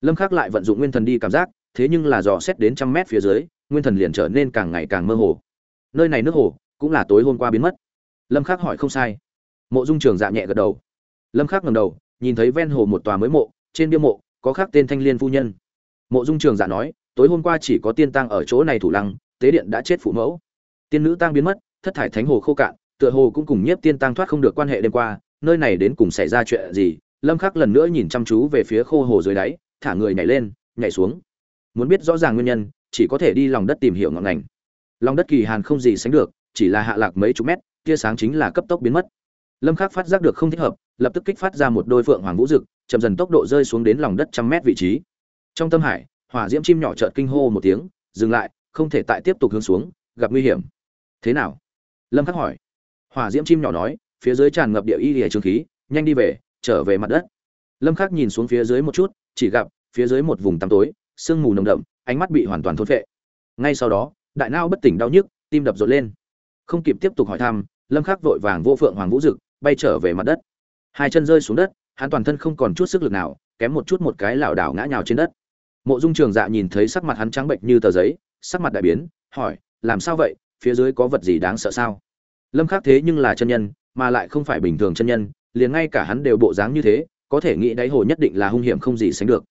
Lâm khắc lại vận dụng nguyên thần đi cảm giác, thế nhưng là dò xét đến trăm mét phía dưới, nguyên thần liền trở nên càng ngày càng mơ hồ. Nơi này nước hồ, cũng là tối hôm qua biến mất. Lâm khắc hỏi không sai. Mộ dung trường dạ nhẹ gật đầu. Lâm khắc ngẩng đầu, nhìn thấy ven hồ một tòa mới mộ, trên bia mộ, có khắc tên thanh liên phu nhân. Mộ dung trường dạ nói, tối hôm qua chỉ có tiên tang ở chỗ này thủ lăng, tế điện đã chết phụ mẫu. Tiên nữ tang biến mất, thất thải thánh hồ khô cạn, tựa hồ cũng cùng nhiếp tiên tang thoát không được quan hệ đêm qua nơi này đến cùng xảy ra chuyện gì? Lâm khắc lần nữa nhìn chăm chú về phía khô hồ dưới đáy, thả người nhảy lên, nhảy xuống. Muốn biết rõ ràng nguyên nhân, chỉ có thể đi lòng đất tìm hiểu ngọn ngành. Lòng đất kỳ hàn không gì sánh được, chỉ là hạ lạc mấy chục mét, tia sáng chính là cấp tốc biến mất. Lâm khắc phát giác được không thích hợp, lập tức kích phát ra một đôi phượng hoàng vũ dực, chậm dần tốc độ rơi xuống đến lòng đất trăm mét vị trí. Trong tâm hải, hỏa diễm chim nhỏ chợt kinh hô một tiếng, dừng lại, không thể tại tiếp tục hướng xuống, gặp nguy hiểm. Thế nào? Lâm khắc hỏi. Hỏa diễm chim nhỏ nói phía dưới tràn ngập địa y lìa trường khí, nhanh đi về, trở về mặt đất. Lâm khắc nhìn xuống phía dưới một chút, chỉ gặp phía dưới một vùng tăm tối, sương mù nồng đậm, ánh mắt bị hoàn toàn thôn phệ. Ngay sau đó, đại nao bất tỉnh đau nhức, tim đập rộn lên. Không kịp tiếp tục hỏi thăm, lâm khắc vội vàng vô phượng hoàng vũ dực, bay trở về mặt đất. Hai chân rơi xuống đất, hắn toàn thân không còn chút sức lực nào, kém một chút một cái lảo đảo ngã nhào trên đất. Mộ dung trường dạ nhìn thấy sắc mặt hắn trắng bệnh như tờ giấy, sắc mặt đại biến, hỏi, làm sao vậy? Phía dưới có vật gì đáng sợ sao? Lâm khắc thế nhưng là chân nhân mà lại không phải bình thường chân nhân, liền ngay cả hắn đều bộ dáng như thế, có thể nghĩ đáy hồ nhất định là hung hiểm không gì sánh được.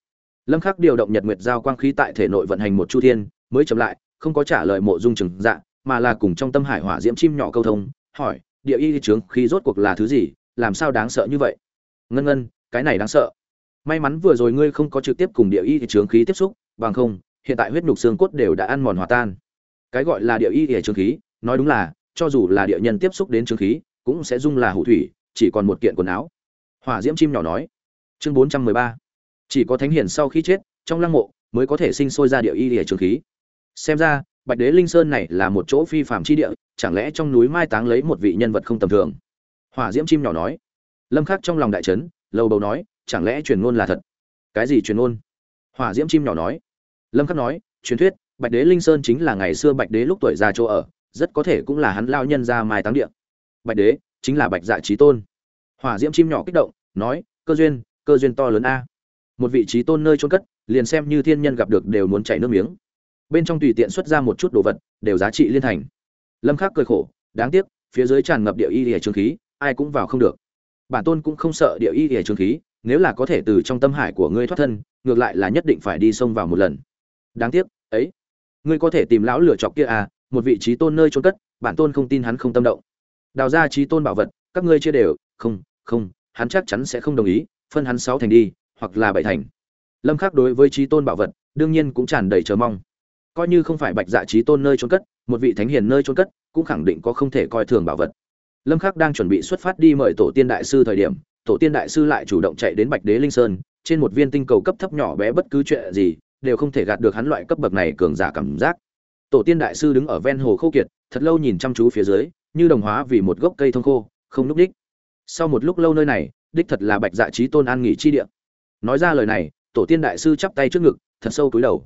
Lâm khắc điều động nhật nguyệt giao quang khí tại thể nội vận hành một chu thiên, mới chậm lại, không có trả lời mộ dung trường dạ mà là cùng trong tâm hải hỏa diễm chim nhỏ câu thông, hỏi, địa y trướng khí rốt cuộc là thứ gì, làm sao đáng sợ như vậy? Ngân ngân, cái này đáng sợ. May mắn vừa rồi ngươi không có trực tiếp cùng địa y trướng khí tiếp xúc, bằng không, hiện tại huyết nhục xương cốt đều đã ăn mòn hòa tan. Cái gọi là địa y trướng khí, nói đúng là, cho dù là địa nhân tiếp xúc đến trướng khí cũng sẽ dung là hủ thủy, chỉ còn một kiện quần áo. Hỏa diễm chim nhỏ nói. Chương bốn trăm mười ba. Chỉ có thánh hiền sau khi chết, trong lăng mộ mới có thể sinh sôi ra địa y địa trường khí. Xem ra, bạch đế linh sơn này là một chỗ phi phạm chi địa, chẳng lẽ trong núi mai táng lấy một vị nhân vật không tầm thường? Hỏa diễm chim nhỏ nói. Lâm khắc trong lòng đại trấn lâu bầu nói, chẳng lẽ truyền ngôn là thật? Cái gì truyền ngôn? Hỏa diễm chim nhỏ nói. Lâm khắc nói, truyền thuyết, bạch đế linh sơn chính là ngày xưa bạch đế lúc tuổi già chỗ ở, rất có thể cũng là hắn lao nhân ra mai táng địa bạch đế, chính là bạch dạ trí tôn. Hỏa diễm chim nhỏ kích động, nói, cơ duyên cơ duyên to lớn a. Một vị trí tôn nơi trôn cất, liền xem như thiên nhân gặp được đều muốn chảy nước miếng. Bên trong tùy tiện xuất ra một chút đồ vật, đều giá trị liên thành. Lâm khắc cười khổ, đáng tiếc, phía dưới tràn ngập địa y lìa trường khí, ai cũng vào không được. Bản tôn cũng không sợ địa y lìa trường khí, nếu là có thể từ trong tâm hải của ngươi thoát thân, ngược lại là nhất định phải đi sông vào một lần. Đáng tiếc, ấy, ngươi có thể tìm lão lửa chọc kia à một vị trí tôn nơi trốn cất, bản tôn không tin hắn không tâm động đào ra trí tôn bảo vật, các ngươi chia đều, không không, hắn chắc chắn sẽ không đồng ý, phân hắn sáu thành đi, hoặc là bảy thành. Lâm khắc đối với trí tôn bảo vật, đương nhiên cũng tràn đầy chờ mong. Coi như không phải bạch dạ trí tôn nơi trốn cất, một vị thánh hiền nơi trốn cất, cũng khẳng định có không thể coi thường bảo vật. Lâm khắc đang chuẩn bị xuất phát đi mời tổ tiên đại sư thời điểm, tổ tiên đại sư lại chủ động chạy đến bạch đế linh sơn, trên một viên tinh cầu cấp thấp nhỏ bé bất cứ chuyện gì, đều không thể gạt được hắn loại cấp bậc này cường giả cảm giác. Tổ tiên đại sư đứng ở ven hồ khô kiệt, thật lâu nhìn chăm chú phía dưới như đồng hóa vì một gốc cây thông khô, không núp đích. Sau một lúc lâu nơi này, đích thật là bạch dạ trí tôn an nghỉ chi địa. Nói ra lời này, tổ tiên đại sư chắp tay trước ngực, thật sâu túi đầu.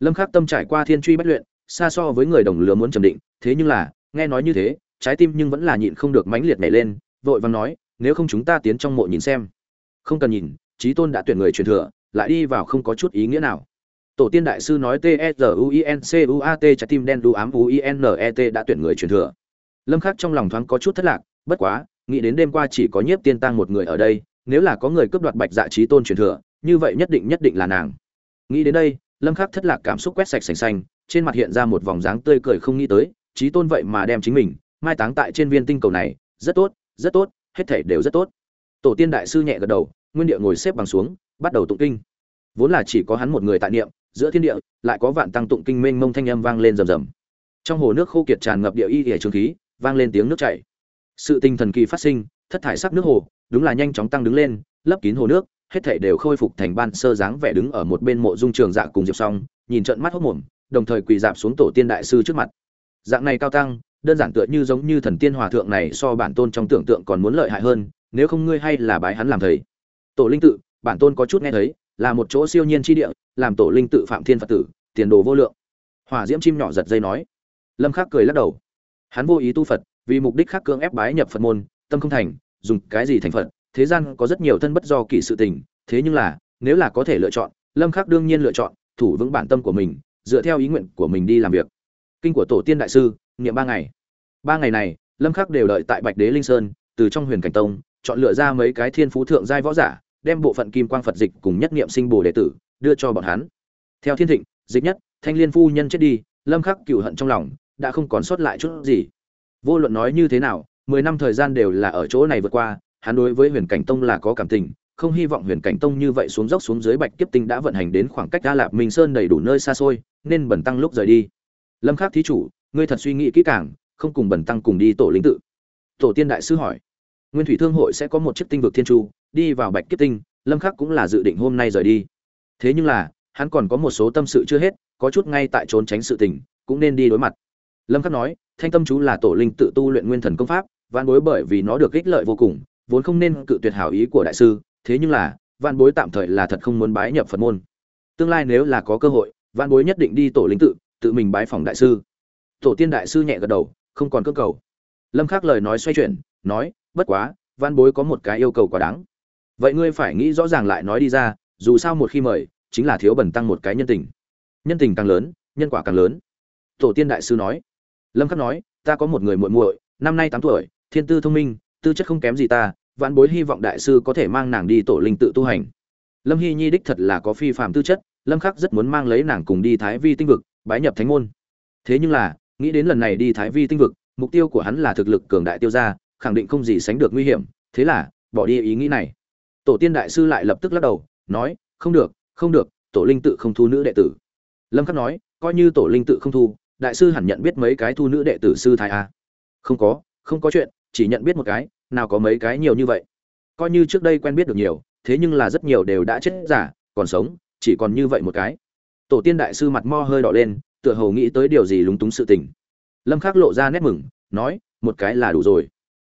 Lâm khắc tâm trải qua thiên truy bách luyện, xa so với người đồng lứa muốn trầm định, thế nhưng là, nghe nói như thế, trái tim nhưng vẫn là nhịn không được mãnh liệt nhảy lên, vội vàng nói, nếu không chúng ta tiến trong mộ nhìn xem. Không cần nhìn, trí tôn đã tuyển người truyền thừa, lại đi vào không có chút ý nghĩa nào. Tổ tiên đại sư nói t e r u i n c u a t, trái tim đen đu ám u i n e t đã tuyển người truyền thừa lâm khắc trong lòng thoáng có chút thất lạc, bất quá, nghĩ đến đêm qua chỉ có nhiếp tiên tăng một người ở đây, nếu là có người cướp đoạt bạch dạ trí tôn truyền thừa, như vậy nhất định nhất định là nàng. Nghĩ đến đây, lâm khắc thất lạc cảm xúc quét sạch sành xanh, trên mặt hiện ra một vòng dáng tươi cười không nghĩ tới, trí tôn vậy mà đem chính mình mai táng tại trên viên tinh cầu này, rất tốt rất tốt, hết thảy đều rất tốt. Tổ tiên đại sư nhẹ gật đầu, nguyên địa ngồi xếp bằng xuống, bắt đầu tụng kinh. Vốn là chỉ có hắn một người tại niệm, giữa thiên địa, lại có vạn tăng tụng kinh mênh mông thanh âm vang lên rầm rầm. Trong hồ nước khô kiệt tràn ngập địa y hệ trường khí vang lên tiếng nước chảy. Sự tinh thần kỳ phát sinh, thất thải sắc nước hồ, đúng là nhanh chóng tăng đứng lên, lấp kín hồ nước, hết thảy đều khôi phục thành ban sơ dáng vẻ đứng ở một bên mộ dung trường dạ cùng diệp song, nhìn trận mắt hốc mồm, đồng thời quỳ dạp xuống tổ tiên đại sư trước mặt. Dạng này cao tăng, đơn giản tựa như giống như thần tiên hòa thượng này so bản tôn trong tưởng tượng còn muốn lợi hại hơn, nếu không ngươi hay là bái hắn làm thầy. Tổ linh tự, bản tôn có chút nghe thấy, là một chỗ siêu nhiên chi địa, làm tổ linh tự phạm thiên phật tử, tiền đồ vô lượng. Hỏa diễm chim nhỏ giật dây nói. Lâm khắc cười lắc đầu hắn vô ý tu phật, vì mục đích khác cưỡng ép bái nhập phật môn, tâm không thành, dùng cái gì thành phật, thế gian có rất nhiều thân bất do kỳ sự tình, thế nhưng là, nếu là có thể lựa chọn, lâm khắc đương nhiên lựa chọn, thủ vững bản tâm của mình, dựa theo ý nguyện của mình đi làm việc. Kinh của tổ tiên đại sư, niệm ba ngày. Ba ngày này, lâm khắc đều đợi tại bạch đế linh sơn, từ trong huyền cảnh tông, chọn lựa ra mấy cái thiên phú thượng giai võ giả, đem bộ phận kim quang phật dịch cùng nhất niệm sinh bồ đệ tử, đưa cho bọn hắn. Theo thiên thịnh, dịch nhất, thanh liên phu nhân chết đi, lâm khắc cựu hận trong lòng đã không còn sót lại chút gì. Vô luận nói như thế nào, mười năm thời gian đều là ở chỗ này vượt qua, hắn đối với huyền cảnh tông là có cảm tình, không hy vọng huyền cảnh tông như vậy xuống dốc xuống dưới bạch kiếp tinh đã vận hành đến khoảng cách đa lạp minh sơn đầy đủ nơi xa xôi, nên bẩn tăng lúc rời đi. Lâm khắc thí chủ, ngươi thật suy nghĩ kỹ càng, không cùng bẩn tăng cùng đi tổ linh tự. Tổ tiên đại sư hỏi. Nguyên thủy thương hội sẽ có một chiếc tinh vực thiên chu đi vào bạch kiếp tinh, lâm khắc cũng là dự định hôm nay rời đi. Thế nhưng là, hắn còn có một số tâm sự chưa hết, có chút ngay tại trốn tránh sự tình, cũng nên đi đối mặt lâm khắc nói, thanh tâm chú là tổ linh tự tu luyện nguyên thần công pháp, vạn bối bởi vì nó được ích lợi vô cùng, vốn không nên cự tuyệt hảo ý của đại sư, thế nhưng là, vạn bối tạm thời là thật không muốn bái nhập phật môn. Tương lai nếu là có cơ hội, vạn bối nhất định đi tổ linh tự tự mình bái phỏng đại sư. Tổ tiên đại sư nhẹ gật đầu, không còn cơ cầu. Lâm khắc lời nói xoay chuyển, nói, bất quá, vạn bối có một cái yêu cầu quá đáng. Vậy ngươi phải nghĩ rõ ràng lại nói đi ra, dù sao một khi mời, chính là thiếu bẩn tăng một cái nhân tình. Nhân tình càng lớn, nhân quả càng lớn. Tổ tiên đại sư nói lâm khắc nói, ta có một người muội muội, năm nay tám tuổi, thiên tư thông minh, tư chất không kém gì ta vạn bối hy vọng đại sư có thể mang nàng đi tổ linh tự tu hành. Lâm hy nhi đích thật là có phi phạm tư chất, lâm khắc rất muốn mang lấy nàng cùng đi thái vi tinh vực, bái nhập thánh môn. Thế nhưng là, nghĩ đến lần này đi thái vi tinh vực, mục tiêu của hắn là thực lực cường đại tiêu gia, khẳng định không gì sánh được nguy hiểm, thế là, bỏ đi ý nghĩ này. Tổ tiên đại sư lại lập tức lắc đầu, nói, không được không được, tổ linh tự không thu nữ đệ tử. Lâm khắc nói, coi như tổ linh tự không thu đại sư hẳn nhận biết mấy cái thu nữ đệ tử sư thái a. Không có không có chuyện, chỉ nhận biết một cái, nào có mấy cái nhiều như vậy. Coi như trước đây quen biết được nhiều, thế nhưng là rất nhiều đều đã chết giả, còn sống, chỉ còn như vậy một cái. Tổ tiên đại sư mặt mo hơi đỏ lên, tựa hồ nghĩ tới điều gì lúng túng sự tình. Lâm khắc lộ ra nét mừng, nói, một cái là đủ rồi.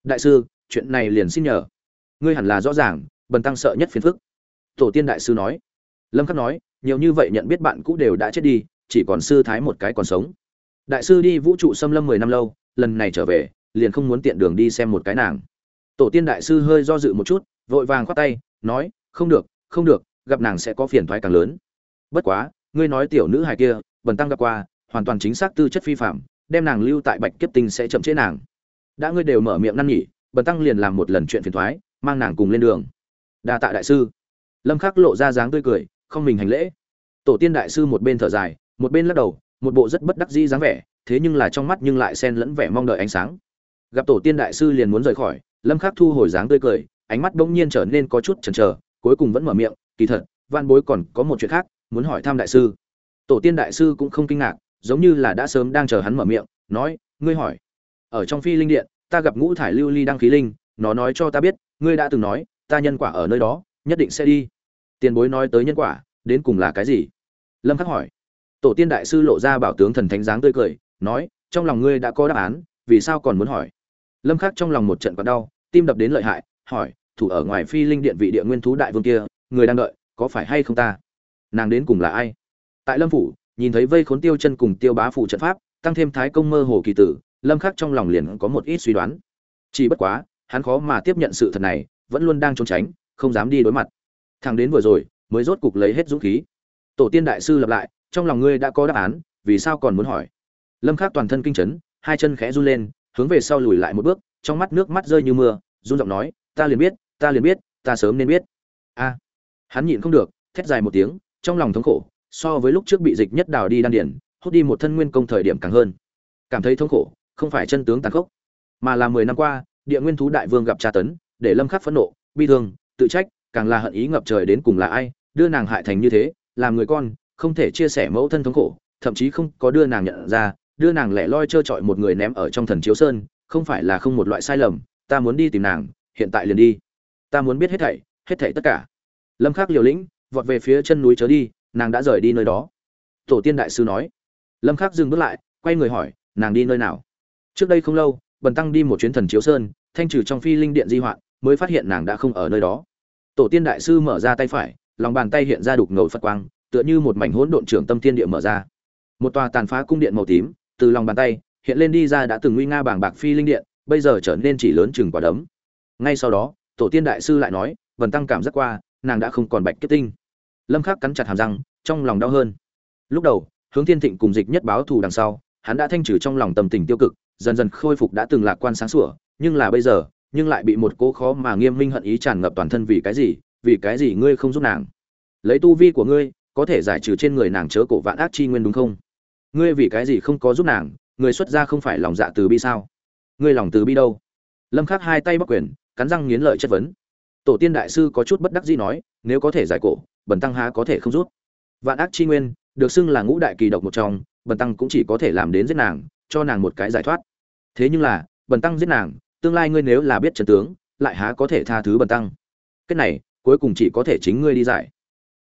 Đại sư, chuyện này liền xin nhờ. Ngươi hẳn là rõ ràng, bần tăng sợ nhất phiền phức. Tổ tiên đại sư nói. Lâm khắc nói, nhiều như vậy nhận biết bạn cũ đều đã chết đi, chỉ còn sư thái một cái còn sống đại sư đi vũ trụ xâm lâm mười năm lâu, lần này trở về, liền không muốn tiện đường đi xem một cái nàng. Tổ tiên đại sư hơi do dự một chút, vội vàng khoát tay, nói, không được không được, gặp nàng sẽ có phiền thoái càng lớn. Bất quá, ngươi nói tiểu nữ hài kia, bần tăng gặp qua, hoàn toàn chính xác tư chất phi phạm, đem nàng lưu tại bạch kiếp tinh sẽ chậm chế nàng. Đã ngươi đều mở miệng năn nhỉ, bần tăng liền làm một lần chuyện phiền thoái mang nàng cùng lên đường. Đa tạ đại sư. Lâm khắc lộ ra dáng tươi cười, không mình hành lễ. Tổ tiên đại sư một bên thở dài, một bên lắc đầu một bộ rất bất đắc dĩ dáng vẻ, thế nhưng là trong mắt nhưng lại xen lẫn vẻ mong đợi ánh sáng. Gặp tổ tiên đại sư liền muốn rời khỏi, lâm khắc thu hồi dáng tươi cười, ánh mắt bỗng nhiên trở nên có chút chần chờ, cuối cùng vẫn mở miệng, kỳ thật văn bối còn có một chuyện khác, muốn hỏi thăm đại sư. Tổ tiên đại sư cũng không kinh ngạc, giống như là đã sớm đang chờ hắn mở miệng, nói, ngươi hỏi, ở trong phi linh điện, ta gặp ngũ thải lưu ly đăng khí linh, nó nói cho ta biết, ngươi đã từng nói, ta nhân quả ở nơi đó, nhất định sẽ đi. Tiền bối nói tới nhân quả, đến cùng là cái gì? Lâm khắc hỏi tổ tiên đại sư lộ ra bảo tướng thần thánh dáng tươi cười, nói, trong lòng ngươi đã có đáp án, vì sao còn muốn hỏi? Lâm khắc trong lòng một trận còn đau, tim đập đến lợi hại, hỏi, thủ ở ngoài phi linh điện vị địa nguyên thú đại vương kia, người đang đợi, có phải hay không ta? Nàng đến cùng là ai? Tại lâm phủ, nhìn thấy vây khốn tiêu chân cùng tiêu bá phủ trận pháp, tăng thêm thái công mơ hồ kỳ tử, lâm khắc trong lòng liền có một ít suy đoán. Chỉ bất quá, hắn khó mà tiếp nhận sự thật này, vẫn luôn đang trốn tránh, không dám đi đối mặt. Thằng đến vừa rồi, mới rốt cục lấy hết dũng khí. Tổ tiên đại sư lặp lại trong lòng ngươi đã có đáp án, vì sao còn muốn hỏi? Lâm khắc toàn thân kinh chấn, hai chân khẽ run lên, hướng về sau lùi lại một bước, trong mắt nước mắt rơi như mưa, run giọng nói, ta liền biết, ta liền biết, ta sớm nên biết. A. Hắn nhịn không được, thét dài một tiếng, trong lòng thống khổ, so với lúc trước bị dịch nhất đào đi đan điển hút đi một thân nguyên công thời điểm càng hơn. Cảm thấy thống khổ, không phải chân tướng tàn khốc, mà là mười năm qua, địa nguyên thú đại vương gặp tra tấn, để lâm khắc phẫn nộ, bi thương, tự trách, càng là hận ý ngập trời đến cùng là ai, đưa nàng hại thành như thế, làm người con không thể chia sẻ mẫu thân thống khổ, thậm chí không có đưa nàng nhận ra, đưa nàng lẻ loi trơ trọi một người ném ở trong thần chiếu sơn, không phải là không một loại sai lầm, ta muốn đi tìm nàng, hiện tại liền đi. Ta muốn biết hết thảy hết thảy tất cả. Lâm khắc liều lĩnh, vọt về phía chân núi chớ đi, nàng đã rời đi nơi đó. Tổ tiên đại sư nói. Lâm khắc dừng bước lại, quay người hỏi, nàng đi nơi nào? Trước đây không lâu, bần tăng đi một chuyến thần chiếu sơn, thanh trừ trong phi linh điện di hoạn, mới phát hiện nàng đã không ở nơi đó. Tổ tiên đại sư mở ra tay phải, lòng bàn tay hiện ra đục ngầu phật quang tựa như một mảnh hỗn độn trưởng tâm thiên địa mở ra. Một tòa tàn phá cung điện màu tím, từ lòng bàn tay, hiện lên đi ra đã từng nguy nga bảng bạc phi linh điện, bây giờ trở nên chỉ lớn chừng quả đấm. Ngay sau đó, tổ tiên đại sư lại nói vần tăng cảm giác qua, nàng đã không còn bạch kết tinh. Lâm khắc cắn chặt hàm răng, trong lòng đau hơn. Lúc đầu, hướng thiên thịnh cùng dịch nhất báo thù đằng sau, hắn đã thanh trừ trong lòng tâm tình tiêu cực, dần dần khôi phục đã từng lạc quan sáng sủa, nhưng là bây giờ, nhưng lại bị một cố khó mà nghiêm minh hận ý tràn ngập toàn thân vì cái gì, vì cái gì ngươi không giúp nàng? Lấy tu vi của ngươi có thể giải trừ trên người nàng chớ cổ vạn ác chi nguyên đúng không? Ngươi vì cái gì không có giúp nàng, người xuất gia không phải lòng dạ từ bi sao? Ngươi lòng từ bi đâu? Lâm khắc hai tay bắc quyền, cắn răng nghiến lợi chất vấn. Tổ tiên đại sư có chút bất đắc dĩ nói, nếu có thể giải cổ, bần tăng há có thể không rút vạn ác chi nguyên, được xưng là ngũ đại kỳ độc một trong, bần tăng cũng chỉ có thể làm đến giết nàng, cho nàng một cái giải thoát. Thế nhưng là, bần tăng giết nàng, tương lai ngươi nếu là biết trận tướng, lại há có thể tha thứ bần tăng? Cái này, cuối cùng chỉ có thể chính ngươi đi giải.